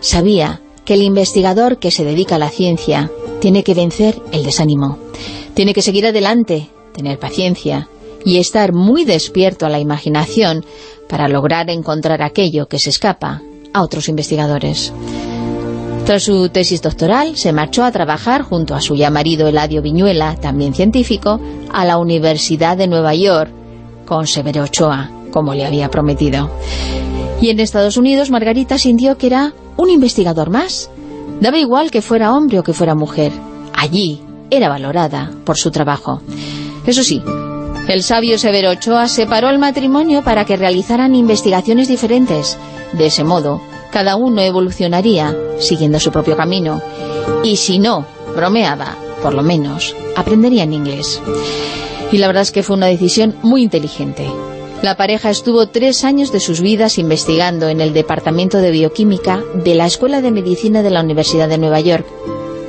sabía que el investigador que se dedica a la ciencia tiene que vencer el desánimo, tiene que seguir adelante, tener paciencia y estar muy despierto a la imaginación para lograr encontrar aquello que se escapa a otros investigadores. Tras su tesis doctoral, se marchó a trabajar junto a su ya marido Eladio Viñuela, también científico, a la Universidad de Nueva York, con Severo Ochoa, como le había prometido. Y en Estados Unidos, Margarita sintió que era un investigador más. Daba igual que fuera hombre o que fuera mujer. Allí era valorada por su trabajo. Eso sí, El sabio Severo Ochoa separó el matrimonio para que realizaran investigaciones diferentes. De ese modo, cada uno evolucionaría siguiendo su propio camino. Y si no, bromeaba, por lo menos, aprenderían inglés. Y la verdad es que fue una decisión muy inteligente. La pareja estuvo tres años de sus vidas investigando en el Departamento de Bioquímica de la Escuela de Medicina de la Universidad de Nueva York.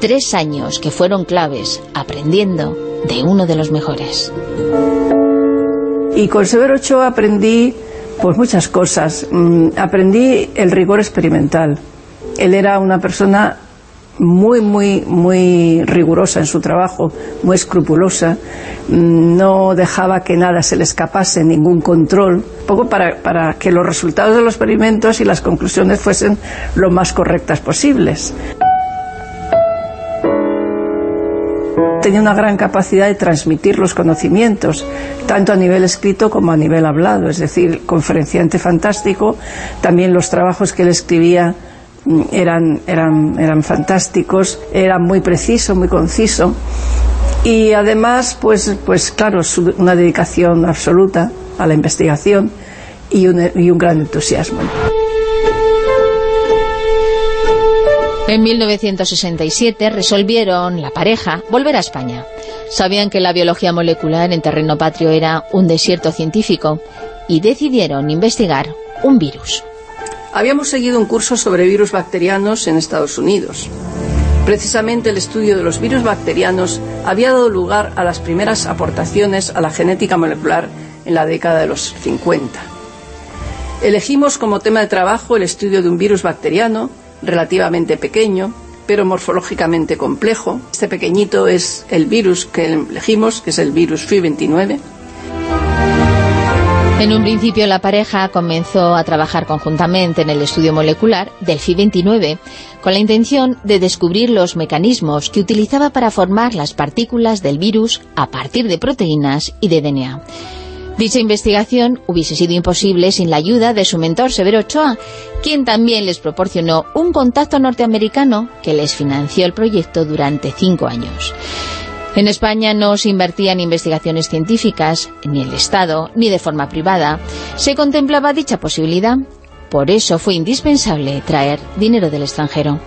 Tres años que fueron claves, aprendiendo de uno de los mejores. Y con Severo Ochoa aprendí pues muchas cosas. Mm, aprendí el rigor experimental. Él era una persona muy, muy, muy rigurosa en su trabajo, muy escrupulosa, mm, no dejaba que nada se le escapase, ningún control, un poco para, para que los resultados de los experimentos y las conclusiones fuesen lo más correctas posibles. Tenía una gran capacidad de transmitir los conocimientos, tanto a nivel escrito como a nivel hablado, es decir, conferenciante fantástico, también los trabajos que él escribía mm, eran, eran, eran fantásticos, era muy preciso, muy conciso y además, pues, pues claro, su- una dedicación absoluta a la investigación y un, y un gran entusiasmo. En 1967 resolvieron la pareja volver a España. Sabían que la biología molecular en terreno patrio era un desierto científico y decidieron investigar un virus. Habíamos seguido un curso sobre virus bacterianos en Estados Unidos. Precisamente el estudio de los virus bacterianos había dado lugar a las primeras aportaciones a la genética molecular en la década de los 50. Elegimos como tema de trabajo el estudio de un virus bacteriano relativamente pequeño, pero morfológicamente complejo. Este pequeñito es el virus que elegimos, que es el virus FI29. En un principio la pareja comenzó a trabajar conjuntamente en el estudio molecular del FI29 con la intención de descubrir los mecanismos que utilizaba para formar las partículas del virus a partir de proteínas y de DNA. Dicha investigación hubiese sido imposible sin la ayuda de su mentor Severo Ochoa, quien también les proporcionó un contacto norteamericano que les financió el proyecto durante cinco años. En España no se invertía en investigaciones científicas, ni el Estado, ni de forma privada. Se contemplaba dicha posibilidad. Por eso fue indispensable traer dinero del extranjero.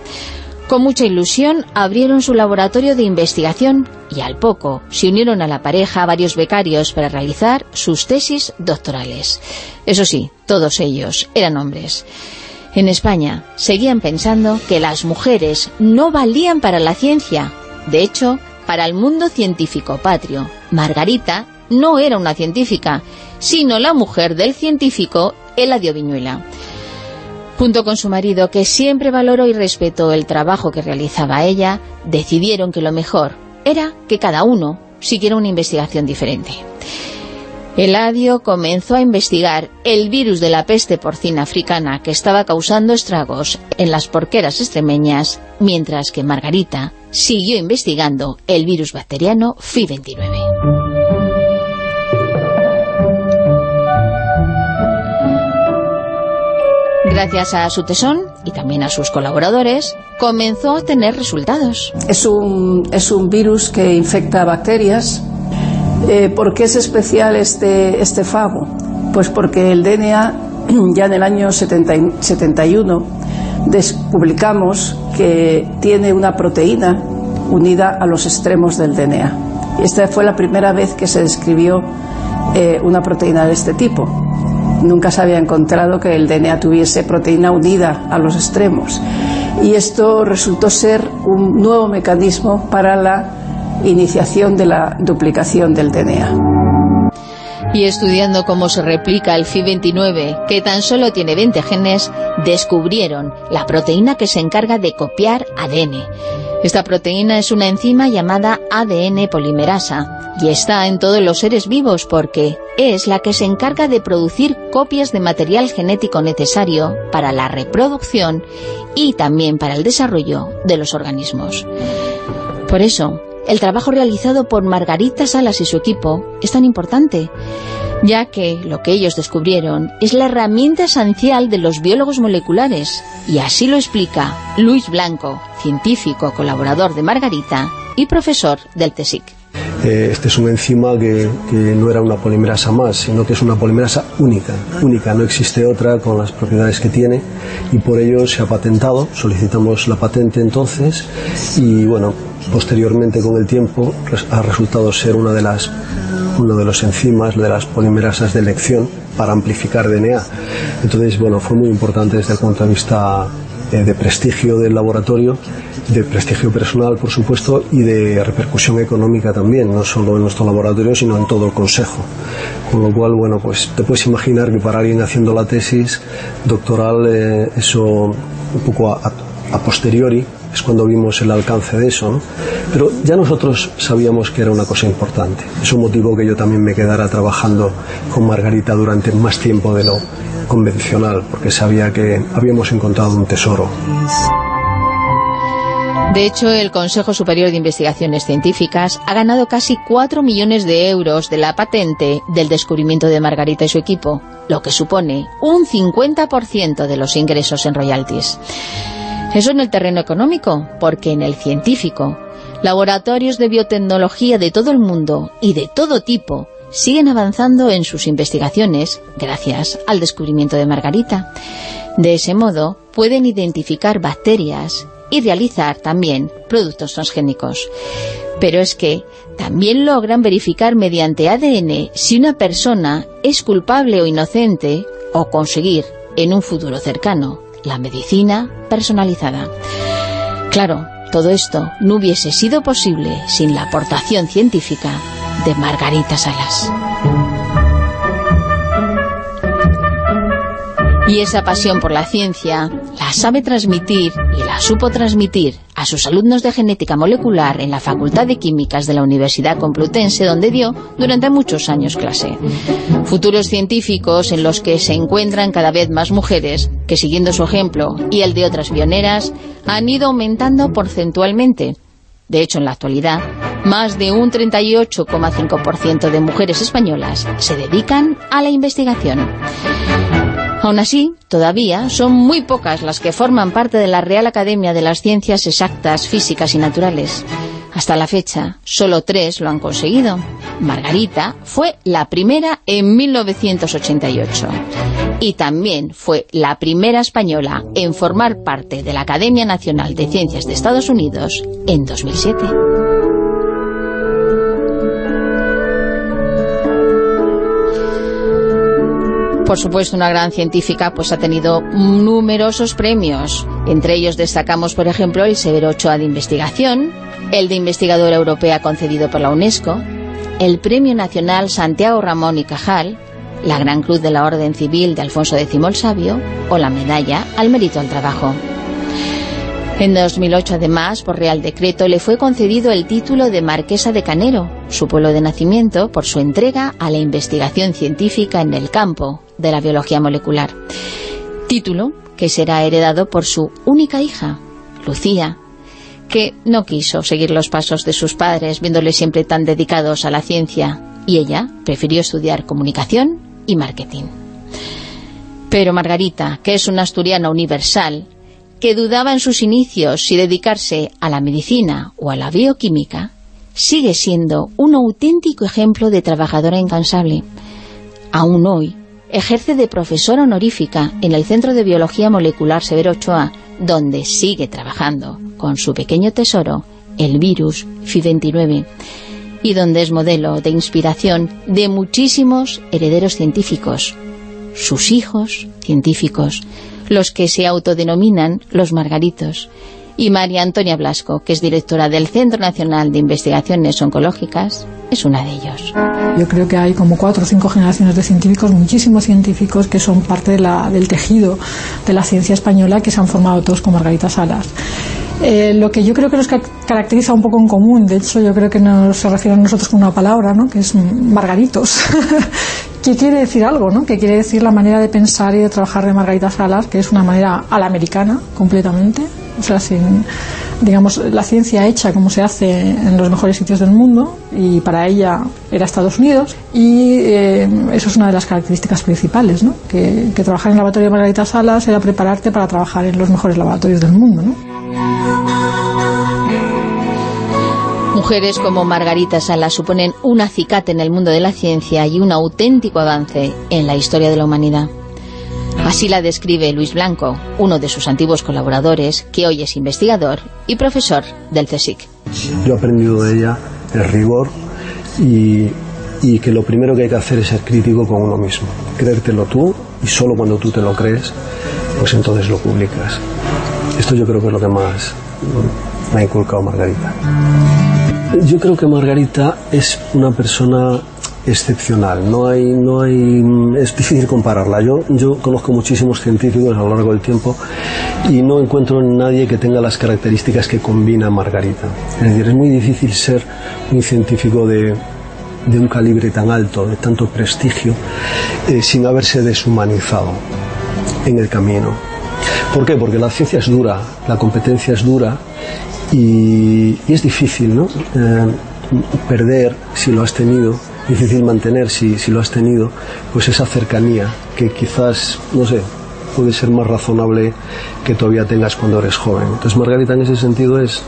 Con mucha ilusión abrieron su laboratorio de investigación y al poco se unieron a la pareja varios becarios para realizar sus tesis doctorales. Eso sí, todos ellos eran hombres. En España seguían pensando que las mujeres no valían para la ciencia. De hecho, para el mundo científico patrio, Margarita no era una científica, sino la mujer del científico Eladio Viñuela. Junto con su marido, que siempre valoró y respetó el trabajo que realizaba ella, decidieron que lo mejor era que cada uno siguiera una investigación diferente. Eladio comenzó a investigar el virus de la peste porcina africana que estaba causando estragos en las porqueras extremeñas, mientras que Margarita siguió investigando el virus bacteriano FI29. Gracias a su tesón y también a sus colaboradores, comenzó a tener resultados. Es un, es un virus que infecta bacterias. Eh, ¿Por qué es especial este, este fago? Pues porque el DNA, [clears throat] ya en el año 70 y- 71, des- publicamos que tiene una proteína unida a los extremos del DNA. Esta fue la primera vez que se describió eh, una proteína de este tipo. Nunca se había encontrado que el DNA tuviese proteína unida a los extremos. Y esto resultó ser un nuevo mecanismo para la iniciación de la duplicación del DNA. Y estudiando cómo se replica el FI29, que tan solo tiene 20 genes, descubrieron la proteína que se encarga de copiar ADN. Esta proteína es una enzima llamada ADN polimerasa y está en todos los seres vivos porque es la que se encarga de producir copias de material genético necesario para la reproducción y también para el desarrollo de los organismos. Por eso, el trabajo realizado por Margarita Salas y su equipo es tan importante, ya que lo que ellos descubrieron es la herramienta esencial de los biólogos moleculares, y así lo explica Luis Blanco, científico colaborador de Margarita y profesor del CSIC. Eh, este es un enzima que, que no era una polimerasa más, sino que es una polimerasa única, única, no existe otra con las propiedades que tiene y por ello se ha patentado, solicitamos la patente entonces y bueno, posteriormente con el tiempo ha resultado ser una de las uno de los enzimas de las polimerasas de elección para amplificar DNA. Entonces, bueno, fue muy importante desde el punto de vista eh, de prestigio del laboratorio, de prestigio personal, por supuesto, y de repercusión económica también, no solo en nuestro laboratorio, sino en todo el consejo. Con lo cual, bueno, pues te puedes imaginar que para alguien haciendo la tesis doctoral, eh, eso un poco a, a- posteriori, es cuando vimos el alcance de eso, ¿no? Pero ya nosotros sabíamos que era una cosa importante. Eso motivó que yo también me quedara trabajando con Margarita durante más tiempo de lo convencional, porque sabía que habíamos encontrado un tesoro. De hecho, el Consejo Superior de Investigaciones Científicas ha ganado casi 4 millones de euros de la patente del descubrimiento de Margarita y su equipo, lo que supone un 50% de los ingresos en royalties. Eso en el terreno económico, porque en el científico, laboratorios de biotecnología de todo el mundo y de todo tipo siguen avanzando en sus investigaciones gracias al descubrimiento de Margarita. De ese modo, pueden identificar bacterias y realizar también productos transgénicos. Pero es que también logran verificar mediante ADN si una persona es culpable o inocente o conseguir, en un futuro cercano, la medicina personalizada. Claro, todo esto no hubiese sido posible sin la aportación científica de Margarita Salas. Y esa pasión por la ciencia la sabe transmitir y la supo transmitir a sus alumnos de genética molecular en la Facultad de Químicas de la Universidad Complutense, donde dio durante muchos años clase. Futuros científicos en los que se encuentran cada vez más mujeres que, siguiendo su ejemplo y el de otras pioneras, han ido aumentando porcentualmente. De hecho, en la actualidad, más de un 38,5% de mujeres españolas se dedican a la investigación. Aún así, todavía son muy pocas las que forman parte de la Real Academia de las Ciencias Exactas, Físicas y Naturales. Hasta la fecha, solo tres lo han conseguido. Margarita fue la primera en 1988 y también fue la primera española en formar parte de la Academia Nacional de Ciencias de Estados Unidos en 2007. Por supuesto, una gran científica pues ha tenido numerosos premios. Entre ellos destacamos, por ejemplo, el Severo Ochoa de Investigación, el de Investigadora Europea concedido por la UNESCO, el Premio Nacional Santiago Ramón y Cajal, la Gran Cruz de la Orden Civil de Alfonso X el Sabio o la Medalla al Mérito al Trabajo. En 2008, además, por Real Decreto, le fue concedido el título de Marquesa de Canero, su pueblo de nacimiento, por su entrega a la investigación científica en el campo de la biología molecular. Título que será heredado por su única hija, Lucía, que no quiso seguir los pasos de sus padres, viéndoles siempre tan dedicados a la ciencia, y ella prefirió estudiar comunicación y marketing. Pero Margarita, que es una asturiana universal, que dudaba en sus inicios si dedicarse a la medicina o a la bioquímica, sigue siendo un auténtico ejemplo de trabajadora incansable. Aún hoy, ejerce de profesora honorífica en el Centro de Biología Molecular Severo Ochoa, donde sigue trabajando con su pequeño tesoro, el virus FI-29, y donde es modelo de inspiración de muchísimos herederos científicos, sus hijos científicos, los que se autodenominan los Margaritos, y María Antonia Blasco, que es directora del Centro Nacional de Investigaciones Oncológicas, es una de ellos. Yo creo que hay como cuatro o cinco generaciones de científicos, muchísimos científicos que son parte de la- del tejido de la ciencia española que se han formado todos con Margarita Salas. Eh, lo que yo creo que nos ca- caracteriza un poco en común, de hecho yo creo que nos se refiere a nosotros con una palabra, ¿no? que es margaritos, [laughs] que quiere decir algo, ¿no? que quiere decir la manera de pensar y de trabajar de Margarita Salas, que es una manera a la americana completamente, o sea, sin, digamos, la ciencia hecha como se hace en los mejores sitios del mundo y para ella era Estados Unidos y eh, eso es una de las características principales, ¿no? que, que trabajar en el laboratorio de Margarita Salas era prepararte para trabajar en los mejores laboratorios del mundo. ¿no? Mujeres como Margarita Salas suponen un acicate en el mundo de la ciencia y un auténtico avance en la historia de la humanidad. Así la describe Luis Blanco, uno de sus antiguos colaboradores, que hoy es investigador y profesor del CSIC. Yo he aprendido de ella el rigor y, y que lo primero que hay que hacer es ser crítico con uno mismo. Creértelo tú y solo cuando tú te lo crees, pues entonces lo publicas. Esto yo creo que es lo que más me ha inculcado Margarita. Yo creo que Margarita es una persona excepcional. No hay, no hay, es difícil compararla. Yo, yo conozco muchísimos científicos a lo largo del tiempo y no encuentro en nadie que tenga las características que combina Margarita. Es decir, es muy difícil ser un científico de, de un calibre tan alto, de tanto prestigio, eh, sin haberse deshumanizado en el camino. ¿Por qué? Porque la ciencia es dura, la competencia es dura y, es difícil, ¿no? Eh, perder si lo has tenido, difícil mantener si, si lo has tenido, pues esa cercanía que quizás, no sé, puede ser más razonable que todavía tengas cuando eres joven. Entonces Margarita en ese sentido es,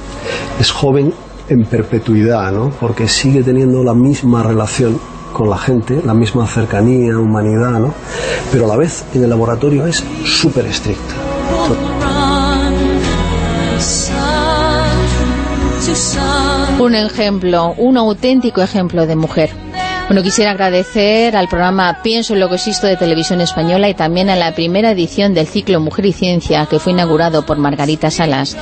es joven en perpetuidad, ¿no? Porque sigue teniendo la misma relación con la gente, la misma cercanía, humanidad, ¿no? Pero a la vez en el laboratorio es súper estricta. Un ejemplo, un auténtico ejemplo de mujer. Bueno, quisiera agradecer al programa Pienso en lo que existo de Televisión Española y también a la primera edición del ciclo Mujer y Ciencia que fue inaugurado por Margarita Salas.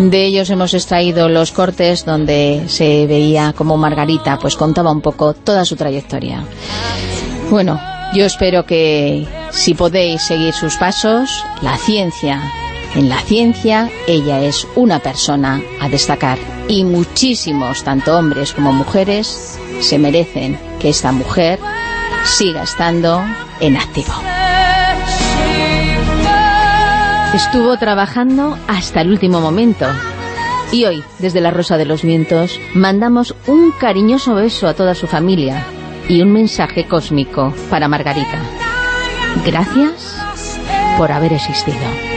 De ellos hemos extraído los cortes donde se veía como Margarita pues contaba un poco toda su trayectoria. Bueno, yo espero que si podéis seguir sus pasos, la ciencia en la ciencia ella es una persona a destacar y muchísimos, tanto hombres como mujeres, se merecen que esta mujer siga estando en activo. Estuvo trabajando hasta el último momento y hoy, desde la Rosa de los Vientos, mandamos un cariñoso beso a toda su familia y un mensaje cósmico para Margarita. Gracias por haber existido.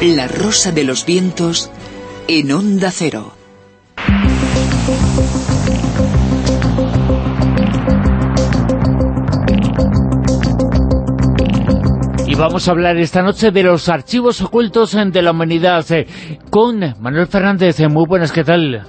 La Rosa de los Vientos en Onda Cero. Y vamos a hablar esta noche de los archivos ocultos de la humanidad eh, con Manuel Fernández. Eh, Muy buenas, ¿qué tal?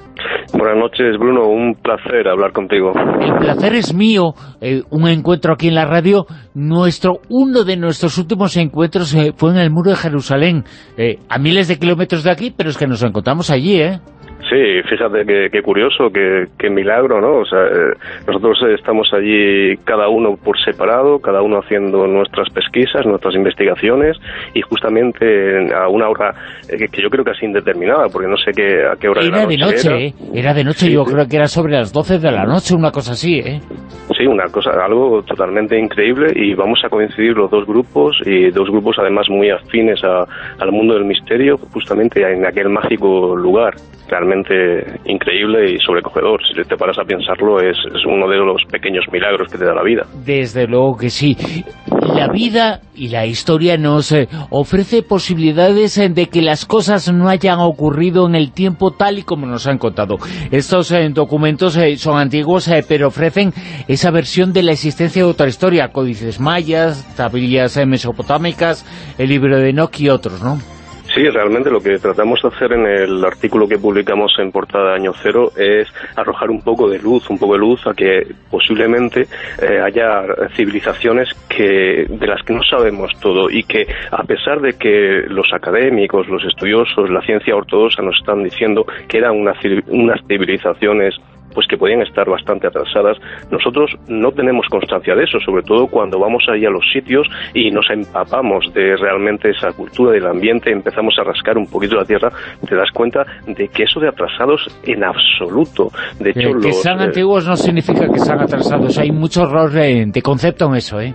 Buenas noches, Bruno. Un placer hablar contigo. El placer es mío. eh, un encuentro aquí en la radio. Nuestro Uno de nuestros últimos encuentros eh, fue en el Muro de Jerusalén. eh, a miles de kilómetros de aquí, pero es que nos encontramos allí, ¿eh? Sí, fíjate qué, qué curioso, qué, qué milagro, ¿no? O sea, eh, nosotros estamos allí cada uno por separado, cada uno haciendo nuestras pesquisas, nuestras investigaciones y justamente a una hora eh, que, yo creo que es indeterminada, porque no sé qué, a qué hora Era de la noche, era. ¿eh? Era de noche, Sí, yo creo que era sobre las 12 de la noche, una cosa así, ¿eh? Sí, una cosa, algo totalmente increíble y vamos a coincidir los dos grupos y dos grupos además muy afines a- al mundo del misterio, justamente en aquel mágico lugar. Realmente increíble y sobrecogedor. Si te paras a pensarlo, es, uno de los pequeños milagros que te da la vida. Desde luego que sí. La vida y la historia nos eh, ofrece posibilidades eh, de que las cosas no hayan ocurrido en el tiempo tal y como nos han contado. Estos eh, documentos son antiguos, pero ofrecen esa versión de la existencia de otra historia. Códices mayas, tablillas mesopotámicas, el libro de Enoch y otros, ¿no? Sí, realmente lo que tratamos de hacer en el artículo que publicamos en Portada Año Cero es arrojar un poco de luz, un poco de luz a que posiblemente eh, haya civilizaciones que de las que no sabemos todo y que a pesar de que los académicos, los estudiosos, la ciencia ortodoxa nos están diciendo que eran unas civilizaciones pues que podían estar bastante atrasadas. Nosotros no tenemos constancia de eso, sobre todo cuando vamos ahí a los sitios y nos empapamos de realmente esa cultura del ambiente, empezamos a rascar un poquito la tierra, te das cuenta de que eso de atrasados en absoluto. De hecho, Eh, que los, sean eh, antiguos no significa que sean atrasados. Hay mucho error de concepto en eso, ¿eh?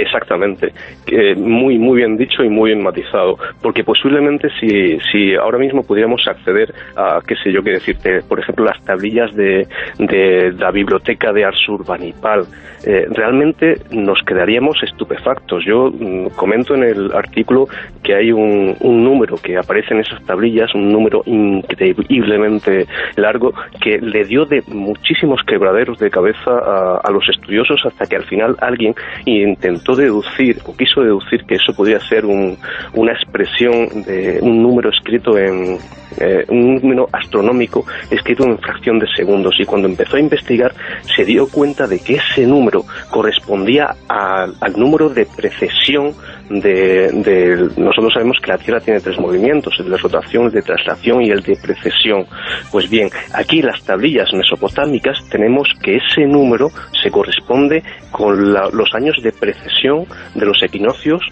Exactamente, Eh, muy muy bien dicho y muy bien matizado, porque posiblemente si, si ahora mismo pudiéramos acceder a, qué sé yo qué decirte, por ejemplo, las tablillas de, de la biblioteca de Ars Urbanipal, eh, realmente nos quedaríamos estupefactos. Yo mm, comento en el artículo que hay un, un número que aparece en esas tablillas, un número increíblemente largo, que le dio de muchísimos quebraderos de cabeza a, a los estudiosos hasta que al final alguien intentó deducir o quiso deducir que eso podía ser un- una expresión de un número escrito en eh, un número astronómico escrito en fracción de segundos y cuando empezó a investigar se dio cuenta de que ese número correspondía al- al número de precesión de, de- nosotros sabemos que la Tierra tiene tres movimientos, el de rotación, el de traslación y el de precesión. Pues bien, aquí en las tablillas mesopotámicas tenemos que ese número se corresponde con la- los años de precesión de los equinoccios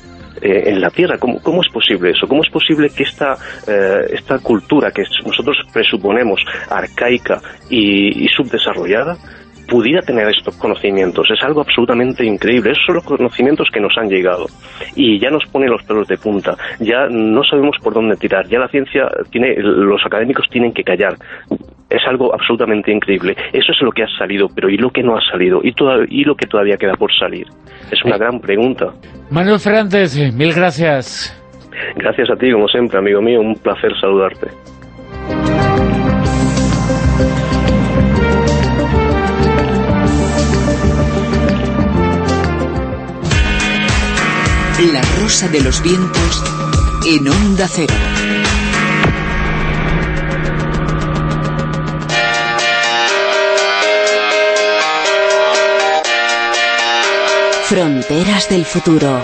eh, en la Tierra. ¿Cómo, cómo es posible eso? ¿Cómo es posible que esta, eh, esta cultura que nosotros presuponemos arcaica y, y subdesarrollada pudiera tener estos conocimientos. Es algo absolutamente increíble. Esos son los conocimientos que nos han llegado. Y ya nos pone los pelos de punta. Ya no sabemos por dónde tirar. Ya la ciencia tiene, los académicos tienen que callar. Es algo absolutamente increíble. Eso es lo que ha salido, pero ¿y lo que no ha salido? ¿Y, toda- y lo que todavía queda por salir? Es una gran pregunta. Manuel Fernández, eh, mil gracias. Gracias a ti, como siempre, amigo mío. Un placer saludarte. La rosa de los vientos en onda cero. Fronteras del futuro.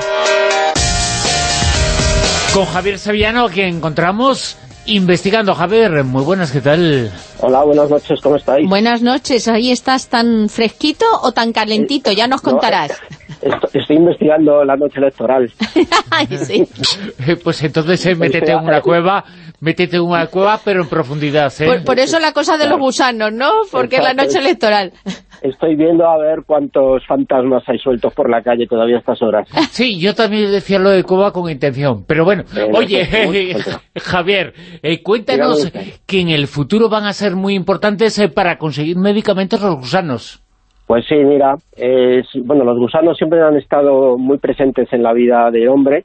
Con Javier Sevillano, que encontramos investigando. Javier, muy buenas, ¿qué tal? Hola, buenas noches, ¿cómo estáis? Buenas noches, ¿ahí estás tan fresquito o tan calentito? Ya nos No, contarás. [laughs] estoy investigando la noche electoral. [laughs] Sí. Eh, Pues entonces eh, métete en una cueva, métete en una cueva, pero en profundidad, ¿eh? Por, por eso la cosa de los gusanos, ¿no? Porque es la noche electoral. Estoy viendo a ver cuántos fantasmas hay sueltos por la calle todavía a estas horas. Sí, yo también decía lo de Cuba con intención, pero bueno, Venga, oye, pues, [laughs] Javier, eh, cuéntanos que en el futuro van a ser muy importantes eh, para conseguir medicamentos los gusanos. Pues sí, mira, es- bueno, los gusanos siempre han estado muy presentes en la vida del hombre,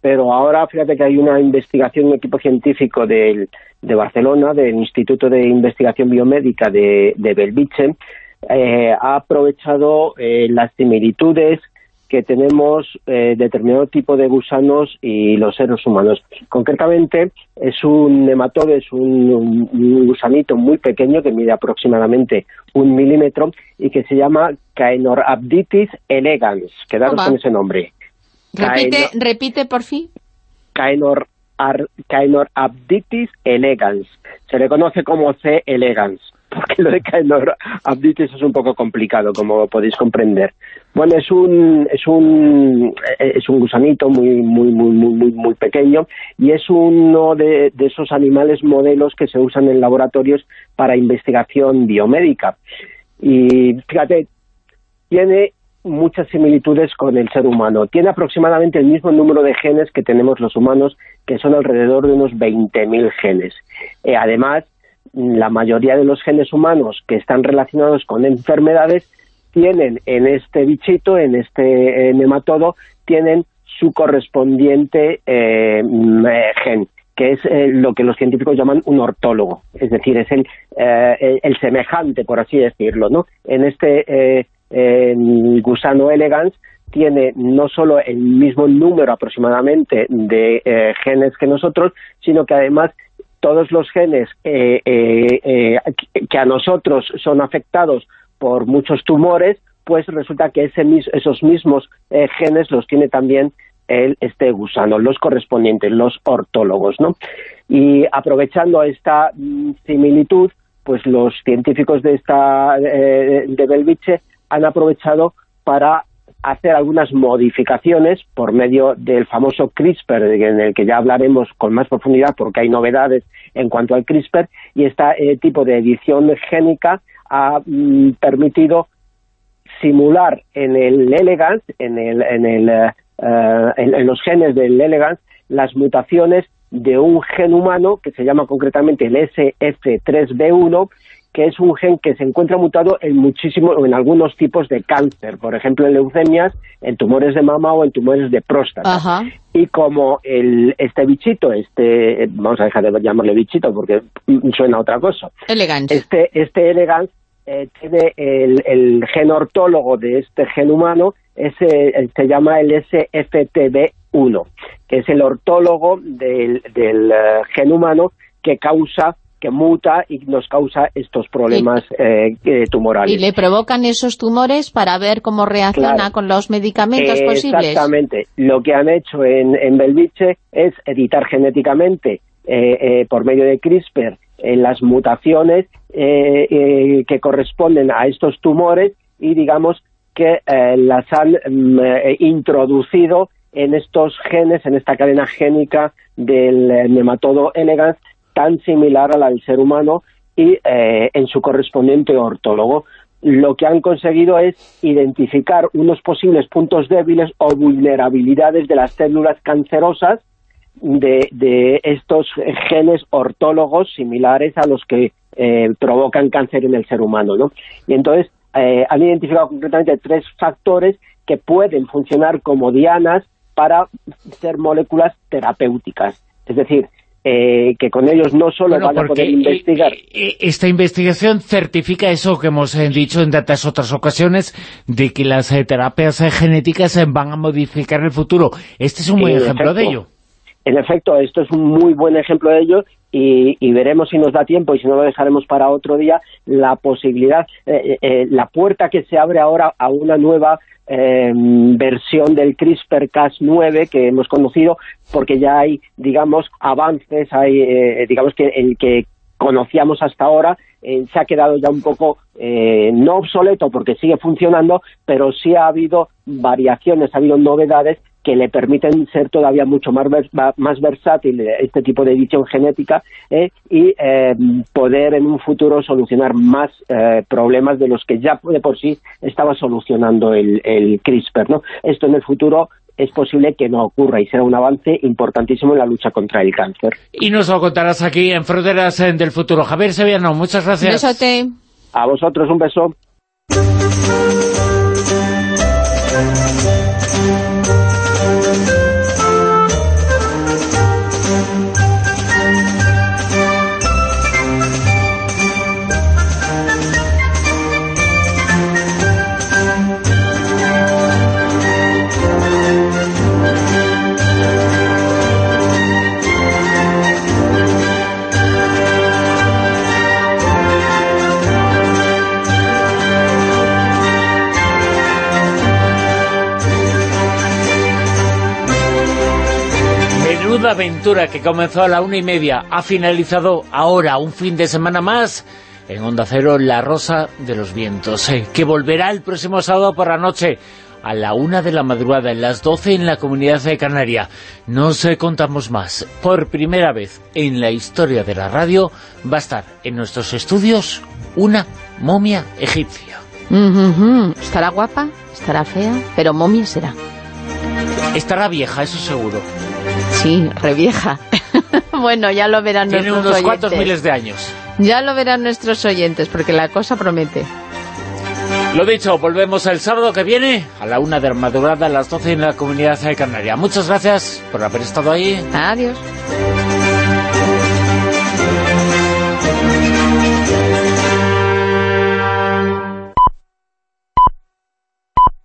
pero ahora fíjate que hay una investigación, un equipo científico del- de Barcelona, del Instituto de Investigación Biomédica de, de Belviche, eh, ha aprovechado eh, las similitudes que tenemos eh, determinado tipo de gusanos y los seres humanos. Concretamente, es un nematodo, es un, un- un gusanito muy pequeño que mide aproximadamente un milímetro y que se llama Caenorhabditis elegans. Quedaros con ese nombre. Repite, repite por fin. Caenor, ar- Caenorhabditis elegans. Se le conoce como C. elegans, porque lo de Caenorhabditis es un poco complicado, como podéis comprender. Bueno, es un es un eh, es un gusanito muy muy muy muy muy pequeño y es uno de, de esos animales modelos que se usan en laboratorios para investigación biomédica. Y fíjate, tiene muchas similitudes con el ser humano. Tiene aproximadamente el mismo número de genes que tenemos los humanos, que son alrededor de unos 20.000 genes. Eh, además, la mayoría de los genes humanos que están relacionados con enfermedades tienen en este bichito, en este eh, nematodo, tienen su correspondiente eh, eh, gen que es eh, lo que los científicos llaman un ortólogo, es decir, es el, eh, el, semejante, por así decirlo, ¿no? En este gusano elegans tiene no solo el mismo número aproximadamente de genes que nosotros, sino que además todos los genes eh, eh, eh, que a nosotros son afectados por muchos tumores, pues resulta que ese esos mismos genes los tiene también el, este gusano, los correspondientes, los ortólogos, ¿no? Y aprovechando esta mm, similitud, pues los científicos de esta de Belviche han aprovechado para hacer algunas modificaciones por medio del famoso CRISPR, en el que ya hablaremos con más profundidad porque hay novedades en cuanto al CRISPR, y este tipo de edición génica ha mm, permitido simular en el elegans, en, el, en, el, eh, eh, en, en los genes del elegans, las mutaciones de un gen humano que se llama concretamente el SF3B1, que es un gen que se encuentra mutado en muchísimos, en algunos tipos de cáncer, por ejemplo en leucemias, en tumores de mama o en tumores de próstata. Ajá. Y como el, este bichito, este, vamos a dejar de llamarle bichito porque suena a otra cosa, Elegance. este, este elegans eh, tiene el, el gen ortólogo de este gen humano, ese, eh, se llama el SFTB1, que es el ortólogo del, del eh, gen humano que causa que muta y nos causa estos problemas eh, eh, tumorales. Y le provocan esos tumores para ver cómo reacciona Claro. con los medicamentos Eh, posibles. Exactamente. Lo que han hecho en, en Belviche es editar genéticamente eh, por medio de CRISPR las mutaciones que corresponden a estos tumores y digamos que las han mm, introducido en estos genes, en esta cadena génica del nematodo elegans, tan similar a la del ser humano y eh, en su correspondiente ortólogo. Lo que han conseguido es identificar unos posibles puntos débiles o vulnerabilidades de las células cancerosas de, de estos genes ortólogos similares a los que eh, provocan cáncer en el ser humano. ¿no? Y entonces eh, han identificado concretamente tres factores que pueden funcionar como dianas para ser moléculas terapéuticas. Es decir, eh, que con ellos no solo Bueno, van a poder investigar... eh, Esta investigación certifica eso que hemos eh, dicho en tantas otras ocasiones, de que las eh, terapias eh, genéticas eh, van a modificar el futuro. Este es un buen En ejemplo de ello. En efecto, esto es un muy buen ejemplo de ello y, y veremos si nos da tiempo y si no lo dejaremos para otro día, la posibilidad, eh, eh, la puerta que se abre ahora a una nueva eh, versión del CRISPR-Cas9 que hemos conocido, porque ya hay, digamos, avances, hay, eh, digamos que el que conocíamos hasta ahora se ha quedado ya un poco eh, no obsoleto porque sigue funcionando, pero sí ha habido variaciones, ha habido novedades que le permiten ser todavía mucho más, vers- más versátil eh, este tipo de edición genética eh, y eh, poder en un futuro solucionar más eh, problemas de los que ya de por sí estaba solucionando el, el CRISPR. ¿no? Esto en el futuro es posible que no ocurra y será un avance importantísimo en la lucha contra el cáncer. Y nos lo contarás aquí en Fronteras del Futuro. Javier Sevillano, muchas gracias. Besote. A vosotros un beso. Menuda aventura que comenzó a la una y media, ha finalizado ahora un fin de semana más en Onda Cero La Rosa de los Vientos, eh, que volverá el próximo sábado por la noche a la una de la madrugada, en las doce en la Comunidad de Canaria. No se contamos más. Por primera vez en la historia de la radio va a estar en nuestros estudios una momia egipcia. Ujujú. Estará guapa, estará fea, pero momia será. Estará vieja, eso seguro. Sí, revieja. [laughs] bueno, ya lo verán Tiene nuestros unos oyentes. cuantos miles de años. Ya lo verán nuestros oyentes, porque la cosa promete. Lo dicho, volvemos el sábado que viene a la una de la madrugada, a las 12 en la Comunidad de Canaria. Muchas gracias por haber estado ahí. Adiós.